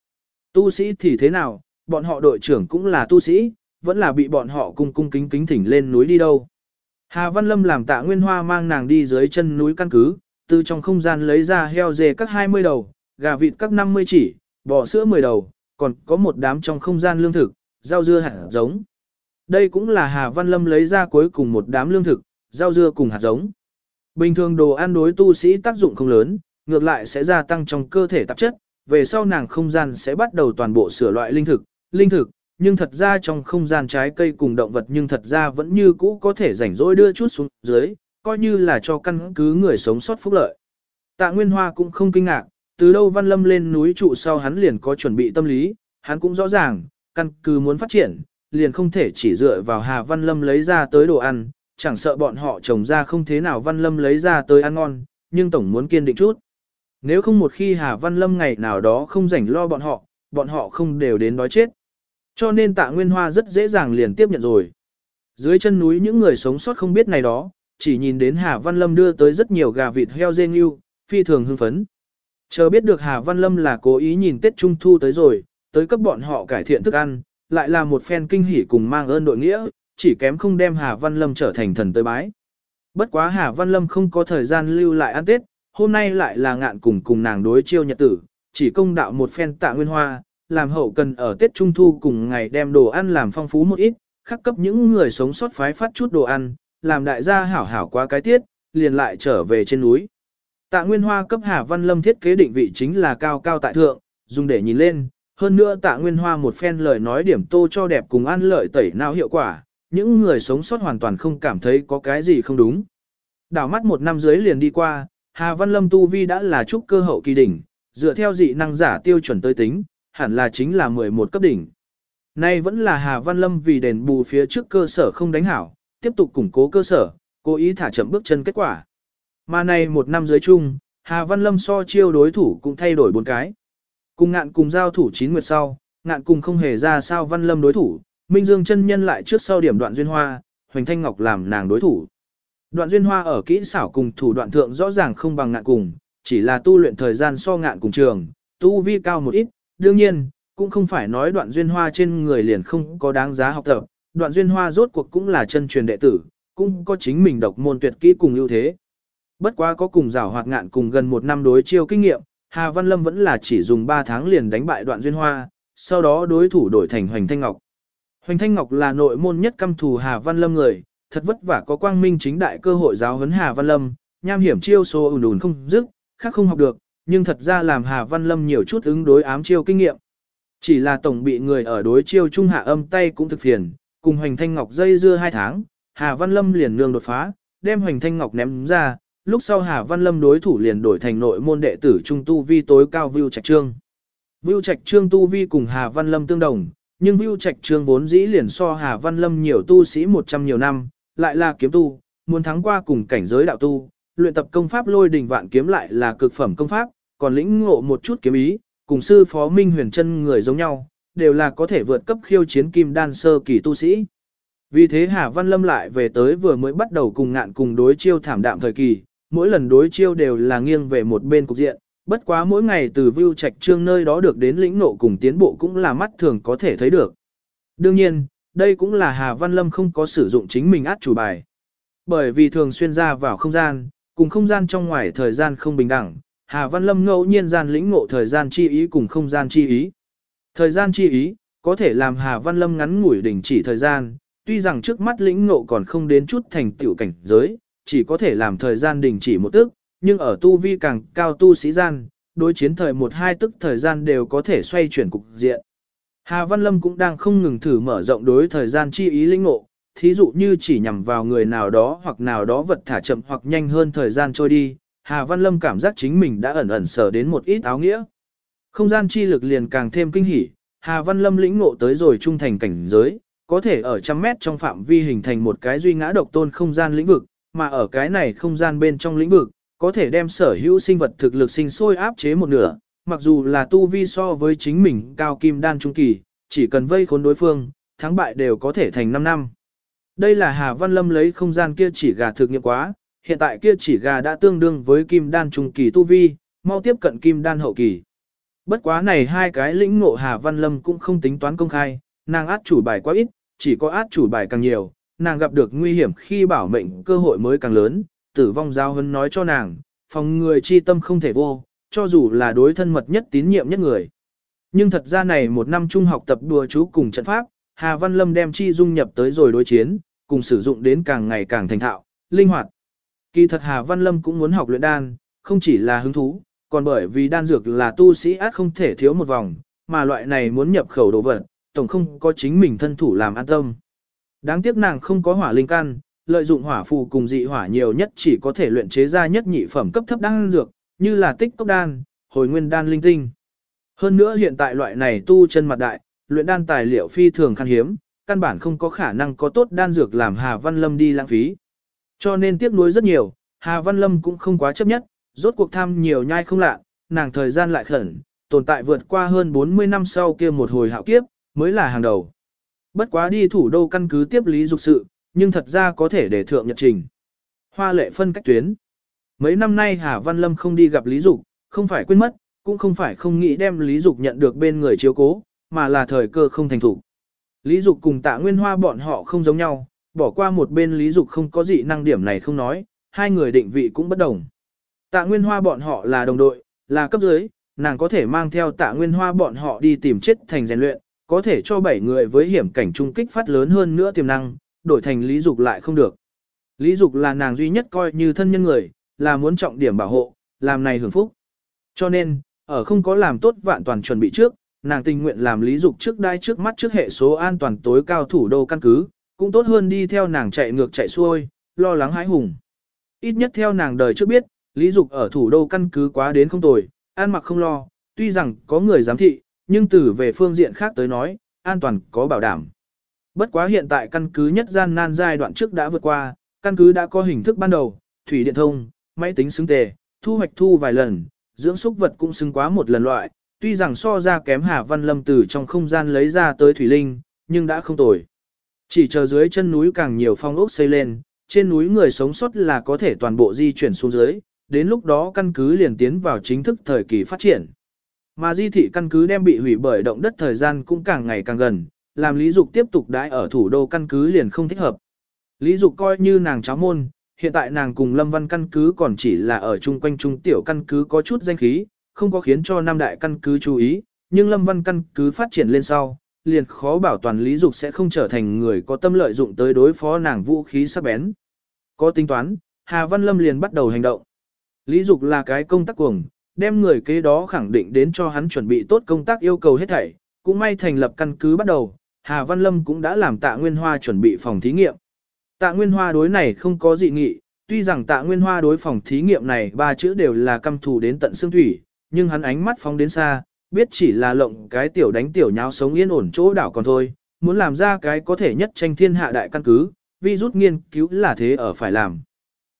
Tu sĩ thì thế nào, bọn họ đội trưởng cũng là tu sĩ, vẫn là bị bọn họ cung cung kính kính thỉnh lên núi đi đâu. Hà Văn Lâm làm tạ nguyên hoa mang nàng đi dưới chân núi căn cứ, từ trong không gian lấy ra heo dê các 20 đầu, gà vịt các 50 chỉ, bò sữa 10 đầu, còn có một đám trong không gian lương thực, rau dưa hạt giống. Đây cũng là Hà Văn Lâm lấy ra cuối cùng một đám lương thực, rau dưa cùng hạt giống. Bình thường đồ ăn đối tu sĩ tác dụng không lớn, ngược lại sẽ gia tăng trong cơ thể tạp chất, về sau nàng không gian sẽ bắt đầu toàn bộ sửa loại linh thực, linh thực, nhưng thật ra trong không gian trái cây cùng động vật nhưng thật ra vẫn như cũ có thể rảnh rỗi đưa chút xuống dưới, coi như là cho căn cứ người sống sót phúc lợi. Tạ Nguyên Hoa cũng không kinh ngạc, từ đâu Văn Lâm lên núi trụ sau hắn liền có chuẩn bị tâm lý, hắn cũng rõ ràng, căn cứ muốn phát triển, liền không thể chỉ dựa vào Hà Văn Lâm lấy ra tới đồ ăn, chẳng sợ bọn họ trồng ra không thế nào Văn Lâm lấy ra tới ăn ngon, nhưng tổng muốn kiên định chút. Nếu không một khi Hà Văn Lâm ngày nào đó không rảnh lo bọn họ, bọn họ không đều đến đói chết. Cho nên tạ Nguyên Hoa rất dễ dàng liền tiếp nhận rồi. Dưới chân núi những người sống sót không biết này đó, chỉ nhìn đến Hà Văn Lâm đưa tới rất nhiều gà vịt heo dê nghiêu, phi thường hưng phấn. Chờ biết được Hà Văn Lâm là cố ý nhìn Tết Trung Thu tới rồi, tới cấp bọn họ cải thiện thức ăn, lại là một phen kinh hỉ cùng mang ơn đội nghĩa, chỉ kém không đem Hà Văn Lâm trở thành thần tới bái. Bất quá Hà Văn Lâm không có thời gian lưu lại ăn Tết, hôm nay lại là ngạn cùng cùng nàng đối chiêu nhật tử, chỉ công đạo một phen tạ nguyên hoa, làm hậu cần ở Tết Trung Thu cùng ngày đem đồ ăn làm phong phú một ít, khắc cấp những người sống sót phái phát chút đồ ăn, làm đại gia hảo hảo qua cái tiết, liền lại trở về trên núi. Tạ Nguyên Hoa cấp Hà Văn Lâm thiết kế định vị chính là cao cao tại thượng, dùng để nhìn lên, hơn nữa Tạ Nguyên Hoa một phen lời nói điểm tô cho đẹp cùng ăn lợi tẩy não hiệu quả, những người sống sót hoàn toàn không cảm thấy có cái gì không đúng. Đảo mắt một năm dưới liền đi qua, Hà Văn Lâm Tu Vi đã là trúc cơ hậu kỳ đỉnh, dựa theo dị năng giả tiêu chuẩn tới tính, hẳn là chính là 11 cấp đỉnh. Nay vẫn là Hà Văn Lâm vì đền bù phía trước cơ sở không đánh hảo, tiếp tục củng cố cơ sở, cố ý thả chậm bước chân kết quả. Mà này một năm dưới chung, Hà Văn Lâm so chiêu đối thủ cũng thay đổi bốn cái. Cùng ngạn cùng giao thủ chín nguyệt sau, ngạn cùng không hề ra sao Văn Lâm đối thủ, Minh Dương chân nhân lại trước sau điểm đoạn duyên hoa, Hoành Thanh Ngọc làm nàng đối thủ. Đoạn duyên hoa ở kỹ xảo cùng thủ đoạn thượng rõ ràng không bằng ngạn cùng, chỉ là tu luyện thời gian so ngạn cùng trường, tu vi cao một ít, đương nhiên, cũng không phải nói đoạn duyên hoa trên người liền không có đáng giá học tập, đoạn duyên hoa rốt cuộc cũng là chân truyền đệ tử, cũng có chính mình độc môn tuyệt kỹ cùng ưu thế. Bất quá có cùng giảo hoạt ngạn cùng gần một năm đối chiêu kinh nghiệm, Hà Văn Lâm vẫn là chỉ dùng 3 tháng liền đánh bại đoạn duyên hoa, sau đó đối thủ đổi thành Hoành Thanh Ngọc. Hoành Thanh Ngọc là nội môn nhất căm thù Hà Văn Lâm người, thật vất vả có quang minh chính đại cơ hội giáo huấn Hà Văn Lâm, nham hiểm chiêu số ùn ùn không dứt, khác không học được, nhưng thật ra làm Hà Văn Lâm nhiều chút ứng đối ám chiêu kinh nghiệm. Chỉ là tổng bị người ở đối chiêu trung hạ âm tay cũng thực phiền, cùng Hoành Thanh Ngọc dây dưa hai tháng, Hà Văn Lâm liền nương đột phá, đem Hoành Thanh Ngọc ném ra, lúc sau Hà Văn Lâm đối thủ liền đổi thành nội môn đệ tử trung tu vi tối cao Vưu Trạch Trương. Vưu Trạch Trương tu vi cùng Hà Văn Lâm tương đồng, nhưng Vưu Trạch Trương vốn dĩ liền so Hà Văn Lâm nhiều tu sĩ 100 nhiều năm, lại là kiếm tu, muốn thắng qua cùng cảnh giới đạo tu, luyện tập công pháp lôi đình vạn kiếm lại là cực phẩm công pháp, còn lĩnh ngộ một chút kiếm ý, cùng sư phó Minh Huyền chân người giống nhau, đều là có thể vượt cấp khiêu chiến kim đan sơ kỳ tu sĩ. Vì thế Hà Văn Lâm lại về tới vừa mới bắt đầu cùng ngạn cùng đối chiêu thảm đạm thời kỳ, mỗi lần đối chiêu đều là nghiêng về một bên cục diện, bất quá mỗi ngày từ view trạch trương nơi đó được đến lĩnh nộ cùng tiến bộ cũng là mắt thường có thể thấy được. Đương nhiên, đây cũng là Hà Văn Lâm không có sử dụng chính mình át chủ bài. Bởi vì thường xuyên ra vào không gian, cùng không gian trong ngoài thời gian không bình đẳng, Hà Văn Lâm ngẫu nhiên gian lĩnh ngộ thời gian chi ý cùng không gian chi ý. Thời gian chi ý, có thể làm Hà Văn Lâm ngắn ngủi đỉnh chỉ thời gian, tuy rằng trước mắt lĩnh ngộ còn không đến chút thành tựu cảnh giới, chỉ có thể làm thời gian đình chỉ một tức, nhưng ở tu vi càng cao tu sĩ gian, đối chiến thời một hai tức thời gian đều có thể xoay chuyển cục diện. Hà Văn Lâm cũng đang không ngừng thử mở rộng đối thời gian chi ý linh ngộ, thí dụ như chỉ nhằm vào người nào đó hoặc nào đó vật thả chậm hoặc nhanh hơn thời gian trôi đi, Hà Văn Lâm cảm giác chính mình đã ẩn ẩn sở đến một ít áo nghĩa. Không gian chi lực liền càng thêm kinh hỉ, Hà Văn Lâm lĩnh ngộ tới rồi trung thành cảnh giới, có thể ở trăm mét trong phạm vi hình thành một cái duy ngã độc tôn không gian lĩnh vực, mà ở cái này không gian bên trong lĩnh vực, có thể đem sở hữu sinh vật thực lực sinh sôi áp chế một nửa, mặc dù là tu vi so với chính mình cao kim đan trung kỳ, chỉ cần vây khốn đối phương, thắng bại đều có thể thành 5 năm. Đây là Hà Văn Lâm lấy không gian kia chỉ gà thực nghiệm quá, hiện tại kia chỉ gà đã tương đương với kim đan trung kỳ tu vi, mau tiếp cận kim đan hậu kỳ. Bất quá này hai cái lĩnh ngộ Hà Văn Lâm cũng không tính toán công khai, nàng át chủ bài quá ít, chỉ có át chủ bài càng nhiều, nàng gặp được nguy hiểm khi bảo mệnh cơ hội mới càng lớn, tử vong giao hân nói cho nàng, phòng người chi tâm không thể vô, cho dù là đối thân mật nhất tín nhiệm nhất người. Nhưng thật ra này một năm trung học tập đùa chú cùng trận pháp, Hà Văn Lâm đem chi dung nhập tới rồi đối chiến, cùng sử dụng đến càng ngày càng thành thạo, linh hoạt. Kỳ thật Hà Văn Lâm cũng muốn học luyện đan, không chỉ là hứng thú, còn bởi vì đan dược là tu sĩ át không thể thiếu một vòng, mà loại này muốn nhập khẩu đồ vật, tổng không có chính mình thân thủ làm an tâm. Đáng tiếc nàng không có hỏa linh căn, lợi dụng hỏa phù cùng dị hỏa nhiều nhất chỉ có thể luyện chế ra nhất nhị phẩm cấp thấp đan dược, như là tích cốc đan, hồi nguyên đan linh tinh. Hơn nữa hiện tại loại này tu chân mặt đại, luyện đan tài liệu phi thường khan hiếm, căn bản không có khả năng có tốt đan dược làm Hà Văn Lâm đi lãng phí. Cho nên tiếc nuối rất nhiều, Hà Văn Lâm cũng không quá chấp nhất, rốt cuộc tham nhiều nhai không lạ, nàng thời gian lại khẩn, tồn tại vượt qua hơn 40 năm sau kia một hồi hạo kiếp, mới là hàng đầu. Bất quá đi thủ đô căn cứ tiếp lý dục sự, nhưng thật ra có thể để thượng nhật trình. Hoa lệ phân cách tuyến. Mấy năm nay Hà Văn Lâm không đi gặp Lý Dục, không phải quên mất, cũng không phải không nghĩ đem Lý Dục nhận được bên người chiếu cố, mà là thời cơ không thành thủ. Lý Dục cùng tạ Nguyên Hoa bọn họ không giống nhau, bỏ qua một bên Lý Dục không có gì năng điểm này không nói, hai người định vị cũng bất đồng. Tạ Nguyên Hoa bọn họ là đồng đội, là cấp dưới, nàng có thể mang theo tạ Nguyên Hoa bọn họ đi tìm chết thành rèn luyện, có thể cho bảy người với hiểm cảnh trung kích phát lớn hơn nữa tiềm năng, đổi thành Lý Dục lại không được. Lý Dục là nàng duy nhất coi như thân nhân người, là muốn trọng điểm bảo hộ, làm này hưởng phúc. Cho nên, ở không có làm tốt vạn toàn chuẩn bị trước, nàng tình nguyện làm Lý Dục trước đai trước mắt trước hệ số an toàn tối cao thủ đô căn cứ, cũng tốt hơn đi theo nàng chạy ngược chạy xuôi, lo lắng hãi hùng. Ít nhất theo nàng đời trước biết, Lý Dục ở thủ đô căn cứ quá đến không tồi, an mặc không lo, tuy rằng có người giám thị, nhưng từ về phương diện khác tới nói, an toàn có bảo đảm. Bất quá hiện tại căn cứ nhất gian nan giai đoạn trước đã vượt qua, căn cứ đã có hình thức ban đầu, thủy điện thông, máy tính xứng tề, thu hoạch thu vài lần, dưỡng súc vật cũng xứng quá một lần loại, tuy rằng so ra kém Hà Văn Lâm từ trong không gian lấy ra tới thủy linh, nhưng đã không tồi. Chỉ chờ dưới chân núi càng nhiều phong ốc xây lên, trên núi người sống sót là có thể toàn bộ di chuyển xuống dưới, đến lúc đó căn cứ liền tiến vào chính thức thời kỳ phát triển. Mà di thị căn cứ đem bị hủy bởi động đất thời gian cũng càng ngày càng gần, làm Lý Dục tiếp tục đãi ở thủ đô căn cứ liền không thích hợp. Lý Dục coi như nàng cháu môn, hiện tại nàng cùng Lâm Văn căn cứ còn chỉ là ở chung quanh trung tiểu căn cứ có chút danh khí, không có khiến cho Nam Đại căn cứ chú ý, nhưng Lâm Văn căn cứ phát triển lên sau, liền khó bảo toàn Lý Dục sẽ không trở thành người có tâm lợi dụng tới đối phó nàng vũ khí sắc bén. Có tính toán, Hà Văn Lâm liền bắt đầu hành động. Lý Dục là cái công tác cuồng, đem người kế đó khẳng định đến cho hắn chuẩn bị tốt công tác yêu cầu hết thảy, cũng may thành lập căn cứ bắt đầu, Hà Văn Lâm cũng đã làm tạ Nguyên Hoa chuẩn bị phòng thí nghiệm. Tạ Nguyên Hoa đối này không có dị nghị, tuy rằng tạ Nguyên Hoa đối phòng thí nghiệm này ba chữ đều là căm thù đến tận xương thủy, nhưng hắn ánh mắt phóng đến xa, biết chỉ là lộng cái tiểu đánh tiểu nháo sống yên ổn chỗ đảo còn thôi, muốn làm ra cái có thể nhất tranh thiên hạ đại căn cứ, vi rút nghiên cứu là thế ở phải làm.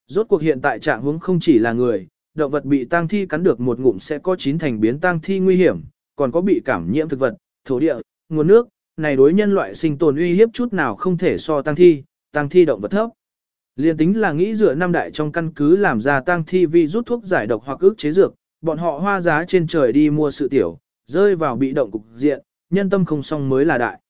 Rốt cuộc hiện tại trạng huống không chỉ là người, động vật bị tang thi cắn được một ngụm sẽ có chín thành biến tang thi nguy hiểm, còn có bị cảm nhiễm thực vật, thổ địa, nguồn nước, này đối nhân loại sinh tồn uy hiếp chút nào không thể so tang thi, tang thi động vật thấp. Liên tính là nghĩ dựa năm đại trong căn cứ làm ra tang thi vi rút thuốc giải độc hoặc ức chế dược, bọn họ hoa giá trên trời đi mua sự tiểu, rơi vào bị động cục diện, nhân tâm không xong mới là đại.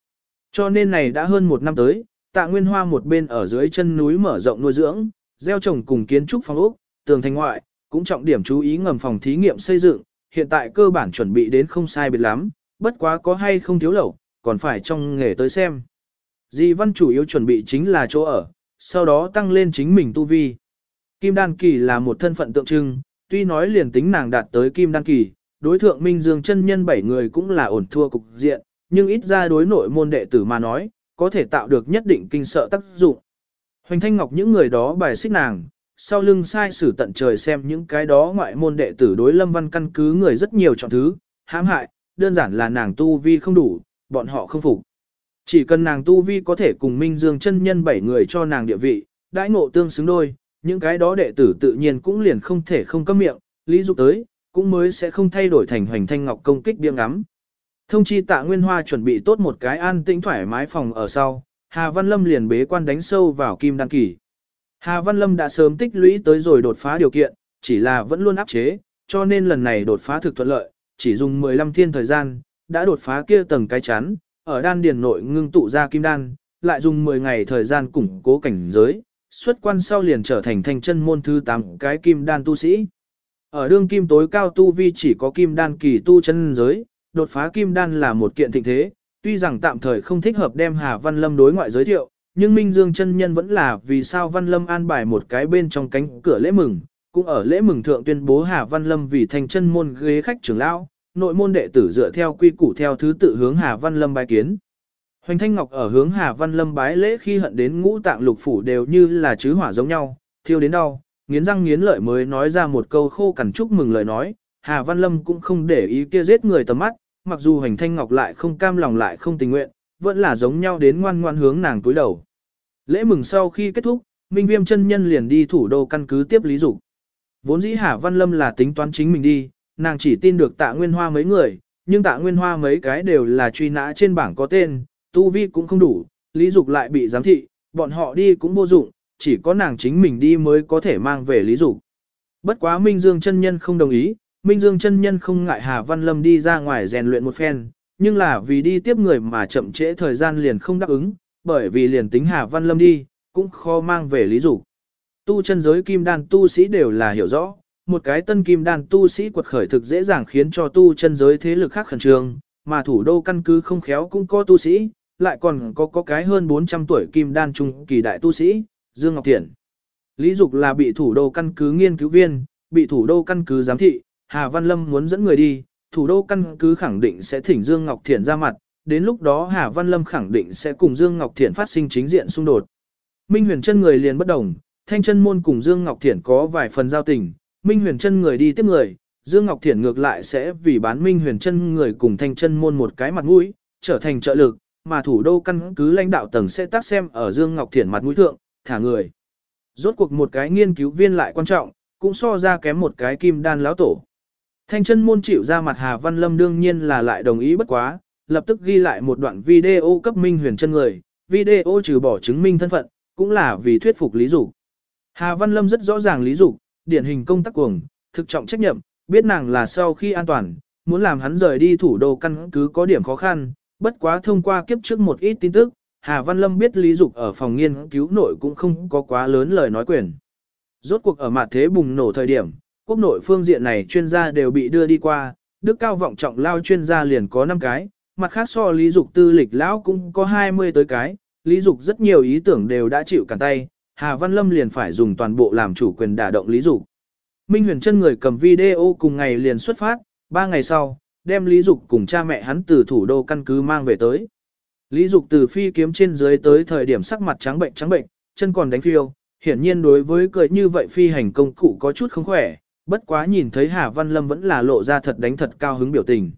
Cho nên này đã hơn một năm tới, tạ nguyên hoa một bên ở dưới chân núi mở rộng nuôi dưỡng, gieo trồng cùng kiến trúc phong ốc, tường thành ngoại, cũng trọng điểm chú ý ngầm phòng thí nghiệm xây dựng, hiện tại cơ bản chuẩn bị đến không sai biệt lắm, bất quá có hay không thiếu lẩu, còn phải trong nghề tới xem. Di văn chủ yếu chuẩn bị chính là chỗ ở, sau đó tăng lên chính mình tu vi. Kim Đan Kỳ là một thân phận tượng trưng, tuy nói liền tính nàng đạt tới Kim Đan Kỳ, đối thượng Minh Dương chân nhân bảy người cũng là ổn thua cục diện, nhưng ít ra đối nội môn đệ tử mà nói, có thể tạo được nhất định kinh sợ tác dụng. Hoành Thanh Ngọc những người đó bài xích nàng, sau lưng sai sử tận trời xem những cái đó ngoại môn đệ tử đối lâm văn căn cứ người rất nhiều chọn thứ, hãm hại, đơn giản là nàng tu vi không đủ, bọn họ không phục. Chỉ cần nàng tu vi có thể cùng Minh Dương chân nhân bảy người cho nàng địa vị, đãi ngộ tương xứng đôi, những cái đó đệ tử tự nhiên cũng liền không thể không cấm miệng, lý dục tới, cũng mới sẽ không thay đổi thành hoành thanh ngọc công kích biếng ngắm. Thông chi tạ Nguyên Hoa chuẩn bị tốt một cái an tĩnh thoải mái phòng ở sau, Hà Văn Lâm liền bế quan đánh sâu vào kim đăng kỳ. Hà Văn Lâm đã sớm tích lũy tới rồi đột phá điều kiện, chỉ là vẫn luôn áp chế, cho nên lần này đột phá thực thuận lợi, chỉ dùng 15 thiên thời gian, đã đột phá kia tầng cái chắn, ở đan điền nội ngưng tụ ra kim đan, lại dùng 10 ngày thời gian củng cố cảnh giới, xuất quan sau liền trở thành thành chân môn thứ 8 cái kim đan tu sĩ. Ở đương kim tối cao tu vi chỉ có kim đan kỳ tu chân giới, đột phá kim đan là một kiện thịnh thế, tuy rằng tạm thời không thích hợp đem Hà Văn Lâm đối ngoại giới thiệu, nhưng Minh Dương chân nhân vẫn là vì sao Văn Lâm an bài một cái bên trong cánh cửa lễ mừng, cũng ở lễ mừng thượng tuyên bố Hà Văn Lâm vì thành chân môn ghế khách trưởng lão, nội môn đệ tử dựa theo quy củ theo thứ tự hướng Hà Văn Lâm bái kiến. Hoành Thanh Ngọc ở hướng Hà Văn Lâm bái lễ khi hận đến ngũ tạng lục phủ đều như là chứ hỏa giống nhau, thiêu đến đau, nghiến răng nghiến lợi mới nói ra một câu khô cằn chúc mừng lời nói, Hà Văn Lâm cũng không để ý kia giết người tầm mắt, mặc dù Hoành Thanh Ngọc lại không cam lòng lại không tình nguyện, vẫn là giống nhau đến ngoan ngoan hướng nàng túi đầu. Lễ mừng sau khi kết thúc, Minh Viêm chân nhân liền đi thủ đô căn cứ tiếp Lý Dục. Vốn dĩ Hà Văn Lâm là tính toán chính mình đi, nàng chỉ tin được tạ nguyên hoa mấy người, nhưng tạ nguyên hoa mấy cái đều là truy nã trên bảng có tên, tu vi cũng không đủ, Lý Dục lại bị giám thị, bọn họ đi cũng vô dụng, chỉ có nàng chính mình đi mới có thể mang về Lý Dục. Bất quá Minh Dương chân nhân không đồng ý, Minh Dương chân nhân không ngại Hà Văn Lâm đi ra ngoài rèn luyện một phen, nhưng là vì đi tiếp người mà chậm trễ thời gian liền không đáp ứng, bởi vì liền tính Hà Văn Lâm đi, cũng khó mang về lý dục. Tu chân giới kim đan tu sĩ đều là hiểu rõ, một cái tân kim đan tu sĩ quật khởi thực dễ dàng khiến cho tu chân giới thế lực khác khẩn trương, mà thủ đô căn cứ không khéo cũng có tu sĩ, lại còn có có cái hơn 400 tuổi kim đan trung kỳ đại tu sĩ, Dương Ngọc Thiện. Lý Dục là bị thủ đô căn cứ nghiên cứu viên, bị thủ đô căn cứ giám thị, Hà Văn Lâm muốn dẫn người đi, thủ đô căn cứ khẳng định sẽ thỉnh Dương Ngọc Thiện ra mặt, đến lúc đó Hà Văn Lâm khẳng định sẽ cùng Dương Ngọc Thiện phát sinh chính diện xung đột. Minh Huyền chân người liền bất đồng, Thanh chân môn cùng Dương Ngọc Thiện có vài phần giao tình, Minh Huyền chân người đi tiếp người, Dương Ngọc Thiện ngược lại sẽ vì bán Minh Huyền chân người cùng Thanh chân môn một cái mặt mũi, trở thành trợ lực, mà thủ đô căn cứ lãnh đạo tầng sẽ tác xem ở Dương Ngọc Thiện mặt mũi thượng, thả người. Rốt cuộc một cái nghiên cứu viên lại quan trọng, cũng so ra kém một cái kim đan lão tổ. Thanh chân môn chịu ra mặt Hà Văn Lâm đương nhiên là lại đồng ý bất quá, lập tức ghi lại một đoạn video cấp minh huyền chân người, video trừ bỏ chứng minh thân phận, cũng là vì thuyết phục Lý Dục. Hà Văn Lâm rất rõ ràng Lý Dục, điển hình công tác cuồng, thực trọng trách nhiệm, biết nàng là sau khi an toàn, muốn làm hắn rời đi thủ đô căn cứ có điểm khó khăn, bất quá thông qua kiếp trước một ít tin tức, Hà Văn Lâm biết Lý Dục ở phòng nghiên cứu nội cũng không có quá lớn lời nói quyền. Rốt cuộc ở mặt thế bùng nổ thời điểm, quốc nội phương diện này chuyên gia đều bị đưa đi qua, đức cao vọng trọng lao chuyên gia liền có 5 cái, mặt khác so Lý Dục tư lịch lão cũng có 20 tới cái, Lý Dục rất nhiều ý tưởng đều đã chịu cản tay, Hà Văn Lâm liền phải dùng toàn bộ làm chủ quyền đả động Lý Dục. Minh Huyền chân người cầm video cùng ngày liền xuất phát, 3 ngày sau, đem Lý Dục cùng cha mẹ hắn từ thủ đô căn cứ mang về tới. Lý Dục từ phi kiếm trên dưới tới thời điểm sắc mặt trắng bệnh trắng bệnh, chân còn đánh phiêu, hiển nhiên đối với cười như vậy phi hành công cụ có chút không khỏe, bất quá nhìn thấy Hà Văn Lâm vẫn là lộ ra thật đánh thật cao hứng biểu tình.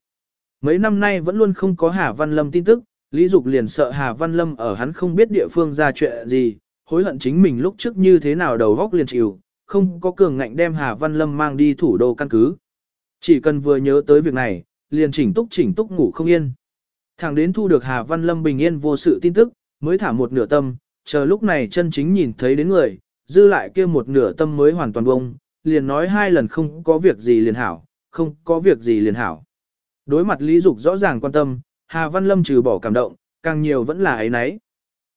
Mấy năm nay vẫn luôn không có Hà Văn Lâm tin tức, Lý Dục liền sợ Hà Văn Lâm ở hắn không biết địa phương ra chuyện gì, hối hận chính mình lúc trước như thế nào đầu góc liền chịu, không có cường ngạnh đem Hà Văn Lâm mang đi thủ đô căn cứ. Chỉ cần vừa nhớ tới việc này, liền chỉnh túc chỉnh túc ngủ không yên. Thẳng đến thu được Hà Văn Lâm bình yên vô sự tin tức, mới thả một nửa tâm, chờ lúc này chân chính nhìn thấy đến người, dư lại kia một nửa tâm mới hoàn toàn bông, liền nói hai lần không có việc gì liền hảo, không có việc gì liền hảo. Đối mặt Lý Dục rõ ràng quan tâm, Hà Văn Lâm trừ bỏ cảm động, càng nhiều vẫn là ấy nấy.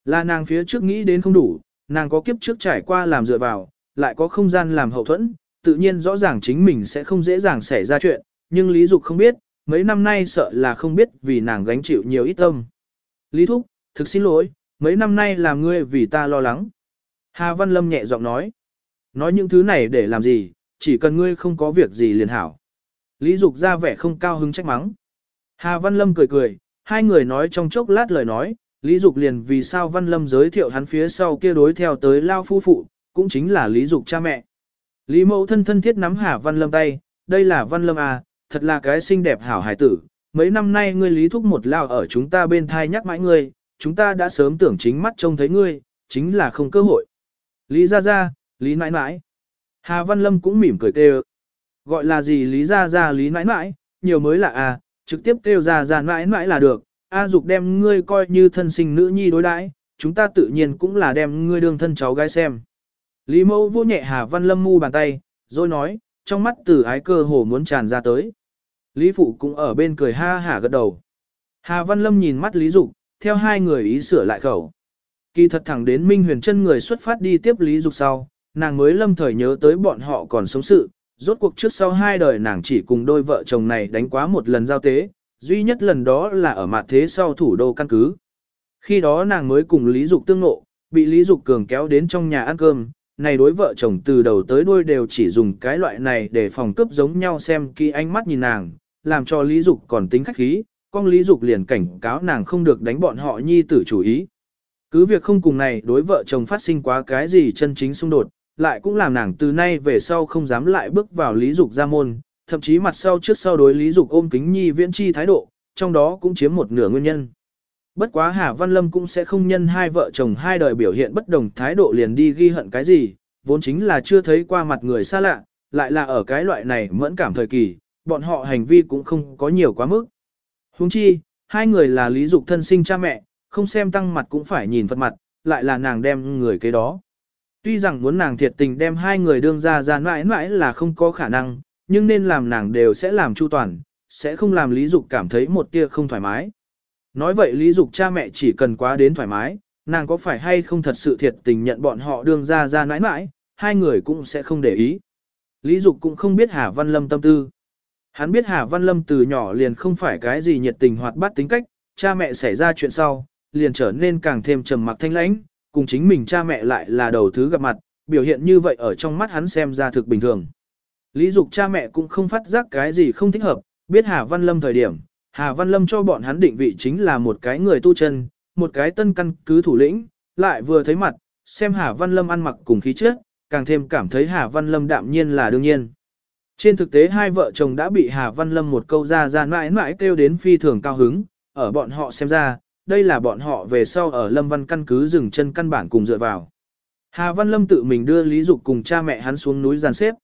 Là nàng phía trước nghĩ đến không đủ, nàng có kiếp trước trải qua làm dựa vào, lại có không gian làm hậu thuẫn, tự nhiên rõ ràng chính mình sẽ không dễ dàng xảy ra chuyện, nhưng Lý Dục không biết, mấy năm nay sợ là không biết vì nàng gánh chịu nhiều ít tâm. Lý Thúc, thực xin lỗi, mấy năm nay làm ngươi vì ta lo lắng. Hà Văn Lâm nhẹ giọng nói. Nói những thứ này để làm gì, chỉ cần ngươi không có việc gì liền hảo. Lý Dục ra vẻ không cao hứng trách mắng. Hà Văn Lâm cười cười, hai người nói trong chốc lát lời nói, Lý Dục liền vì sao Văn Lâm giới thiệu hắn phía sau kia đối theo tới Lao Phu Phụ, cũng chính là Lý Dục cha mẹ. Lý Mẫu thân thân thiết nắm Hà Văn Lâm tay, đây là Văn Lâm à, thật là cái xinh đẹp hảo hải tử. Mấy năm nay ngươi Lý Thúc một lao ở chúng ta bên thai nhắc mãi ngươi, chúng ta đã sớm tưởng chính mắt trông thấy ngươi, chính là không cơ hội. Lý Gia Gia, Lý Nãi Nãi. Hà Văn Lâm cũng mỉm cười kêu. Gọi là gì Lý Gia Gia Lý Nãi Nãi, nhiều mới là à, trực tiếp kêu Gia Gia Nãi Nãi là được. A Dục đem ngươi coi như thân sinh nữ nhi đối đãi, chúng ta tự nhiên cũng là đem ngươi đương thân cháu gái xem. Lý Mẫu vô nhẹ Hà Văn Lâm mu bàn tay, rồi nói, trong mắt từ ái cơ hồ muốn tràn ra tới. Lý Phụ cũng ở bên cười ha hả gật đầu. Hà Văn Lâm nhìn mắt Lý Dục, theo hai người ý sửa lại khẩu. Kỳ thật thẳng đến Minh Huyền chân người xuất phát đi tiếp Lý Dục sau, nàng mới lâm thời nhớ tới bọn họ còn sống sự, rốt cuộc trước sau hai đời nàng chỉ cùng đôi vợ chồng này đánh quá một lần giao tế, duy nhất lần đó là ở mặt thế sau thủ đô căn cứ. Khi đó nàng mới cùng Lý Dục tương ngộ, bị Lý Dục cường kéo đến trong nhà ăn cơm, này đối vợ chồng từ đầu tới đuôi đều chỉ dùng cái loại này để phòng cướp giống nhau xem kỹ ánh mắt nhìn nàng, làm cho Lý Dục còn tính khách khí, con Lý Dục liền cảnh cáo nàng không được đánh bọn họ nhi tử chủ ý. Cứ việc không cùng này đối vợ chồng phát sinh quá cái gì chân chính xung đột, lại cũng làm nàng từ nay về sau không dám lại bước vào Lý Dục gia môn, thậm chí mặt sau trước sau đối Lý Dục ôm kính nhi viễn chi thái độ, trong đó cũng chiếm một nửa nguyên nhân. Bất quá Hà Văn Lâm cũng sẽ không nhân hai vợ chồng hai đời biểu hiện bất đồng thái độ liền đi ghi hận cái gì, vốn chính là chưa thấy qua mặt người xa lạ, lại là ở cái loại này mẫn cảm thời kỳ, bọn họ hành vi cũng không có nhiều quá mức. Huống chi, hai người là lý dục thân sinh cha mẹ, không xem tăng mặt cũng phải nhìn phật mặt, lại là nàng đem người kế đó. Tuy rằng muốn nàng thiệt tình đem hai người đương ra ra mãi mãi là không có khả năng, nhưng nên làm nàng đều sẽ làm chu toàn, sẽ không làm Lý Dục cảm thấy một tia không thoải mái. Nói vậy Lý Dục cha mẹ chỉ cần quá đến thoải mái, nàng có phải hay không thật sự thiệt tình nhận bọn họ đương ra ra mãi mãi, hai người cũng sẽ không để ý. Lý Dục cũng không biết Hà Văn Lâm tâm tư. Hắn biết Hà Văn Lâm từ nhỏ liền không phải cái gì nhiệt tình hoạt bát tính cách, cha mẹ xảy ra chuyện sau, liền trở nên càng thêm trầm mặc thanh lãnh, cùng chính mình cha mẹ lại là đầu thứ gặp mặt, biểu hiện như vậy ở trong mắt hắn xem ra thực bình thường. Lý Dục cha mẹ cũng không phát giác cái gì không thích hợp, biết Hà Văn Lâm thời điểm, Hà Văn Lâm cho bọn hắn định vị chính là một cái người tu chân, một cái tân căn cứ thủ lĩnh, lại vừa thấy mặt, xem Hà Văn Lâm ăn mặc cùng khí chất, càng thêm cảm thấy Hà Văn Lâm đạm nhiên là đương nhiên. Trên thực tế hai vợ chồng đã bị Hà Văn Lâm một câu ra ra mãi mãi kêu đến phi thường cao hứng, ở bọn họ xem ra, đây là bọn họ về sau ở Lâm Văn căn cứ dừng chân căn bản cùng dựa vào. Hà Văn Lâm tự mình đưa Lý Dục cùng cha mẹ hắn xuống núi gian xếp.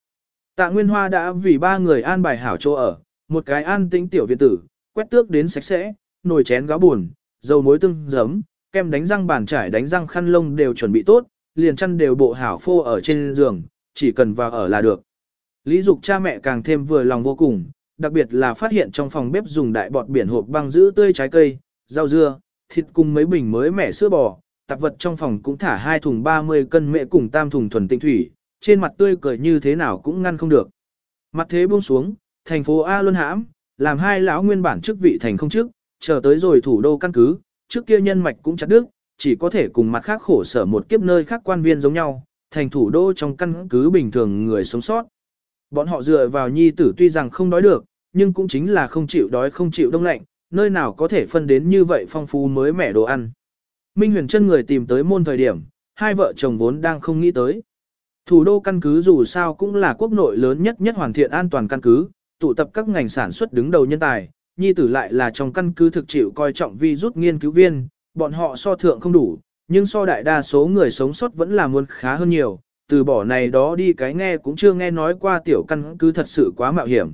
Tạ Nguyên Hoa đã vì ba người an bài hảo chỗ ở, một cái an tĩnh tiểu viện tử, quét tước đến sạch sẽ, nồi chén gáo buồn, dầu muối tương giấm, kem đánh răng bàn trải đánh răng khăn lông đều chuẩn bị tốt, liền chăn đều bộ hảo phô ở trên giường, chỉ cần vào ở là được. Lý Dục cha mẹ càng thêm vừa lòng vô cùng, đặc biệt là phát hiện trong phòng bếp dùng đại bọt biển hộp băng giữ tươi trái cây, rau dưa, thịt cùng mấy bình mới mẻ sữa bò, tạp vật trong phòng cũng thả hai thùng 30 cân mẹ cùng tam thùng thuần tinh thủy, trên mặt tươi cười như thế nào cũng ngăn không được. Mặt thế buông xuống, thành phố A Luân hãm, làm hai lão nguyên bản chức vị thành không chức, chờ tới rồi thủ đô căn cứ, trước kia nhân mạch cũng chặt đứt, chỉ có thể cùng mặt khác khổ sở một kiếp nơi khác quan viên giống nhau, thành thủ đô trong căn cứ bình thường người sống sót. Bọn họ dựa vào nhi tử tuy rằng không đói được, nhưng cũng chính là không chịu đói không chịu đông lạnh, nơi nào có thể phân đến như vậy phong phú mới mẻ đồ ăn. Minh huyền chân người tìm tới môn thời điểm, hai vợ chồng vốn đang không nghĩ tới. Thủ đô căn cứ dù sao cũng là quốc nội lớn nhất nhất hoàn thiện an toàn căn cứ, tụ tập các ngành sản xuất đứng đầu nhân tài, nhi tử lại là trong căn cứ thực chịu coi trọng vi rút nghiên cứu viên, bọn họ so thượng không đủ, nhưng so đại đa số người sống sót vẫn là muốn khá hơn nhiều, từ bỏ này đó đi cái nghe cũng chưa nghe nói qua tiểu căn cứ thật sự quá mạo hiểm.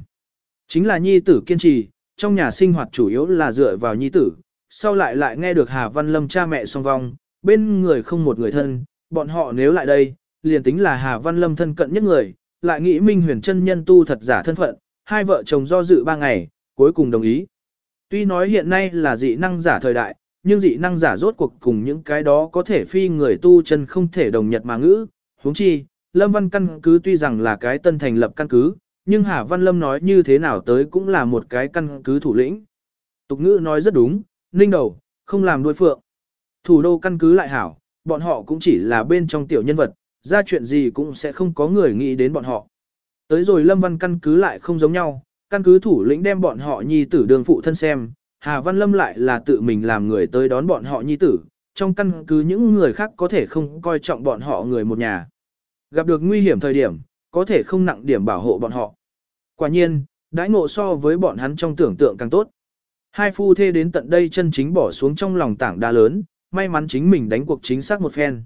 Chính là nhi tử kiên trì, trong nhà sinh hoạt chủ yếu là dựa vào nhi tử, sau lại lại nghe được Hà Văn Lâm cha mẹ song vong, bên người không một người thân, bọn họ nếu lại đây, liền tính là Hà Văn Lâm thân cận nhất người, lại nghĩ Minh Huyền chân nhân tu thật giả thân phận, hai vợ chồng do dự ba ngày, cuối cùng đồng ý. Tuy nói hiện nay là dị năng giả thời đại, nhưng dị năng giả rốt cuộc cùng những cái đó có thể phi người tu chân không thể đồng nhật mà ngữ, huống chi, Lâm Văn căn cứ tuy rằng là cái tân thành lập căn cứ, nhưng Hà Văn Lâm nói như thế nào tới cũng là một cái căn cứ thủ lĩnh. Tục ngữ nói rất đúng, ninh đầu, không làm đuôi phượng. Thủ đô căn cứ lại hảo, bọn họ cũng chỉ là bên trong tiểu nhân vật, ra chuyện gì cũng sẽ không có người nghĩ đến bọn họ. Tới rồi Lâm Văn căn cứ lại không giống nhau, căn cứ thủ lĩnh đem bọn họ nhi tử đường phụ thân xem, Hà Văn Lâm lại là tự mình làm người tới đón bọn họ nhi tử, trong căn cứ những người khác có thể không coi trọng bọn họ người một nhà. Gặp được nguy hiểm thời điểm, có thể không nặng điểm bảo hộ bọn họ. Quả nhiên, đãi ngộ so với bọn hắn trong tưởng tượng càng tốt. Hai phu thê đến tận đây chân chính bỏ xuống trong lòng tảng đa lớn, may mắn chính mình đánh cuộc chính xác một phen.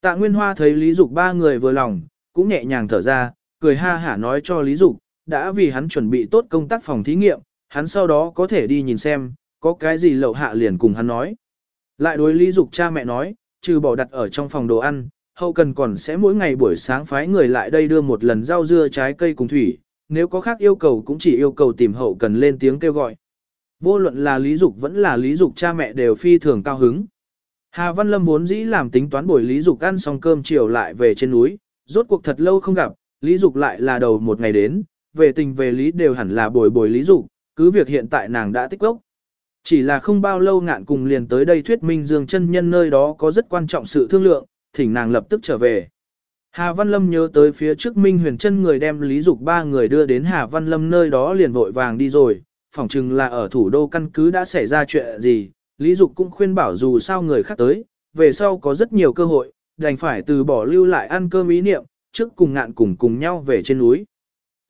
Tạ Nguyên Hoa thấy Lý Dục ba người vừa lòng, cũng nhẹ nhàng thở ra, cười ha hả nói cho Lý Dục, đã vì hắn chuẩn bị tốt công tác phòng thí nghiệm, hắn sau đó có thể đi nhìn xem, có cái gì lậu hạ liền cùng hắn nói. Lại đối Lý Dục cha mẹ nói, trừ bỏ đặt ở trong phòng đồ ăn, hậu cần còn sẽ mỗi ngày buổi sáng phái người lại đây đưa một lần rau dưa trái cây cùng thủy, nếu có khác yêu cầu cũng chỉ yêu cầu tìm hậu cần lên tiếng kêu gọi. Vô luận là Lý Dục vẫn là Lý Dục cha mẹ đều phi thường cao hứng. Hà Văn Lâm vốn dĩ làm tính toán buổi Lý Dục ăn xong cơm chiều lại về trên núi, rốt cuộc thật lâu không gặp, Lý Dục lại là đầu một ngày đến, về tình về Lý đều hẳn là buổi buổi Lý Dục, cứ việc hiện tại nàng đã tích gốc. Chỉ là không bao lâu ngạn cùng liền tới đây thuyết minh Dương chân nhân nơi đó có rất quan trọng sự thương lượng, thỉnh nàng lập tức trở về. Hà Văn Lâm nhớ tới phía trước Minh Huyền Trân người đem Lý Dục ba người đưa đến Hà Văn Lâm nơi đó liền vội vàng đi rồi, phỏng chừng là ở thủ đô căn cứ đã xảy ra chuyện gì, Lý Dục cũng khuyên bảo dù sao người khác tới, về sau có rất nhiều cơ hội, đành phải từ bỏ lưu lại ăn cơm ý niệm, trước cùng ngạn cùng cùng nhau về trên núi.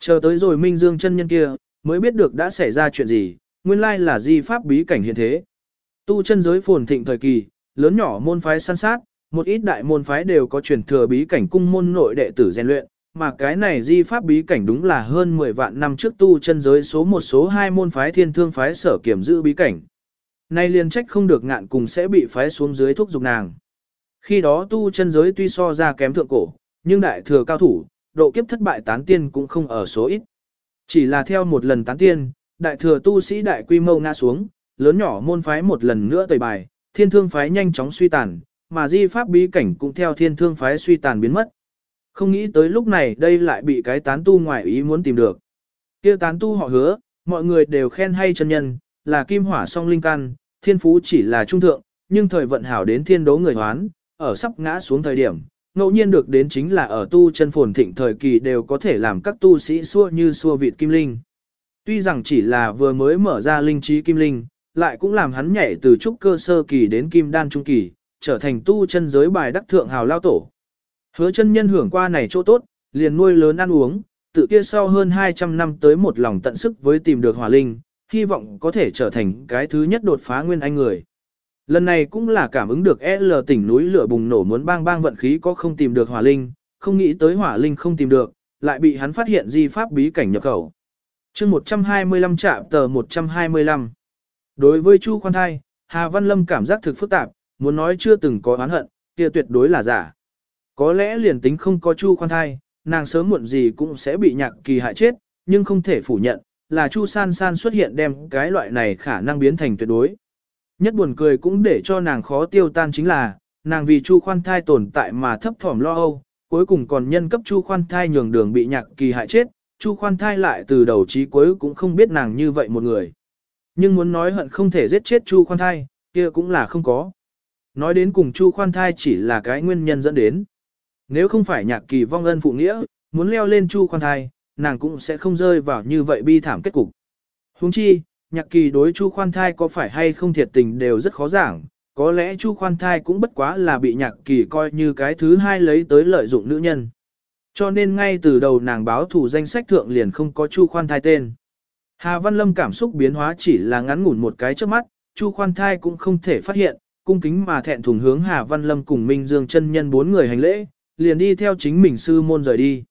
Chờ tới rồi Minh Dương chân nhân kia, mới biết được đã xảy ra chuyện gì, nguyên lai là di pháp bí cảnh hiện thế. Tu chân giới phồn thịnh thời kỳ, lớn nhỏ môn phái săn sát, một ít đại môn phái đều có truyền thừa bí cảnh cung môn nội đệ tử rèn luyện, mà cái này di pháp bí cảnh đúng là hơn 10 vạn năm trước tu chân giới số một số hai môn phái thiên thương phái sở kiểm giữ bí cảnh. Nay liền trách không được ngạn cùng sẽ bị phái xuống dưới thuốc dục nàng. Khi đó tu chân giới tuy so ra kém thượng cổ, nhưng đại thừa cao thủ, độ kiếp thất bại tán tiên cũng không ở số ít. Chỉ là theo một lần tán tiên, đại thừa tu sĩ đại quy mô ngã xuống, lớn nhỏ môn phái một lần nữa tẩy bài, thiên thương phái nhanh chóng suy tàn, mà di pháp bí cảnh cũng theo thiên thương phái suy tàn biến mất. Không nghĩ tới lúc này đây lại bị cái tán tu ngoại ý muốn tìm được. kia tán tu họ hứa, mọi người đều khen hay chân nhân, là kim hỏa song linh căn, thiên phú chỉ là trung thượng, nhưng thời vận hảo đến thiên đố người hoán, ở sắp ngã xuống thời điểm, ngẫu nhiên được đến chính là ở tu chân phồn thịnh thời kỳ đều có thể làm các tu sĩ xua như xua vịt kim linh. Tuy rằng chỉ là vừa mới mở ra linh trí kim linh, lại cũng làm hắn nhảy từ trúc cơ sơ kỳ đến kim đan trung kỳ, trở thành tu chân giới bài đắc thượng hào lao tổ. Hứa chân nhân hưởng qua này chỗ tốt, liền nuôi lớn ăn uống, tự kia sau hơn 200 năm tới một lòng tận sức với tìm được hỏa linh, hy vọng có thể trở thành cái thứ nhất đột phá nguyên anh người. Lần này cũng là cảm ứng được L tỉnh núi lửa bùng nổ muốn bang bang vận khí có không tìm được hỏa linh, không nghĩ tới hỏa linh không tìm được, lại bị hắn phát hiện di pháp bí cảnh nhập khẩu. chương 125 trạm tờ 125. Đối với Chu Khoan Thai, Hà Văn Lâm cảm giác thực phức tạp, muốn nói chưa từng có oán hận, kia tuyệt đối là giả. Có lẽ liền tính không có Chu Khoan Thai, nàng sớm muộn gì cũng sẽ bị nhạc kỳ hại chết, nhưng không thể phủ nhận, là Chu San San xuất hiện đem cái loại này khả năng biến thành tuyệt đối. Nhất buồn cười cũng để cho nàng khó tiêu tan chính là, nàng vì Chu Khoan Thai tồn tại mà thấp thỏm lo âu, cuối cùng còn nhân cấp Chu Khoan Thai nhường đường bị nhạc kỳ hại chết, Chu Khoan Thai lại từ đầu chí cuối cũng không biết nàng như vậy một người. Nhưng muốn nói hận không thể giết chết Chu Khoan Thai, kia cũng là không có. Nói đến cùng Chu Khoan Thai chỉ là cái nguyên nhân dẫn đến. Nếu không phải nhạc kỳ vong ân phụ nghĩa, muốn leo lên Chu Khoan Thai, nàng cũng sẽ không rơi vào như vậy bi thảm kết cục. Huống chi, nhạc kỳ đối Chu Khoan Thai có phải hay không thiệt tình đều rất khó giảng, có lẽ Chu Khoan Thai cũng bất quá là bị nhạc kỳ coi như cái thứ hai lấy tới lợi dụng nữ nhân. Cho nên ngay từ đầu nàng báo thủ danh sách thượng liền không có Chu Khoan Thai tên. Hà Văn Lâm cảm xúc biến hóa chỉ là ngắn ngủn một cái trước mắt, Chu Khoan Thai cũng không thể phát hiện, cung kính mà thẹn thùng hướng Hà Văn Lâm cùng Minh Dương chân nhân bốn người hành lễ, liền đi theo chính mình sư môn rời đi.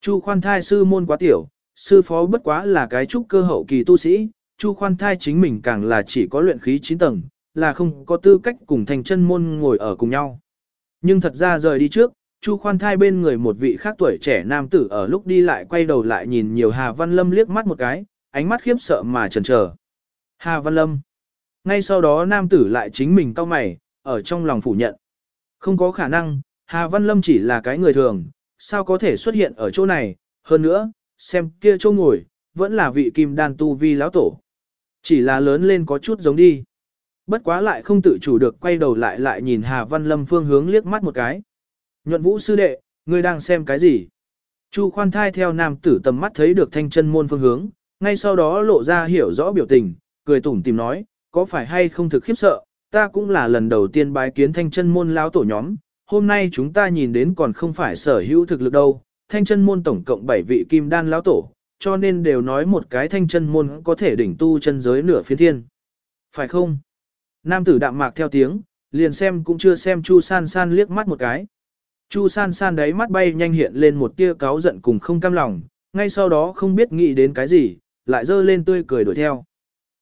Chu Khoan Thai sư môn quá tiểu, sư phó bất quá là cái trúc cơ hậu kỳ tu sĩ, Chu Khoan Thai chính mình càng là chỉ có luyện khí 9 tầng, là không có tư cách cùng thành chân môn ngồi ở cùng nhau. Nhưng thật ra rời đi trước, Chu Khoan Thai bên người một vị khác tuổi trẻ nam tử ở lúc đi lại quay đầu lại nhìn nhiều Hà Văn Lâm liếc mắt một cái, ánh mắt khiếp sợ mà chần chờ. Hà Văn Lâm. Ngay sau đó nam tử lại chính mình cau mày, ở trong lòng phủ nhận. Không có khả năng, Hà Văn Lâm chỉ là cái người thường, sao có thể xuất hiện ở chỗ này, hơn nữa, xem kia chỗ ngồi, vẫn là vị kim đan tu vi lão tổ. Chỉ là lớn lên có chút giống đi. Bất quá lại không tự chủ được quay đầu lại lại nhìn Hà Văn Lâm phương hướng liếc mắt một cái. Nhuận vũ sư đệ, ngươi đang xem cái gì? Chu khoan thai theo nam tử tầm mắt thấy được thanh chân môn phương hướng, ngay sau đó lộ ra hiểu rõ biểu tình, cười tủm tìm nói, có phải hay không thực khiếp sợ, ta cũng là lần đầu tiên bái kiến thanh chân môn lão tổ nhóm, hôm nay chúng ta nhìn đến còn không phải sở hữu thực lực đâu, thanh chân môn tổng cộng 7 vị kim đan lão tổ, cho nên đều nói một cái thanh chân môn có thể đỉnh tu chân giới nửa phiến thiên. Phải không? Nam tử đạm mạc theo tiếng, liền xem cũng chưa xem Chu San San liếc mắt một cái. Chu San San đấy mắt bay nhanh hiện lên một tia cáo giận cùng không cam lòng, ngay sau đó không biết nghĩ đến cái gì, lại dơ lên tươi cười đuổi theo.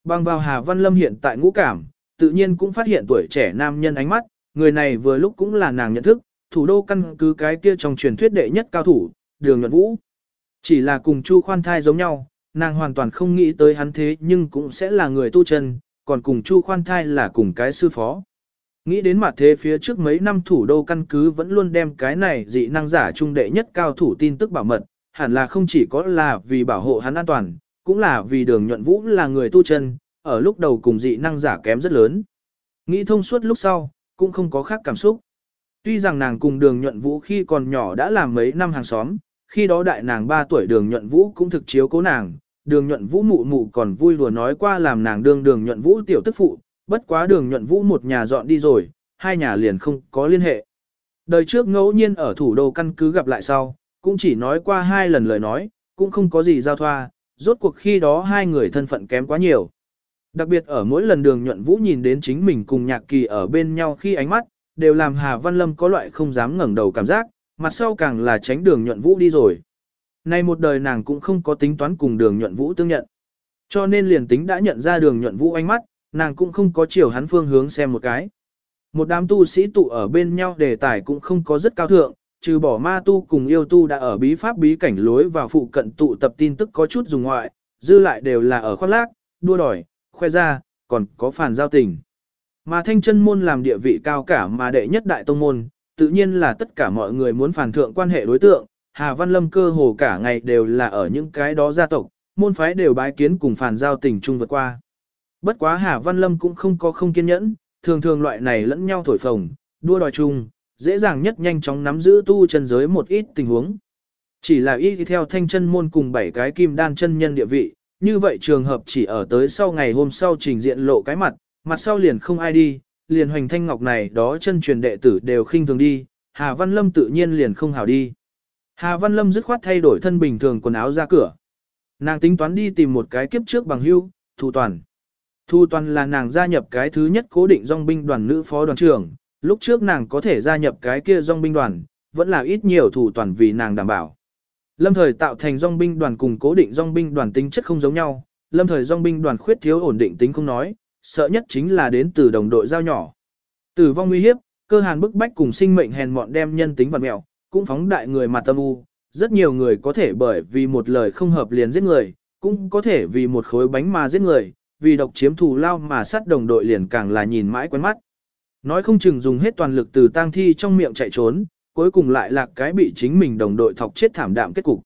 Bằng vào Hà Văn Lâm hiện tại ngũ cảm, tự nhiên cũng phát hiện tuổi trẻ nam nhân ánh mắt, người này vừa lúc cũng là nàng nhận thức, thủ đô căn cứ cái kia trong truyền thuyết đệ nhất cao thủ, đường nhuận vũ. Chỉ là cùng Chu khoan thai giống nhau, nàng hoàn toàn không nghĩ tới hắn thế nhưng cũng sẽ là người tu chân, còn cùng Chu khoan thai là cùng cái sư phó. Nghĩ đến mặt thế phía trước mấy năm thủ đô căn cứ vẫn luôn đem cái này dị năng giả trung đệ nhất cao thủ tin tức bảo mật, hẳn là không chỉ có là vì bảo hộ hắn an toàn, cũng là vì đường nhuận vũ là người tu chân, ở lúc đầu cùng dị năng giả kém rất lớn. Nghĩ thông suốt lúc sau, cũng không có khác cảm xúc. Tuy rằng nàng cùng đường nhuận vũ khi còn nhỏ đã làm mấy năm hàng xóm, khi đó đại nàng 3 tuổi đường nhuận vũ cũng thực chiếu cố nàng, đường nhuận vũ mụ mụ còn vui đùa nói qua làm nàng đương đường nhuận vũ tiểu tức phụ, bất quá đường nhuận vũ một nhà dọn đi rồi, hai nhà liền không có liên hệ. Đời trước ngẫu nhiên ở thủ đô căn cứ gặp lại sau, cũng chỉ nói qua hai lần lời nói, cũng không có gì giao thoa, rốt cuộc khi đó hai người thân phận kém quá nhiều. Đặc biệt ở mỗi lần đường nhuận vũ nhìn đến chính mình cùng nhạc kỳ ở bên nhau khi ánh mắt, đều làm Hà Văn Lâm có loại không dám ngẩng đầu cảm giác, mặt sau càng là tránh đường nhuận vũ đi rồi. Nay một đời nàng cũng không có tính toán cùng đường nhuận vũ tương nhận. Cho nên liền tính đã nhận ra đường nhuận vũ ánh mắt, nàng cũng không có chiều hắn phương hướng xem một cái. Một đám tu sĩ tụ ở bên nhau đề tài cũng không có rất cao thượng, trừ bỏ ma tu cùng yêu tu đã ở bí pháp bí cảnh lối vào phụ cận tụ tập tin tức có chút dùng ngoại, dư lại đều là ở khoác lác, đua đòi, khoe ra, còn có phản giao tình. Mà thanh chân môn làm địa vị cao cả mà đệ nhất đại tông môn, tự nhiên là tất cả mọi người muốn phản thượng quan hệ đối tượng, Hà Văn Lâm cơ hồ cả ngày đều là ở những cái đó gia tộc, môn phái đều bái kiến cùng phản giao tình chung vượt qua. Bất quá Hà Văn Lâm cũng không có không kiên nhẫn, thường thường loại này lẫn nhau thổi phồng, đua đòi chung, dễ dàng nhất nhanh chóng nắm giữ tu chân giới một ít tình huống. Chỉ là y theo thanh chân môn cùng bảy cái kim đan chân nhân địa vị, như vậy trường hợp chỉ ở tới sau ngày hôm sau trình diện lộ cái mặt, mặt sau liền không ai đi, liền hoành thanh ngọc này đó chân truyền đệ tử đều khinh thường đi, Hà Văn Lâm tự nhiên liền không hảo đi. Hà Văn Lâm dứt khoát thay đổi thân bình thường quần áo ra cửa. Nàng tính toán đi tìm một cái kiếp trước bằng hưu, Thu Toàn. Thu Toàn là nàng gia nhập cái thứ nhất cố định dòng binh đoàn nữ phó đoàn trưởng, lúc trước nàng có thể gia nhập cái kia dòng binh đoàn, vẫn là ít nhiều thủ Toàn vì nàng đảm bảo. Lâm thời tạo thành dòng binh đoàn cùng cố định dòng binh đoàn tính chất không giống nhau, lâm thời dòng binh đoàn khuyết thiếu ổn định tính không nói, sợ nhất chính là đến từ đồng đội giao nhỏ. Tử vong nguy hiếp, cơ hàn bức bách cùng sinh mệnh hèn mọn đem nhân tính vật mẹo, cũng phóng đại người mà tâm u. Rất nhiều người có thể bởi vì một lời không hợp liền giết người, cũng có thể vì một khối bánh mà giết người, vì độc chiếm thù lao mà sát đồng đội liền càng là nhìn mãi quen mắt. Nói không chừng dùng hết toàn lực từ tang thi trong miệng chạy trốn, cuối cùng lại là cái bị chính mình đồng đội thọc chết thảm đạm kết cục.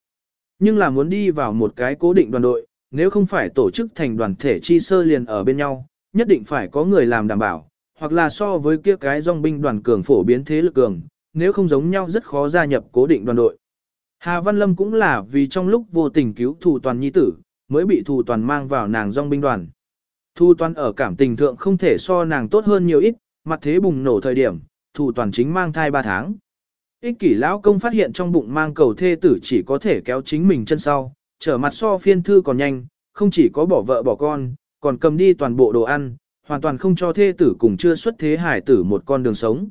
Nhưng là muốn đi vào một cái cố định đoàn đội, nếu không phải tổ chức thành đoàn thể chi sơ liền ở bên nhau, nhất định phải có người làm đảm bảo, hoặc là so với kia cái dòng binh đoàn cường phổ biến thế lực cường, nếu không giống nhau rất khó gia nhập cố định đoàn đội. Hà Văn Lâm cũng là vì trong lúc vô tình cứu thủ toàn nhi tử, mới bị thủ toàn mang vào nàng dòng binh đoàn. Thu toàn ở cảm tình thượng không thể so nàng tốt hơn nhiều ít, mặt thế bùng nổ thời điểm, thủ toàn chính mang thai 3 tháng. Ích kỷ lão công phát hiện trong bụng mang cầu thê tử chỉ có thể kéo chính mình chân sau, trở mặt so phiên thư còn nhanh, không chỉ có bỏ vợ bỏ con, còn cầm đi toàn bộ đồ ăn, hoàn toàn không cho thê tử cùng chưa xuất thế hải tử một con đường sống.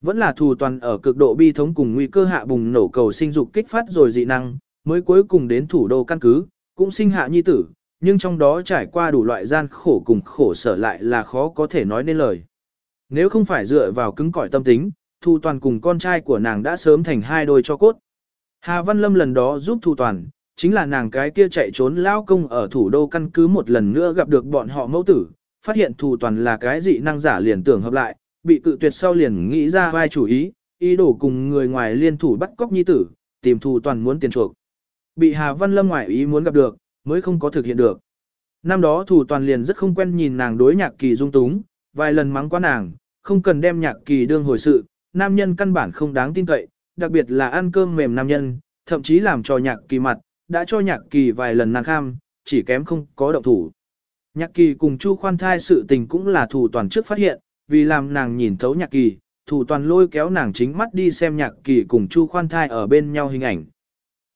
Vẫn là thù toàn ở cực độ bi thống cùng nguy cơ hạ bùng nổ cầu sinh dục kích phát rồi dị năng, mới cuối cùng đến thủ đô căn cứ, cũng sinh hạ nhi tử, nhưng trong đó trải qua đủ loại gian khổ cùng khổ sở lại là khó có thể nói nên lời. Nếu không phải dựa vào cứng cỏi tâm tính, Thu Toàn cùng con trai của nàng đã sớm thành hai đôi cho cốt. Hà Văn Lâm lần đó giúp Thu Toàn, chính là nàng cái kia chạy trốn lao công ở thủ đô căn cứ một lần nữa gặp được bọn họ mẫu tử, phát hiện Thu Toàn là cái dị năng giả liền tưởng hợp lại, bị cự tuyệt sau liền nghĩ ra vai chủ ý, ý đồ cùng người ngoài liên thủ bắt cóc nhi tử, tìm Thu Toàn muốn tiền chuộc. Bị Hà Văn Lâm ngoại ý muốn gặp được, mới không có thực hiện được. Năm đó Thu Toàn liền rất không quen nhìn nàng đối nhạc kỳ dung túng, vài lần mắng quá nàng, không cần đem nhạc kỳ đương hồi sự, nam nhân căn bản không đáng tin cậy, đặc biệt là ăn cơm mềm nam nhân, thậm chí làm cho nhạc kỳ mặt, đã cho nhạc kỳ vài lần nàng kham, chỉ kém không có động thủ. Nhạc kỳ cùng Chu khoan thai sự tình cũng là thủ toàn trước phát hiện, vì làm nàng nhìn thấu nhạc kỳ, thủ toàn lôi kéo nàng chính mắt đi xem nhạc kỳ cùng Chu khoan thai ở bên nhau hình ảnh.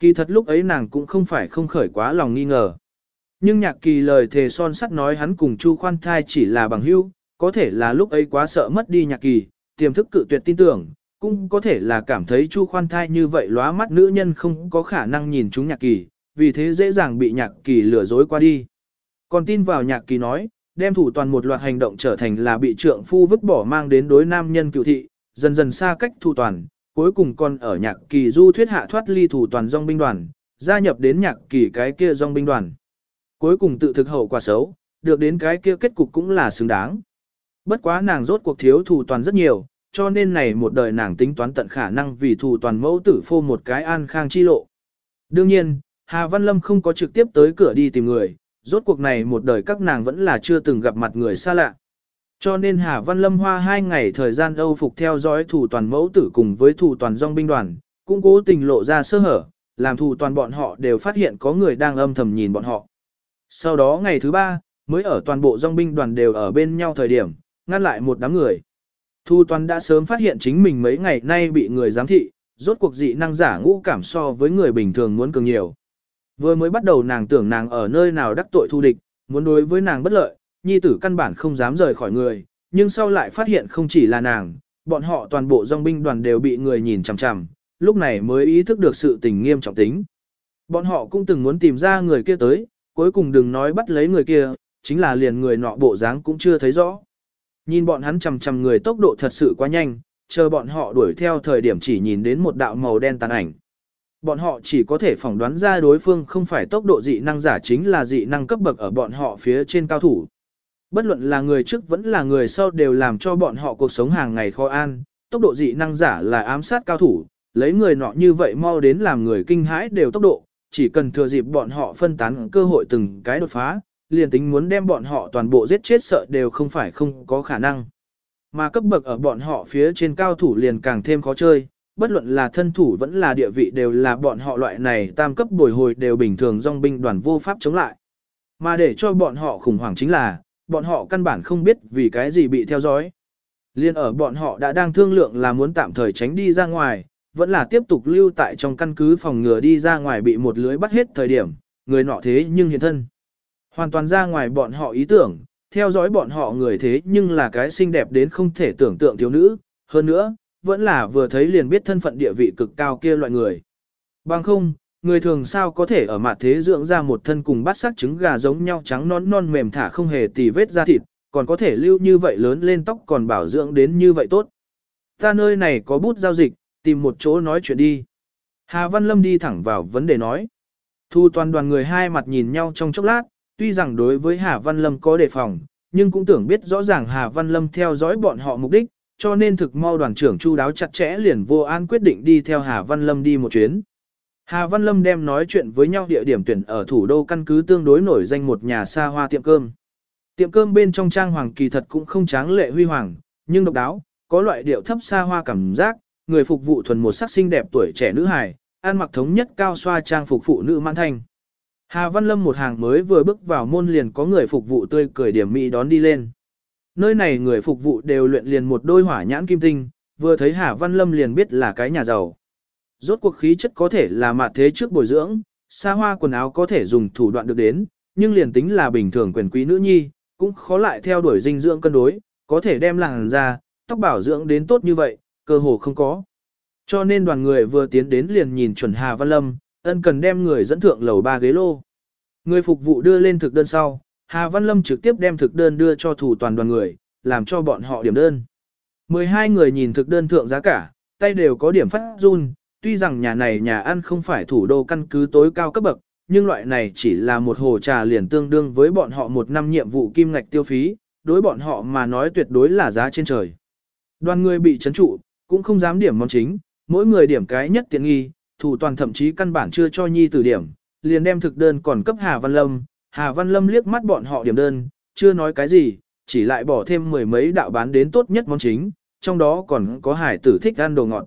Kỳ thật lúc ấy nàng cũng không phải không khởi quá lòng nghi ngờ. Nhưng nhạc kỳ lời thề son sắt nói hắn cùng Chu khoan thai chỉ là bằng hữu, có thể là lúc ấy quá sợ mất đi nhạc kỳ, tiềm thức cự tuyệt tin tưởng, cũng có thể là cảm thấy Chu khoan thai như vậy lóa mắt nữ nhân không có khả năng nhìn chúng nhạc kỳ, vì thế dễ dàng bị nhạc kỳ lừa dối qua đi. Còn tin vào nhạc kỳ nói, đem thủ toàn một loạt hành động trở thành là bị trượng phu vứt bỏ mang đến đối nam nhân cựu thị, dần dần xa cách thủ toàn, cuối cùng còn ở nhạc kỳ du thuyết hạ thoát ly thủ toàn dòng binh đoàn, gia nhập đến nhạc kỳ cái kia dòng binh đoàn. Cuối cùng tự thực hậu quả xấu, được đến cái kia kết cục cũng là xứng đáng. Bất quá nàng rốt cuộc thiếu thủ toàn rất nhiều, cho nên này một đời nàng tính toán tận khả năng vì thủ toàn mẫu tử phô một cái an khang chi lộ. Đương nhiên, Hà Văn Lâm không có trực tiếp tới cửa đi tìm người, rốt cuộc này một đời các nàng vẫn là chưa từng gặp mặt người xa lạ. Cho nên Hà Văn Lâm hoa hai ngày thời gian âu phục theo dõi thủ toàn mẫu tử cùng với thủ toàn dòng binh đoàn, cũng cố tình lộ ra sơ hở, làm thủ toàn bọn họ đều phát hiện có người đang âm thầm nhìn bọn họ. Sau đó ngày thứ ba, mới ở toàn bộ dòng binh đoàn đều ở bên nhau thời điểm, ngăn lại một đám người. Thu toàn đã sớm phát hiện chính mình mấy ngày nay bị người giám thị, rốt cuộc dị năng giả ngũ cảm so với người bình thường muốn cường nhiều. Vừa mới bắt đầu nàng tưởng nàng ở nơi nào đắc tội thu địch, muốn đối với nàng bất lợi, nhi tử căn bản không dám rời khỏi người, nhưng sau lại phát hiện không chỉ là nàng, bọn họ toàn bộ dòng binh đoàn đều bị người nhìn chằm chằm, lúc này mới ý thức được sự tình nghiêm trọng tính. Bọn họ cũng từng muốn tìm ra người kia tới, cuối cùng đừng nói bắt lấy người kia, chính là liền người nọ bộ dáng cũng chưa thấy rõ. Nhìn bọn hắn chằm chằm người tốc độ thật sự quá nhanh, chờ bọn họ đuổi theo thời điểm chỉ nhìn đến một đạo màu đen tàn ảnh. Bọn họ chỉ có thể phỏng đoán ra đối phương không phải tốc độ dị năng giả chính là dị năng cấp bậc ở bọn họ phía trên cao thủ. Bất luận là người trước vẫn là người sau đều làm cho bọn họ cuộc sống hàng ngày khó an, tốc độ dị năng giả là ám sát cao thủ, lấy người nọ như vậy mau đến làm người kinh hãi đều tốc độ, chỉ cần thừa dịp bọn họ phân tán cơ hội từng cái đột phá, liền tính muốn đem bọn họ toàn bộ giết chết sợ đều không phải không có khả năng. Mà cấp bậc ở bọn họ phía trên cao thủ liền càng thêm khó chơi, bất luận là thân thủ vẫn là địa vị đều là bọn họ loại này tam cấp bồi hồi đều bình thường dòng binh đoàn vô pháp chống lại. Mà để cho bọn họ khủng hoảng chính là, bọn họ căn bản không biết vì cái gì bị theo dõi. Liên ở bọn họ đã đang thương lượng là muốn tạm thời tránh đi ra ngoài, vẫn là tiếp tục lưu tại trong căn cứ phòng ngừa đi ra ngoài bị một lưới bắt hết thời điểm, người nọ thế nhưng hiện thân. Hoàn toàn ra ngoài bọn họ ý tưởng, theo dõi bọn họ người thế nhưng là cái xinh đẹp đến không thể tưởng tượng thiếu nữ, hơn nữa, vẫn là vừa thấy liền biết thân phận địa vị cực cao kia loại người. Bằng không, người thường sao có thể ở mặt thế dưỡng ra một thân cùng bát sắc trứng gà giống nhau trắng non non mềm thả không hề tì vết da thịt, còn có thể lưu như vậy lớn lên tóc còn bảo dưỡng đến như vậy tốt. Ta nơi này có bút giao dịch, tìm một chỗ nói chuyện đi. Hà Văn Lâm đi thẳng vào vấn đề nói. Thu toàn đoàn người hai mặt nhìn nhau trong chốc lát, tuy rằng đối với Hà Văn Lâm có đề phòng, nhưng cũng tưởng biết rõ ràng Hà Văn Lâm theo dõi bọn họ mục đích, cho nên thực mau đoàn trưởng chu đáo chặt chẽ liền vô an quyết định đi theo Hà Văn Lâm đi một chuyến. Hà Văn Lâm đem nói chuyện với nhau địa điểm tuyển ở thủ đô căn cứ tương đối nổi danh một nhà xa hoa tiệm cơm. Tiệm cơm bên trong trang hoàng kỳ thật cũng không tráng lệ huy hoàng, nhưng độc đáo, có loại điệu thấp xa hoa cảm giác, người phục vụ thuần một sắc xinh đẹp tuổi trẻ nữ hài, ăn mặc thống nhất cao xoa trang phục phụ nữ mãn thanh. Hà Văn Lâm một hàng mới vừa bước vào môn liền có người phục vụ tươi cười điểm mỹ đón đi lên. Nơi này người phục vụ đều luyện liền một đôi hỏa nhãn kim tinh, vừa thấy Hà Văn Lâm liền biết là cái nhà giàu. Rốt cuộc khí chất có thể là mạt thế trước bồi dưỡng, xa hoa quần áo có thể dùng thủ đoạn được đến, nhưng liền tính là bình thường quyền quý nữ nhi, cũng khó lại theo đuổi dinh dưỡng cân đối, có thể đem làng ra, tóc bảo dưỡng đến tốt như vậy, cơ hồ không có. Cho nên đoàn người vừa tiến đến liền nhìn chuẩn Hà Văn Lâm, ân cần đem người dẫn thượng lầu ba ghế lô. Người phục vụ đưa lên thực đơn sau, Hà Văn Lâm trực tiếp đem thực đơn đưa cho thủ toàn đoàn người, làm cho bọn họ điểm đơn. 12 người nhìn thực đơn thượng giá cả, tay đều có điểm phát run, tuy rằng nhà này nhà ăn không phải thủ đô căn cứ tối cao cấp bậc, nhưng loại này chỉ là một hồ trà liền tương đương với bọn họ một năm nhiệm vụ kim ngạch tiêu phí, đối bọn họ mà nói tuyệt đối là giá trên trời. Đoàn người bị chấn trụ, cũng không dám điểm món chính, mỗi người điểm cái nhất tiện nghi, thủ toàn thậm chí căn bản chưa cho nhi từ điểm, liền đem thực đơn còn cấp Hà Văn Lâm, Hà Văn Lâm liếc mắt bọn họ điểm đơn, chưa nói cái gì, chỉ lại bỏ thêm mười mấy đạo bán đến tốt nhất món chính, trong đó còn có hải tử thích ăn đồ ngọt.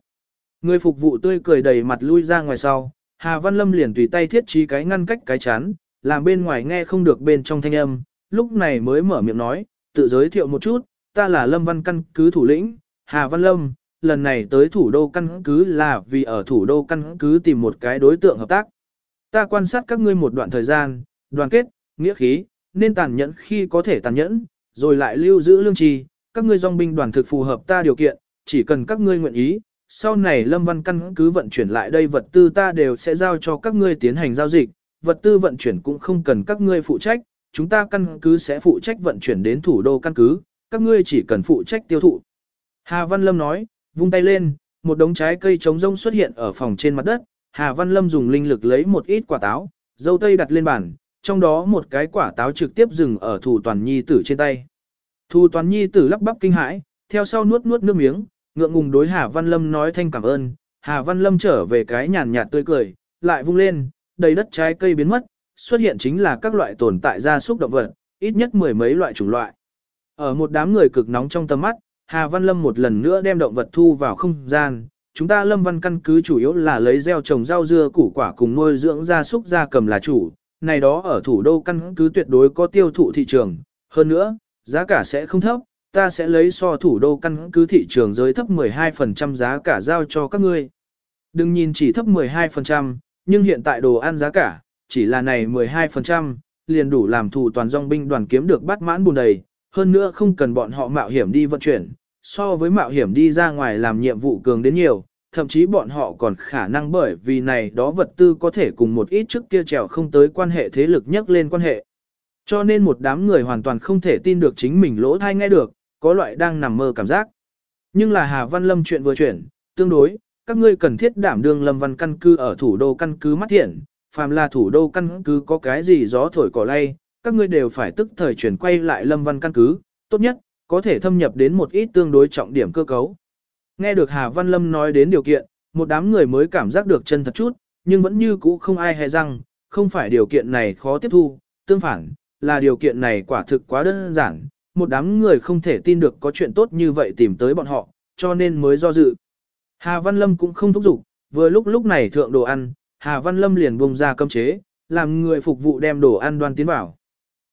Người phục vụ tươi cười đầy mặt lui ra ngoài sau, Hà Văn Lâm liền tùy tay thiết trí cái ngăn cách cái chán, làm bên ngoài nghe không được bên trong thanh âm, lúc này mới mở miệng nói, tự giới thiệu một chút, ta là Lâm Văn căn cứ thủ lĩnh, Hà Văn Lâm, lần này tới thủ đô căn cứ là vì ở thủ đô căn cứ tìm một cái đối tượng hợp tác. Ta quan sát các ngươi một đoạn thời gian, đoàn kết, nghĩa khí, nên tàn nhẫn khi có thể tàn nhẫn, rồi lại lưu giữ lương trì, các ngươi dòng binh đoàn thực phù hợp ta điều kiện, chỉ cần các ngươi nguyện ý, sau này Lâm Văn căn cứ vận chuyển lại đây vật tư ta đều sẽ giao cho các ngươi tiến hành giao dịch, vật tư vận chuyển cũng không cần các ngươi phụ trách, chúng ta căn cứ sẽ phụ trách vận chuyển đến thủ đô căn cứ, các ngươi chỉ cần phụ trách tiêu thụ. Hà Văn Lâm nói, vung tay lên, một đống trái cây trống rông xuất hiện ở phòng trên mặt đất, Hà Văn Lâm dùng linh lực lấy một ít quả táo, dâu tây đặt lên bàn, trong đó một cái quả táo trực tiếp dừng ở thủ toàn nhi tử trên tay. Thủ toàn nhi tử lắp bắp kinh hãi, theo sau nuốt nuốt nước miếng, ngượng ngùng đối Hà Văn Lâm nói thanh cảm ơn, Hà Văn Lâm trở về cái nhàn nhạt tươi cười, lại vung lên, đầy đất trái cây biến mất, xuất hiện chính là các loại tồn tại gia súc động vật, ít nhất mười mấy loại chủng loại. Ở một đám người cực nóng trong tầm mắt, Hà Văn Lâm một lần nữa đem động vật thu vào không gian. Chúng ta Lâm Văn căn cứ chủ yếu là lấy gieo trồng rau dưa củ quả cùng nuôi dưỡng gia súc gia cầm là chủ, này đó ở thủ đô căn cứ tuyệt đối có tiêu thụ thị trường. Hơn nữa, giá cả sẽ không thấp, ta sẽ lấy so thủ đô căn cứ thị trường giới thấp 12% giá cả giao cho các ngươi. Đừng nhìn chỉ thấp 12%, nhưng hiện tại đồ ăn giá cả, chỉ là này 12%, liền đủ làm thủ toàn dòng binh đoàn kiếm được bắt mãn bùn đầy, hơn nữa không cần bọn họ mạo hiểm đi vận chuyển, so với mạo hiểm đi ra ngoài làm nhiệm vụ cường đến nhiều, thậm chí bọn họ còn khả năng bởi vì này đó vật tư có thể cùng một ít trước kia trèo không tới quan hệ thế lực nhất lên quan hệ. Cho nên một đám người hoàn toàn không thể tin được chính mình lỗ thai nghe được, có loại đang nằm mơ cảm giác. Nhưng là Hà Văn Lâm chuyện vừa chuyển, tương đối, các ngươi cần thiết đảm đương lâm văn căn cứ ở thủ đô căn cứ mắt thiện, phàm là thủ đô căn cứ có cái gì gió thổi cỏ lay, các ngươi đều phải tức thời chuyển quay lại lâm văn căn cứ, tốt nhất, có thể thâm nhập đến một ít tương đối trọng điểm cơ cấu. Nghe được Hà Văn Lâm nói đến điều kiện, một đám người mới cảm giác được chân thật chút, nhưng vẫn như cũ không ai hề rằng không phải điều kiện này khó tiếp thu, tương phản, là điều kiện này quả thực quá đơn giản, một đám người không thể tin được có chuyện tốt như vậy tìm tới bọn họ, cho nên mới do dự. Hà Văn Lâm cũng không thúc giục, vừa lúc lúc này thượng đồ ăn, Hà Văn Lâm liền buông ra cấm chế, làm người phục vụ đem đồ ăn đoan tiến vào.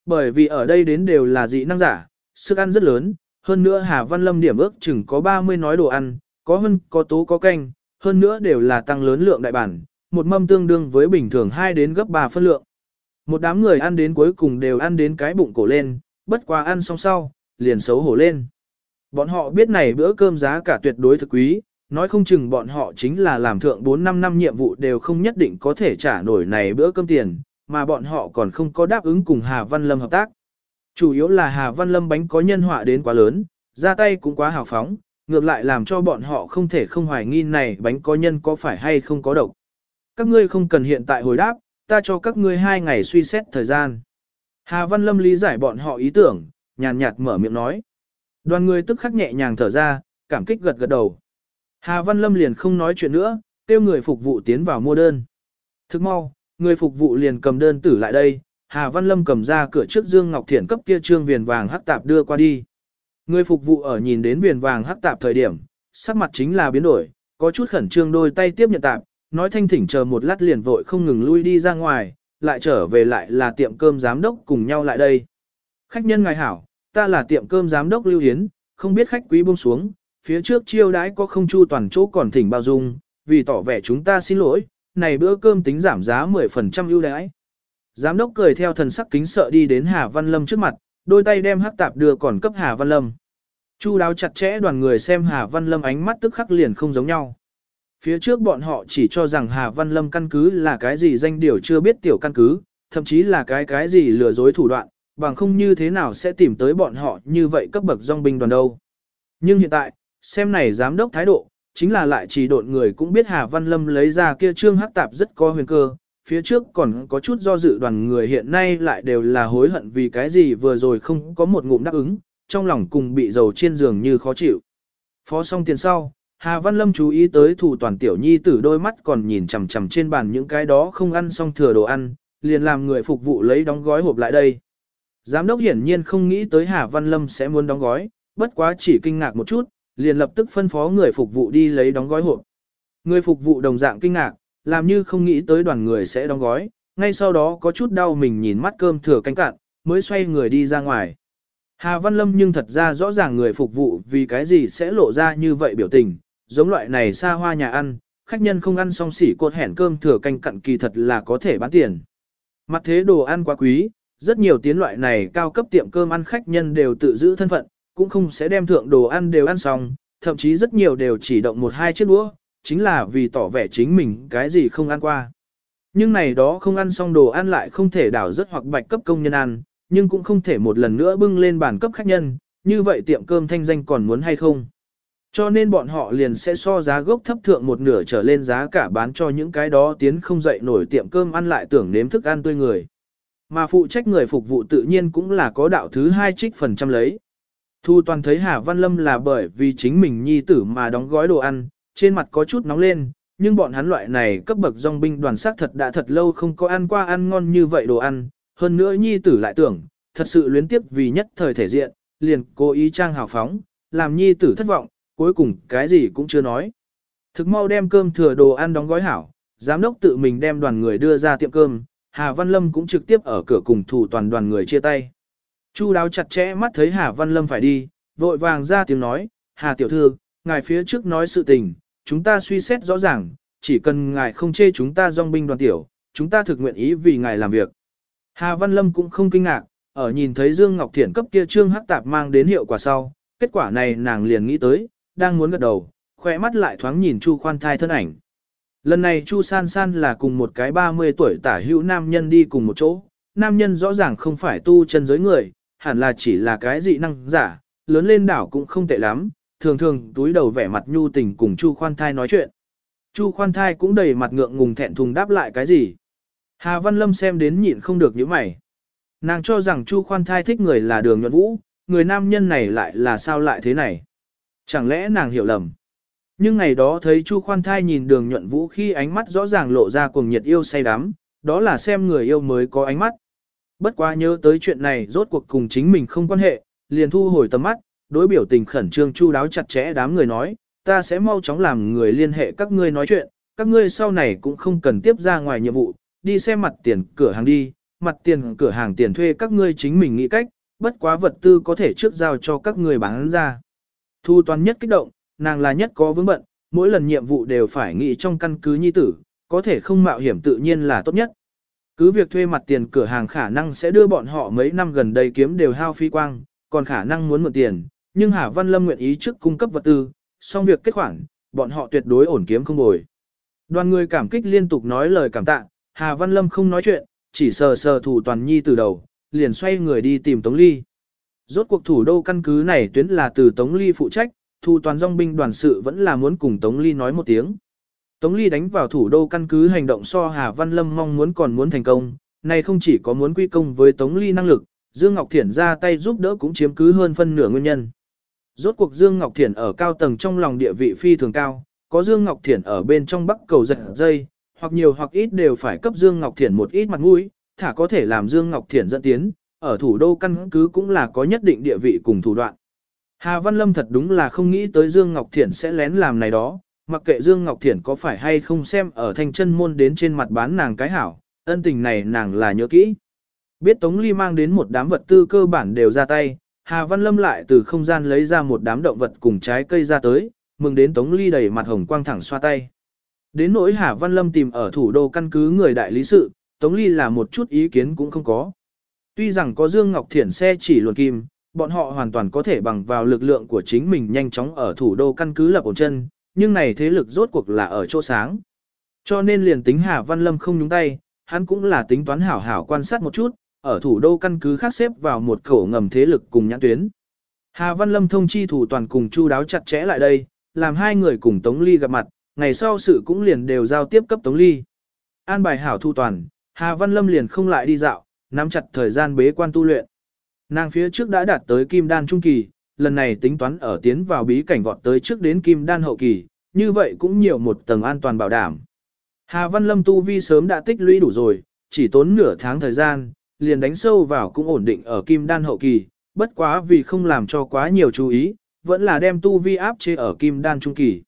Bởi vì ở đây đến đều là dị năng giả, sức ăn rất lớn, hơn nữa Hà Văn Lâm điểm ước chừng có 30 nói đồ ăn, có hơn, có tố có canh, hơn nữa đều là tăng lớn lượng đại bản, một mâm tương đương với bình thường 2 đến gấp 3 phân lượng. Một đám người ăn đến cuối cùng đều ăn đến cái bụng cổ lên, bất quá ăn xong sau, liền xấu hổ lên. Bọn họ biết này bữa cơm giá cả tuyệt đối thực quý, nói không chừng bọn họ chính là làm thượng 4-5 năm nhiệm vụ đều không nhất định có thể trả nổi này bữa cơm tiền, mà bọn họ còn không có đáp ứng cùng Hà Văn Lâm hợp tác. Chủ yếu là Hà Văn Lâm bánh có nhân họa đến quá lớn, ra tay cũng quá hào phóng, ngược lại làm cho bọn họ không thể không hoài nghi này bánh có nhân có phải hay không có độc. Các ngươi không cần hiện tại hồi đáp, ta cho các ngươi hai ngày suy xét thời gian. Hà Văn Lâm lý giải bọn họ ý tưởng, nhàn nhạt mở miệng nói. Đoàn người tức khắc nhẹ nhàng thở ra, cảm kích gật gật đầu. Hà Văn Lâm liền không nói chuyện nữa, kêu người phục vụ tiến vào mua đơn. Thức mau, người phục vụ liền cầm đơn tử lại đây, Hà Văn Lâm cầm ra cửa trước Dương Ngọc Thiển cấp kia trương viền vàng hắc tạp đưa qua đi. Người phục vụ ở nhìn đến viền vàng hắc tạp thời điểm, sắc mặt chính là biến đổi, có chút khẩn trương đôi tay tiếp nhận tạp, nói thanh thỉnh chờ một lát liền vội không ngừng lui đi ra ngoài, lại trở về lại là tiệm cơm giám đốc cùng nhau lại đây. Khách nhân ngài hảo, ta là tiệm cơm giám đốc Lưu Hiến, không biết khách quý buông xuống, phía trước chiêu đãi có không chu toàn chỗ còn thỉnh bao dung, vì tỏ vẻ chúng ta xin lỗi, này bữa cơm tính giảm giá 10% ưu đãi. Giám đốc cười theo thần sắc kính sợ đi đến Hà Văn Lâm trước mặt, đôi tay đem hắc tạp đưa còn cấp Hà Văn Lâm. Chu đáo chặt chẽ đoàn người xem Hà Văn Lâm ánh mắt tức khắc liền không giống nhau. Phía trước bọn họ chỉ cho rằng Hà Văn Lâm căn cứ là cái gì danh điều chưa biết tiểu căn cứ, thậm chí là cái cái gì lừa dối thủ đoạn, bằng không như thế nào sẽ tìm tới bọn họ như vậy cấp bậc dòng binh đoàn đâu. Nhưng hiện tại, xem này giám đốc thái độ, chính là lại chỉ độn người cũng biết Hà Văn Lâm lấy ra kia trương hắc tạp rất có huyền cơ, phía trước còn có chút do dự đoàn người hiện nay lại đều là hối hận vì cái gì vừa rồi không có một ngụm đáp ứng, trong lòng cùng bị dầu trên giường như khó chịu. Phó xong tiền sau, Hà Văn Lâm chú ý tới thủ toàn tiểu nhi tử đôi mắt còn nhìn chằm chằm trên bàn những cái đó không ăn xong thừa đồ ăn, liền làm người phục vụ lấy đóng gói hộp lại đây. Giám đốc hiển nhiên không nghĩ tới Hà Văn Lâm sẽ muốn đóng gói, bất quá chỉ kinh ngạc một chút, liền lập tức phân phó người phục vụ đi lấy đóng gói hộp. Người phục vụ đồng dạng kinh ngạc, làm như không nghĩ tới đoàn người sẽ đóng gói, ngay sau đó có chút đau mình nhìn mắt cơm thừa canh cạn, mới xoay người đi ra ngoài. Hà Văn Lâm nhưng thật ra rõ ràng người phục vụ vì cái gì sẽ lộ ra như vậy biểu tình, giống loại này xa hoa nhà ăn, khách nhân không ăn xong xỉ cột hẻn cơm thừa canh cặn kỳ thật là có thể bán tiền. Mặt thế đồ ăn quá quý, rất nhiều tiến loại này cao cấp tiệm cơm ăn khách nhân đều tự giữ thân phận, cũng không sẽ đem thượng đồ ăn đều ăn xong, thậm chí rất nhiều đều chỉ động một hai chiếc đũa, chính là vì tỏ vẻ chính mình cái gì không ăn qua. Nhưng này đó không ăn xong đồ ăn lại không thể đảo rất hoặc bạch cấp công nhân ăn, nhưng cũng không thể một lần nữa bưng lên bàn cấp khách nhân, như vậy tiệm cơm thanh danh còn muốn hay không. Cho nên bọn họ liền sẽ so giá gốc thấp thượng một nửa trở lên giá cả bán cho những cái đó tiến không dậy nổi tiệm cơm ăn lại tưởng nếm thức ăn tươi người. Mà phụ trách người phục vụ tự nhiên cũng là có đạo thứ hai trích phần trăm lấy. Thu toàn thấy Hà Văn Lâm là bởi vì chính mình nhi tử mà đóng gói đồ ăn, trên mặt có chút nóng lên, nhưng bọn hắn loại này cấp bậc dòng binh đoàn sát thật đã thật lâu không có ăn qua ăn ngon như vậy đồ ăn, hơn nữa nhi tử lại tưởng, thật sự luyến tiếp vì nhất thời thể diện, liền cố ý trang hào phóng, làm nhi tử thất vọng, cuối cùng cái gì cũng chưa nói. Thực mau đem cơm thừa đồ ăn đóng gói hảo, giám đốc tự mình đem đoàn người đưa ra tiệm cơm, Hà Văn Lâm cũng trực tiếp ở cửa cùng thủ toàn đoàn người chia tay. Chu đáo chặt chẽ mắt thấy Hà Văn Lâm phải đi, vội vàng ra tiếng nói, Hà tiểu thư, ngài phía trước nói sự tình, chúng ta suy xét rõ ràng, chỉ cần ngài không chê chúng ta dòng binh đoàn tiểu, chúng ta thực nguyện ý vì ngài làm việc. Hà Văn Lâm cũng không kinh ngạc, ở nhìn thấy Dương Ngọc Thiển cấp kia trương hắc tạp mang đến hiệu quả sau, kết quả này nàng liền nghĩ tới, đang muốn gật đầu, khỏe mắt lại thoáng nhìn Chu khoan thai thân ảnh. Lần này Chu san san là cùng một cái 30 tuổi tả hữu nam nhân đi cùng một chỗ, nam nhân rõ ràng không phải tu chân giới người, hẳn là chỉ là cái dị năng giả, lớn lên đảo cũng không tệ lắm, thường thường túi đầu vẻ mặt nhu tình cùng Chu khoan thai nói chuyện. Chu khoan thai cũng đầy mặt ngượng ngùng thẹn thùng đáp lại cái gì. Hà Văn Lâm xem đến nhịn không được những mày. Nàng cho rằng Chu khoan thai thích người là đường nhuận vũ, người nam nhân này lại là sao lại thế này. Chẳng lẽ nàng hiểu lầm. Nhưng ngày đó thấy Chu khoan thai nhìn đường nhuận vũ khi ánh mắt rõ ràng lộ ra cuồng nhiệt yêu say đắm, đó là xem người yêu mới có ánh mắt. Bất quá nhớ tới chuyện này rốt cuộc cùng chính mình không quan hệ, liền thu hồi tầm mắt, đối biểu tình khẩn trương chu đáo chặt chẽ đám người nói, ta sẽ mau chóng làm người liên hệ các ngươi nói chuyện, các ngươi sau này cũng không cần tiếp ra ngoài nhiệm vụ, đi xem mặt tiền cửa hàng đi, mặt tiền cửa hàng tiền thuê các ngươi chính mình nghĩ cách, bất quá vật tư có thể trước giao cho các ngươi bán ra. Thu toàn nhất kích động, nàng là nhất có vướng bận, mỗi lần nhiệm vụ đều phải nghĩ trong căn cứ nhi tử, có thể không mạo hiểm tự nhiên là tốt nhất. Cứ việc thuê mặt tiền cửa hàng khả năng sẽ đưa bọn họ mấy năm gần đây kiếm đều hao phi quang, còn khả năng muốn mượn tiền, nhưng Hà Văn Lâm nguyện ý trước cung cấp vật tư, xong việc kết khoản, bọn họ tuyệt đối ổn kiếm không bồi. Đoàn người cảm kích liên tục nói lời cảm tạ, Hà Văn Lâm không nói chuyện, chỉ sờ sờ thủ toàn nhi từ đầu, liền xoay người đi tìm Tống Ly. Rốt cuộc thủ đô căn cứ này tuyến là từ Tống Ly phụ trách, thủ toàn dòng binh đoàn sự vẫn là muốn cùng Tống Ly nói một tiếng. Tống Ly đánh vào thủ đô căn cứ hành động so Hà Văn Lâm mong muốn còn muốn thành công, này không chỉ có muốn quy công với Tống Ly năng lực, Dương Ngọc Thiển ra tay giúp đỡ cũng chiếm cứ hơn phân nửa nguyên nhân. Rốt cuộc Dương Ngọc Thiển ở cao tầng trong lòng địa vị phi thường cao, có Dương Ngọc Thiển ở bên trong bắc cầu giật dây, hoặc nhiều hoặc ít đều phải cấp Dương Ngọc Thiển một ít mặt mũi, thả có thể làm Dương Ngọc Thiển dẫn tiến, ở thủ đô căn cứ cũng là có nhất định địa vị cùng thủ đoạn. Hà Văn Lâm thật đúng là không nghĩ tới Dương Ngọc Thiển sẽ lén làm này đó, mặc kệ Dương Ngọc Thiển có phải hay không xem ở thanh chân môn đến trên mặt bán nàng cái hảo, ân tình này nàng là nhớ kỹ. Biết Tống Ly mang đến một đám vật tư cơ bản đều ra tay, Hà Văn Lâm lại từ không gian lấy ra một đám động vật cùng trái cây ra tới, mừng đến Tống Ly đầy mặt hồng quang thẳng xoa tay. Đến nỗi Hà Văn Lâm tìm ở thủ đô căn cứ người đại lý sự, Tống Ly là một chút ý kiến cũng không có. Tuy rằng có Dương Ngọc Thiển xe chỉ luồn kim, bọn họ hoàn toàn có thể bằng vào lực lượng của chính mình nhanh chóng ở thủ đô căn cứ lập ổn chân, nhưng này thế lực rốt cuộc là ở chỗ sáng. Cho nên liền tính Hà Văn Lâm không nhúng tay, hắn cũng là tính toán hảo hảo quan sát một chút, ở thủ đô căn cứ khác xếp vào một khẩu ngầm thế lực cùng nhãn tuyến. Hà Văn Lâm thông chi thủ toàn cùng chu đáo chặt chẽ lại đây, làm hai người cùng Tống Ly gặp mặt, ngày sau sự cũng liền đều giao tiếp cấp Tống Ly. An bài hảo thu toàn, Hà Văn Lâm liền không lại đi dạo, nắm chặt thời gian bế quan tu luyện. Nàng phía trước đã đạt tới kim đan trung kỳ, lần này tính toán ở tiến vào bí cảnh vọt tới trước đến kim đan hậu kỳ, như vậy cũng nhiều một tầng an toàn bảo đảm. Hà Văn Lâm tu vi sớm đã tích lũy đủ rồi, chỉ tốn nửa tháng thời gian, liền đánh sâu vào cũng ổn định ở kim đan hậu kỳ, bất quá vì không làm cho quá nhiều chú ý, vẫn là đem tu vi áp chế ở kim đan trung kỳ.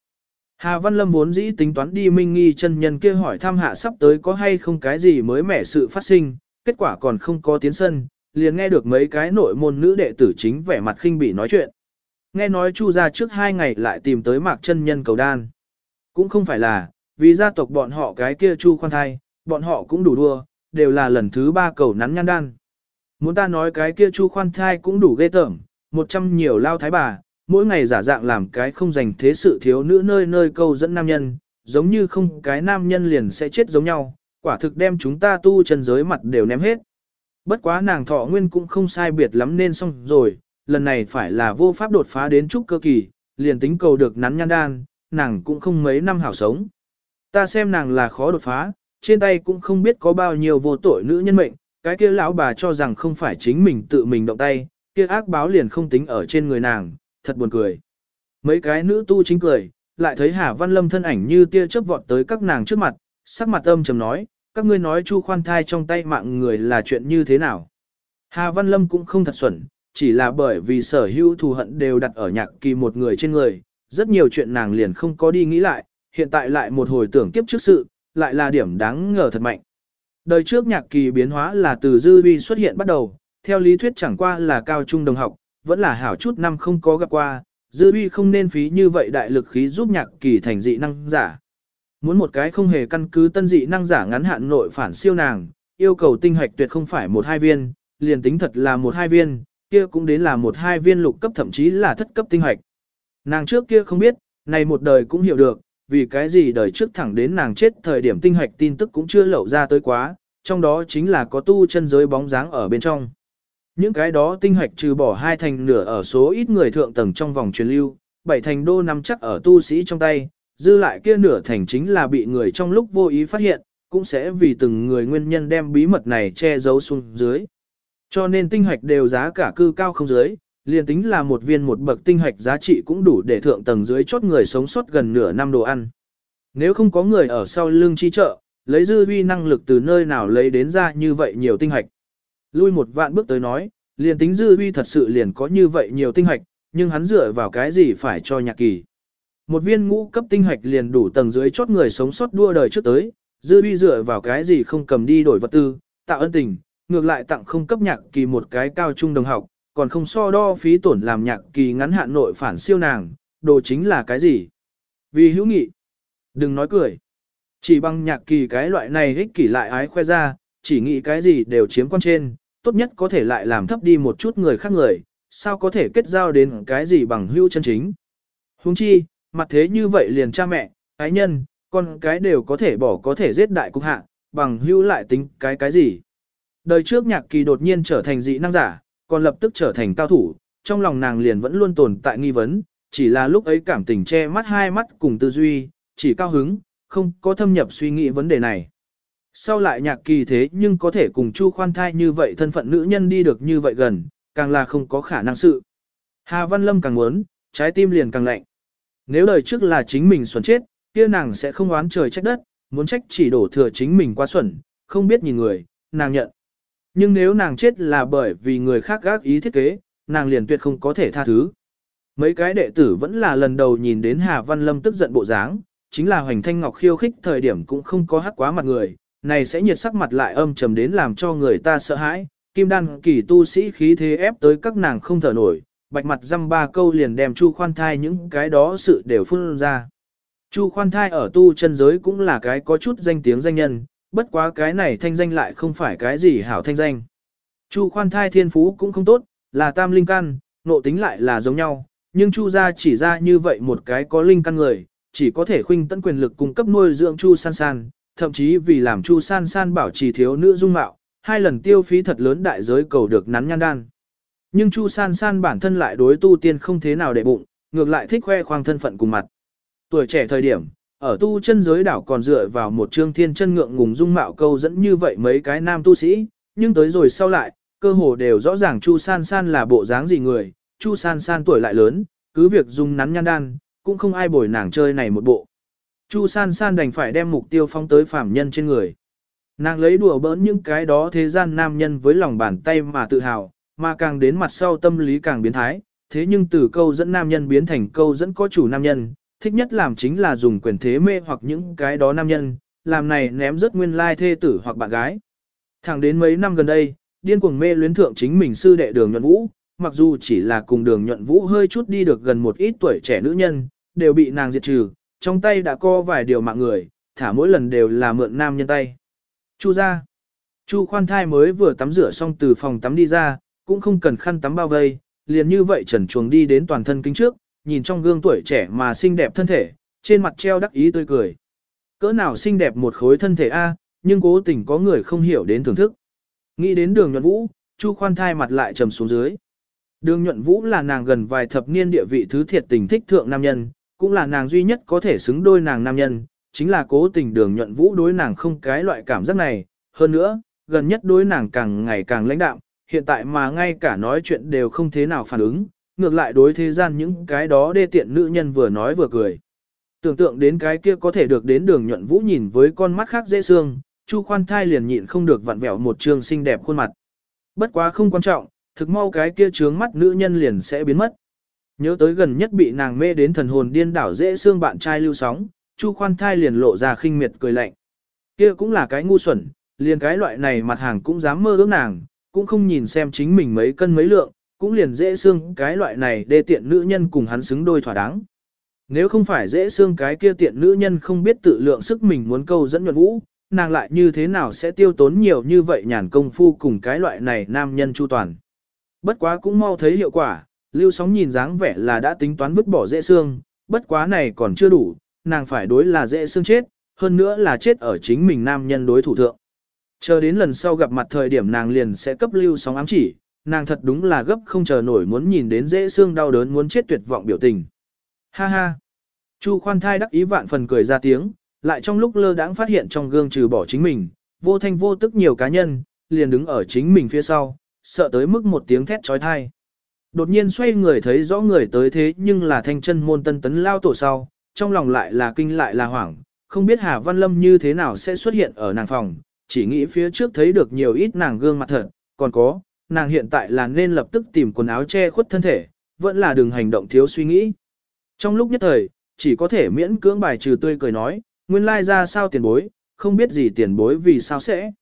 Hà Văn Lâm vốn dĩ tính toán đi minh nghi chân nhân kia hỏi thăm hạ sắp tới có hay không cái gì mới mẻ sự phát sinh, kết quả còn không có tiến sân, liền nghe được mấy cái nội môn nữ đệ tử chính vẻ mặt khinh bỉ nói chuyện. Nghe nói Chu gia trước hai ngày lại tìm tới mạc chân nhân cầu đan. Cũng không phải là, vì gia tộc bọn họ cái kia Chu khoan thai, bọn họ cũng đủ đua, đều là lần thứ ba cầu nắn nhan đan. Muốn ta nói cái kia Chu khoan thai cũng đủ ghê tởm, một trăm nhiều lao thái bà, mỗi ngày giả dạng làm cái không dành thế sự thiếu nữ nơi nơi câu dẫn nam nhân, giống như không cái nam nhân liền sẽ chết giống nhau, quả thực đem chúng ta tu chân giới mặt đều ném hết. Bất quá nàng thọ nguyên cũng không sai biệt lắm nên xong rồi, lần này phải là vô pháp đột phá đến trúc cơ kỳ, liền tính cầu được nắn nhan đan, nàng cũng không mấy năm hảo sống. Ta xem nàng là khó đột phá, trên tay cũng không biết có bao nhiêu vô tội nữ nhân mệnh, cái kia lão bà cho rằng không phải chính mình tự mình động tay, kia ác báo liền không tính ở trên người nàng, thật buồn cười. Mấy cái nữ tu chính cười, lại thấy Hà Văn Lâm thân ảnh như tia chớp vọt tới các nàng trước mặt, sắc mặt âm trầm nói, các ngươi nói chu khoan thai trong tay mạng người là chuyện như thế nào. Hà Văn Lâm cũng không thật xuẩn, chỉ là bởi vì sở hữu thù hận đều đặt ở nhạc kỳ một người trên người, rất nhiều chuyện nàng liền không có đi nghĩ lại, hiện tại lại một hồi tưởng kiếp trước sự, lại là điểm đáng ngờ thật mạnh. Đời trước nhạc kỳ biến hóa là từ dư vi xuất hiện bắt đầu, theo lý thuyết chẳng qua là cao trung đồng học, vẫn là hảo chút năm không có gặp qua, dư vi không nên phí như vậy đại lực khí giúp nhạc kỳ thành dị năng giả. Muốn một cái không hề căn cứ tân dị năng giả ngắn hạn nội phản siêu nàng, yêu cầu tinh hoạch tuyệt không phải một hai viên, liền tính thật là một hai viên, kia cũng đến là một hai viên lục cấp thậm chí là thất cấp tinh hoạch. Nàng trước kia không biết, này một đời cũng hiểu được, vì cái gì đời trước thẳng đến nàng chết thời điểm tinh hoạch tin tức cũng chưa lậu ra tới quá, trong đó chính là có tu chân giới bóng dáng ở bên trong. Những cái đó tinh hoạch trừ bỏ hai thành nửa ở số ít người thượng tầng trong vòng truyền lưu, bảy thành đô nằm chắc ở tu sĩ trong tay, dư lại kia nửa thành chính là bị người trong lúc vô ý phát hiện, cũng sẽ vì từng người nguyên nhân đem bí mật này che giấu xuống dưới. Cho nên tinh hoạch đều giá cả cư cao không dưới, liền tính là một viên một bậc tinh hoạch giá trị cũng đủ để thượng tầng dưới chốt người sống sót gần nửa năm đồ ăn. Nếu không có người ở sau lưng chi trợ, lấy dư uy năng lực từ nơi nào lấy đến ra như vậy nhiều tinh hoạch. Lui một vạn bước tới nói, liền tính dư uy thật sự liền có như vậy nhiều tinh hoạch, nhưng hắn dựa vào cái gì phải cho nhạc kỳ. Một viên ngũ cấp tinh hoạch liền đủ tầng dưới chót người sống sót đua đời trước tới, dư uy dựa vào cái gì không cầm đi đổi vật tư, tạo ân tình, ngược lại tặng không cấp nhạc kỳ một cái cao trung đồng học, còn không so đo phí tổn làm nhạc kỳ ngắn hạn nội phản siêu nàng, đồ chính là cái gì? Vì hữu nghị. Đừng nói cười. Chỉ bằng nhạc kỳ cái loại này ích kỷ lại ái khoe ra, chỉ nghĩ cái gì đều chiếm quan trên, tốt nhất có thể lại làm thấp đi một chút người khác người, sao có thể kết giao đến cái gì bằng hữu chân chính. Huống chi, mặt thế như vậy liền cha mẹ, ái nhân, con cái đều có thể bỏ có thể giết đại cục hạ, bằng hữu lại tính cái cái gì. Đời trước nhạc kỳ đột nhiên trở thành dị năng giả, còn lập tức trở thành cao thủ, trong lòng nàng liền vẫn luôn tồn tại nghi vấn, chỉ là lúc ấy cảm tình che mắt hai mắt cùng tư duy, chỉ cao hứng, không có thâm nhập suy nghĩ vấn đề này. Sau lại nhạc kỳ thế nhưng có thể cùng Chu khoan thai như vậy thân phận nữ nhân đi được như vậy gần, càng là không có khả năng sự. Hà Văn Lâm càng muốn, trái tim liền càng lạnh. Nếu đời trước là chính mình xuẩn chết, kia nàng sẽ không oán trời trách đất, muốn trách chỉ đổ thừa chính mình quá xuẩn, không biết nhìn người, nàng nhận. Nhưng nếu nàng chết là bởi vì người khác gác ý thiết kế, nàng liền tuyệt không có thể tha thứ. Mấy cái đệ tử vẫn là lần đầu nhìn đến Hà Văn Lâm tức giận bộ dáng, chính là Hoành Thanh Ngọc khiêu khích thời điểm cũng không có hắc quá mặt người, này sẽ nhiệt sắc mặt lại âm trầm đến làm cho người ta sợ hãi, kim đan kỳ tu sĩ khí thế ép tới các nàng không thở nổi, bạch mặt dăm ba câu liền đem Chu khoan thai những cái đó sự đều phun ra. Chu khoan thai ở tu chân giới cũng là cái có chút danh tiếng danh nhân, bất quá cái này thanh danh lại không phải cái gì hảo thanh danh. Chu khoan thai thiên phú cũng không tốt, là tam linh căn, nộ tính lại là giống nhau, nhưng Chu gia chỉ ra như vậy một cái có linh căn người, chỉ có thể khuynh tận quyền lực cung cấp nuôi dưỡng Chu san san, thậm chí vì làm Chu san san bảo trì thiếu nữ dung mạo, hai lần tiêu phí thật lớn đại giới cầu được nắn nhan đan. Nhưng Chu san san bản thân lại đối tu tiên không thế nào để bụng, ngược lại thích khoe khoang thân phận cùng mặt. Tuổi trẻ thời điểm, ở tu chân giới đảo còn dựa vào một trương thiên chân ngượng ngùng dung mạo câu dẫn như vậy mấy cái nam tu sĩ, nhưng tới rồi sau lại, cơ hồ đều rõ ràng Chu San San là bộ dáng gì người, Chu San San tuổi lại lớn, cứ việc dùng nắn nhan đan, cũng không ai bồi nàng chơi này một bộ. Chu San San đành phải đem mục tiêu phong tới phạm nhân trên người. Nàng lấy đùa bỡn những cái đó thế gian nam nhân với lòng bàn tay mà tự hào, mà càng đến mặt sau tâm lý càng biến thái, thế nhưng từ câu dẫn nam nhân biến thành câu dẫn có chủ nam nhân, thích nhất làm chính là dùng quyền thế mê hoặc những cái đó nam nhân, làm này ném rất nguyên lai thê tử hoặc bạn gái. Thẳng đến mấy năm gần đây, điên cuồng mê luyến thượng chính mình sư đệ đường nhuận vũ, mặc dù chỉ là cùng đường nhuận vũ hơi chút đi được gần một ít tuổi trẻ nữ nhân, đều bị nàng diệt trừ, trong tay đã co vài điều mạng người, thả mỗi lần đều là mượn nam nhân tay. Chu ra. Chu khoan thai mới vừa tắm rửa xong từ phòng tắm đi ra, cũng không cần khăn tắm bao vây, liền như vậy trần chuồng đi đến toàn thân kính trước, nhìn trong gương tuổi trẻ mà xinh đẹp thân thể, trên mặt treo đắc ý tươi cười. Cỡ nào xinh đẹp một khối thân thể A, nhưng cố tình có người không hiểu đến thưởng thức. Nghĩ đến đường nhuận vũ, Chu khoan thai mặt lại trầm xuống dưới. Đường nhuận vũ là nàng gần vài thập niên địa vị thứ thiệt tình thích thượng nam nhân, cũng là nàng duy nhất có thể xứng đôi nàng nam nhân, chính là cố tình đường nhuận vũ đối nàng không cái loại cảm giác này. Hơn nữa, gần nhất đối nàng càng ngày càng lãnh đạm, hiện tại mà ngay cả nói chuyện đều không thế nào phản ứng, ngược lại đối thế gian những cái đó đê tiện nữ nhân vừa nói vừa cười. Tưởng tượng đến cái kia có thể được đến đường nhuận vũ nhìn với con mắt khác dễ xương, Chu khoan thai liền nhịn không được vặn vẹo một trương xinh đẹp khuôn mặt. Bất quá không quan trọng, thực mau cái kia trướng mắt nữ nhân liền sẽ biến mất. Nhớ tới gần nhất bị nàng mê đến thần hồn điên đảo dễ xương bạn trai lưu sóng, Chu khoan thai liền lộ ra khinh miệt cười lạnh. Kia cũng là cái ngu xuẩn, liền cái loại này mặt hàng cũng dám mơ ước nàng, cũng không nhìn xem chính mình mấy cân mấy lượng, cũng liền dễ xương cái loại này đê tiện nữ nhân cùng hắn xứng đôi thỏa đáng. Nếu không phải dễ xương cái kia tiện nữ nhân không biết tự lượng sức mình muốn câu dẫn nhuận vũ, nàng lại như thế nào sẽ tiêu tốn nhiều như vậy nhàn công phu cùng cái loại này nam nhân chu toàn. Bất quá cũng mau thấy hiệu quả, lưu sóng nhìn dáng vẻ là đã tính toán vứt bỏ dễ xương, bất quá này còn chưa đủ, nàng phải đối là dễ xương chết, hơn nữa là chết ở chính mình nam nhân đối thủ thượng. Chờ đến lần sau gặp mặt thời điểm nàng liền sẽ cấp lưu sóng ám chỉ, nàng thật đúng là gấp không chờ nổi muốn nhìn đến dễ xương đau đớn muốn chết tuyệt vọng biểu tình. Ha ha! Chu khoan thai đắc ý vạn phần cười ra tiếng, lại trong lúc lơ đãng phát hiện trong gương trừ bỏ chính mình, vô thanh vô tức nhiều cá nhân, liền đứng ở chính mình phía sau, sợ tới mức một tiếng thét trói thai. Đột nhiên xoay người thấy rõ người tới thế nhưng là thanh chân môn tân tấn lao tổ sau, trong lòng lại là kinh lại là hoảng, không biết Hà Văn Lâm như thế nào sẽ xuất hiện ở nàng phòng, chỉ nghĩ phía trước thấy được nhiều ít nàng gương mặt thật, còn có, nàng hiện tại là nên lập tức tìm quần áo che khuất thân thể, vẫn là đừng hành động thiếu suy nghĩ. Trong lúc nhất thời, chỉ có thể miễn cưỡng bài trừ tươi cười nói, nguyên lai ra sao tiền bối, không biết gì tiền bối vì sao sẽ.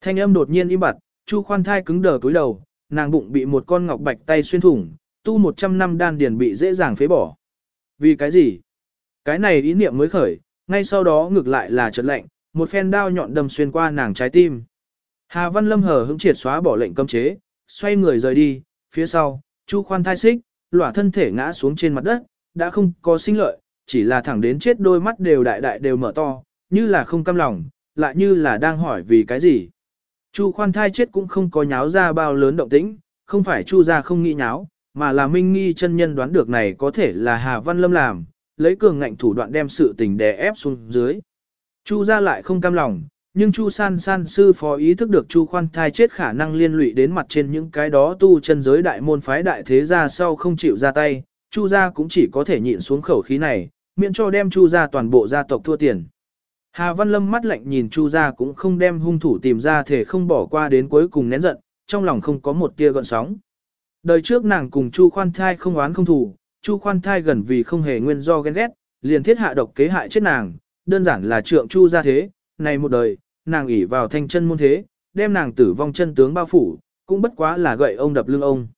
Thanh âm đột nhiên im bặt, Chu khoan thai cứng đờ cúi đầu, nàng bụng bị một con ngọc bạch tay xuyên thủng, tu 100 năm đan điền bị dễ dàng phế bỏ. Vì cái gì? Cái này ý niệm mới khởi, ngay sau đó ngược lại là chợt lạnh, một phen đao nhọn đâm xuyên qua nàng trái tim. Hà Văn Lâm hờ hững triệt xóa bỏ lệnh cấm chế, xoay người rời đi, phía sau, Chu khoan thai xích, lỏa thân thể ngã xuống trên mặt đất, đã không có sinh lợi, chỉ là thẳng đến chết đôi mắt đều đại đại đều mở to, như là không cam lòng, lại như là đang hỏi vì cái gì. Chu khoan thai chết cũng không có nháo ra bao lớn động tĩnh, không phải Chu gia không nghĩ nháo, mà là Minh Nghi chân nhân đoán được này có thể là Hà Văn Lâm làm, lấy cường ngạnh thủ đoạn đem sự tình đè ép xuống dưới. Chu ra lại không cam lòng, nhưng Chu san san sư phó ý thức được Chu khoan thai chết khả năng liên lụy đến mặt trên những cái đó tu chân giới đại môn phái đại thế gia sau không chịu ra tay, Chu gia cũng chỉ có thể nhịn xuống khẩu khí này, miễn cho đem Chu gia toàn bộ gia tộc thua tiền. Hà Văn Lâm mắt lạnh nhìn Chu gia cũng không đem hung thủ tìm ra thể không bỏ qua đến cuối cùng nén giận, trong lòng không có một tia gợn sóng. Đời trước nàng cùng Chu khoan thai không oán không thù, Chu khoan thai gần vì không hề nguyên do ghen ghét, liền thiết hạ độc kế hại chết nàng, đơn giản là trượng Chu gia thế, này một đời, nàng ỷ vào thanh chân môn thế, đem nàng tử vong chân tướng bao phủ, cũng bất quá là gậy ông đập lưng ông.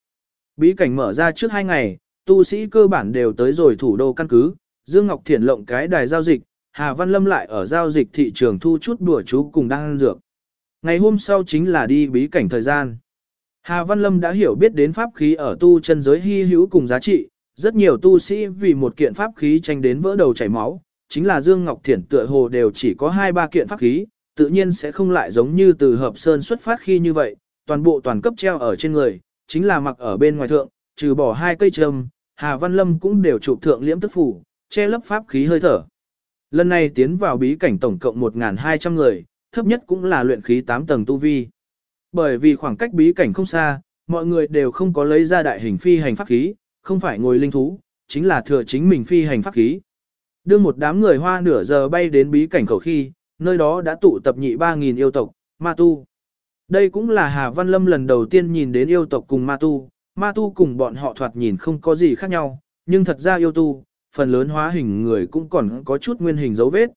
Bí cảnh mở ra trước hai ngày, tu sĩ cơ bản đều tới rồi thủ đô căn cứ, Dương Ngọc Thiển lộng cái đài giao dịch, Hà Văn Lâm lại ở giao dịch thị trường thu chút đùa chú cùng đang ăn dược. Ngày hôm sau chính là đi bí cảnh thời gian. Hà Văn Lâm đã hiểu biết đến pháp khí ở tu chân giới hy hữu cùng giá trị, rất nhiều tu sĩ vì một kiện pháp khí tranh đến vỡ đầu chảy máu, chính là Dương Ngọc Thiển tựa hồ đều chỉ có 2-3 kiện pháp khí, tự nhiên sẽ không lại giống như từ hợp sơn xuất phát khi như vậy, toàn bộ toàn cấp treo ở trên người, chính là mặc ở bên ngoài thượng, trừ bỏ hai cây trâm, Hà Văn Lâm cũng đều chụp thượng liễm tức phủ, che lấp pháp khí hơi thở. Lần này tiến vào bí cảnh tổng cộng 1.200 người, thấp nhất cũng là luyện khí 8 tầng tu vi. Bởi vì khoảng cách bí cảnh không xa, mọi người đều không có lấy ra đại hình phi hành pháp khí, không phải ngồi linh thú, chính là thừa chính mình phi hành pháp khí. Đưa một đám người hoa nửa giờ bay đến bí cảnh khẩu khi, nơi đó đã tụ tập nhị 3.000 yêu tộc, ma tu. Đây cũng là Hà Văn Lâm lần đầu tiên nhìn đến yêu tộc cùng ma tu, ma tu cùng bọn họ thoạt nhìn không có gì khác nhau, nhưng thật ra yêu tu, phần lớn hóa hình người cũng còn có chút nguyên hình dấu vết.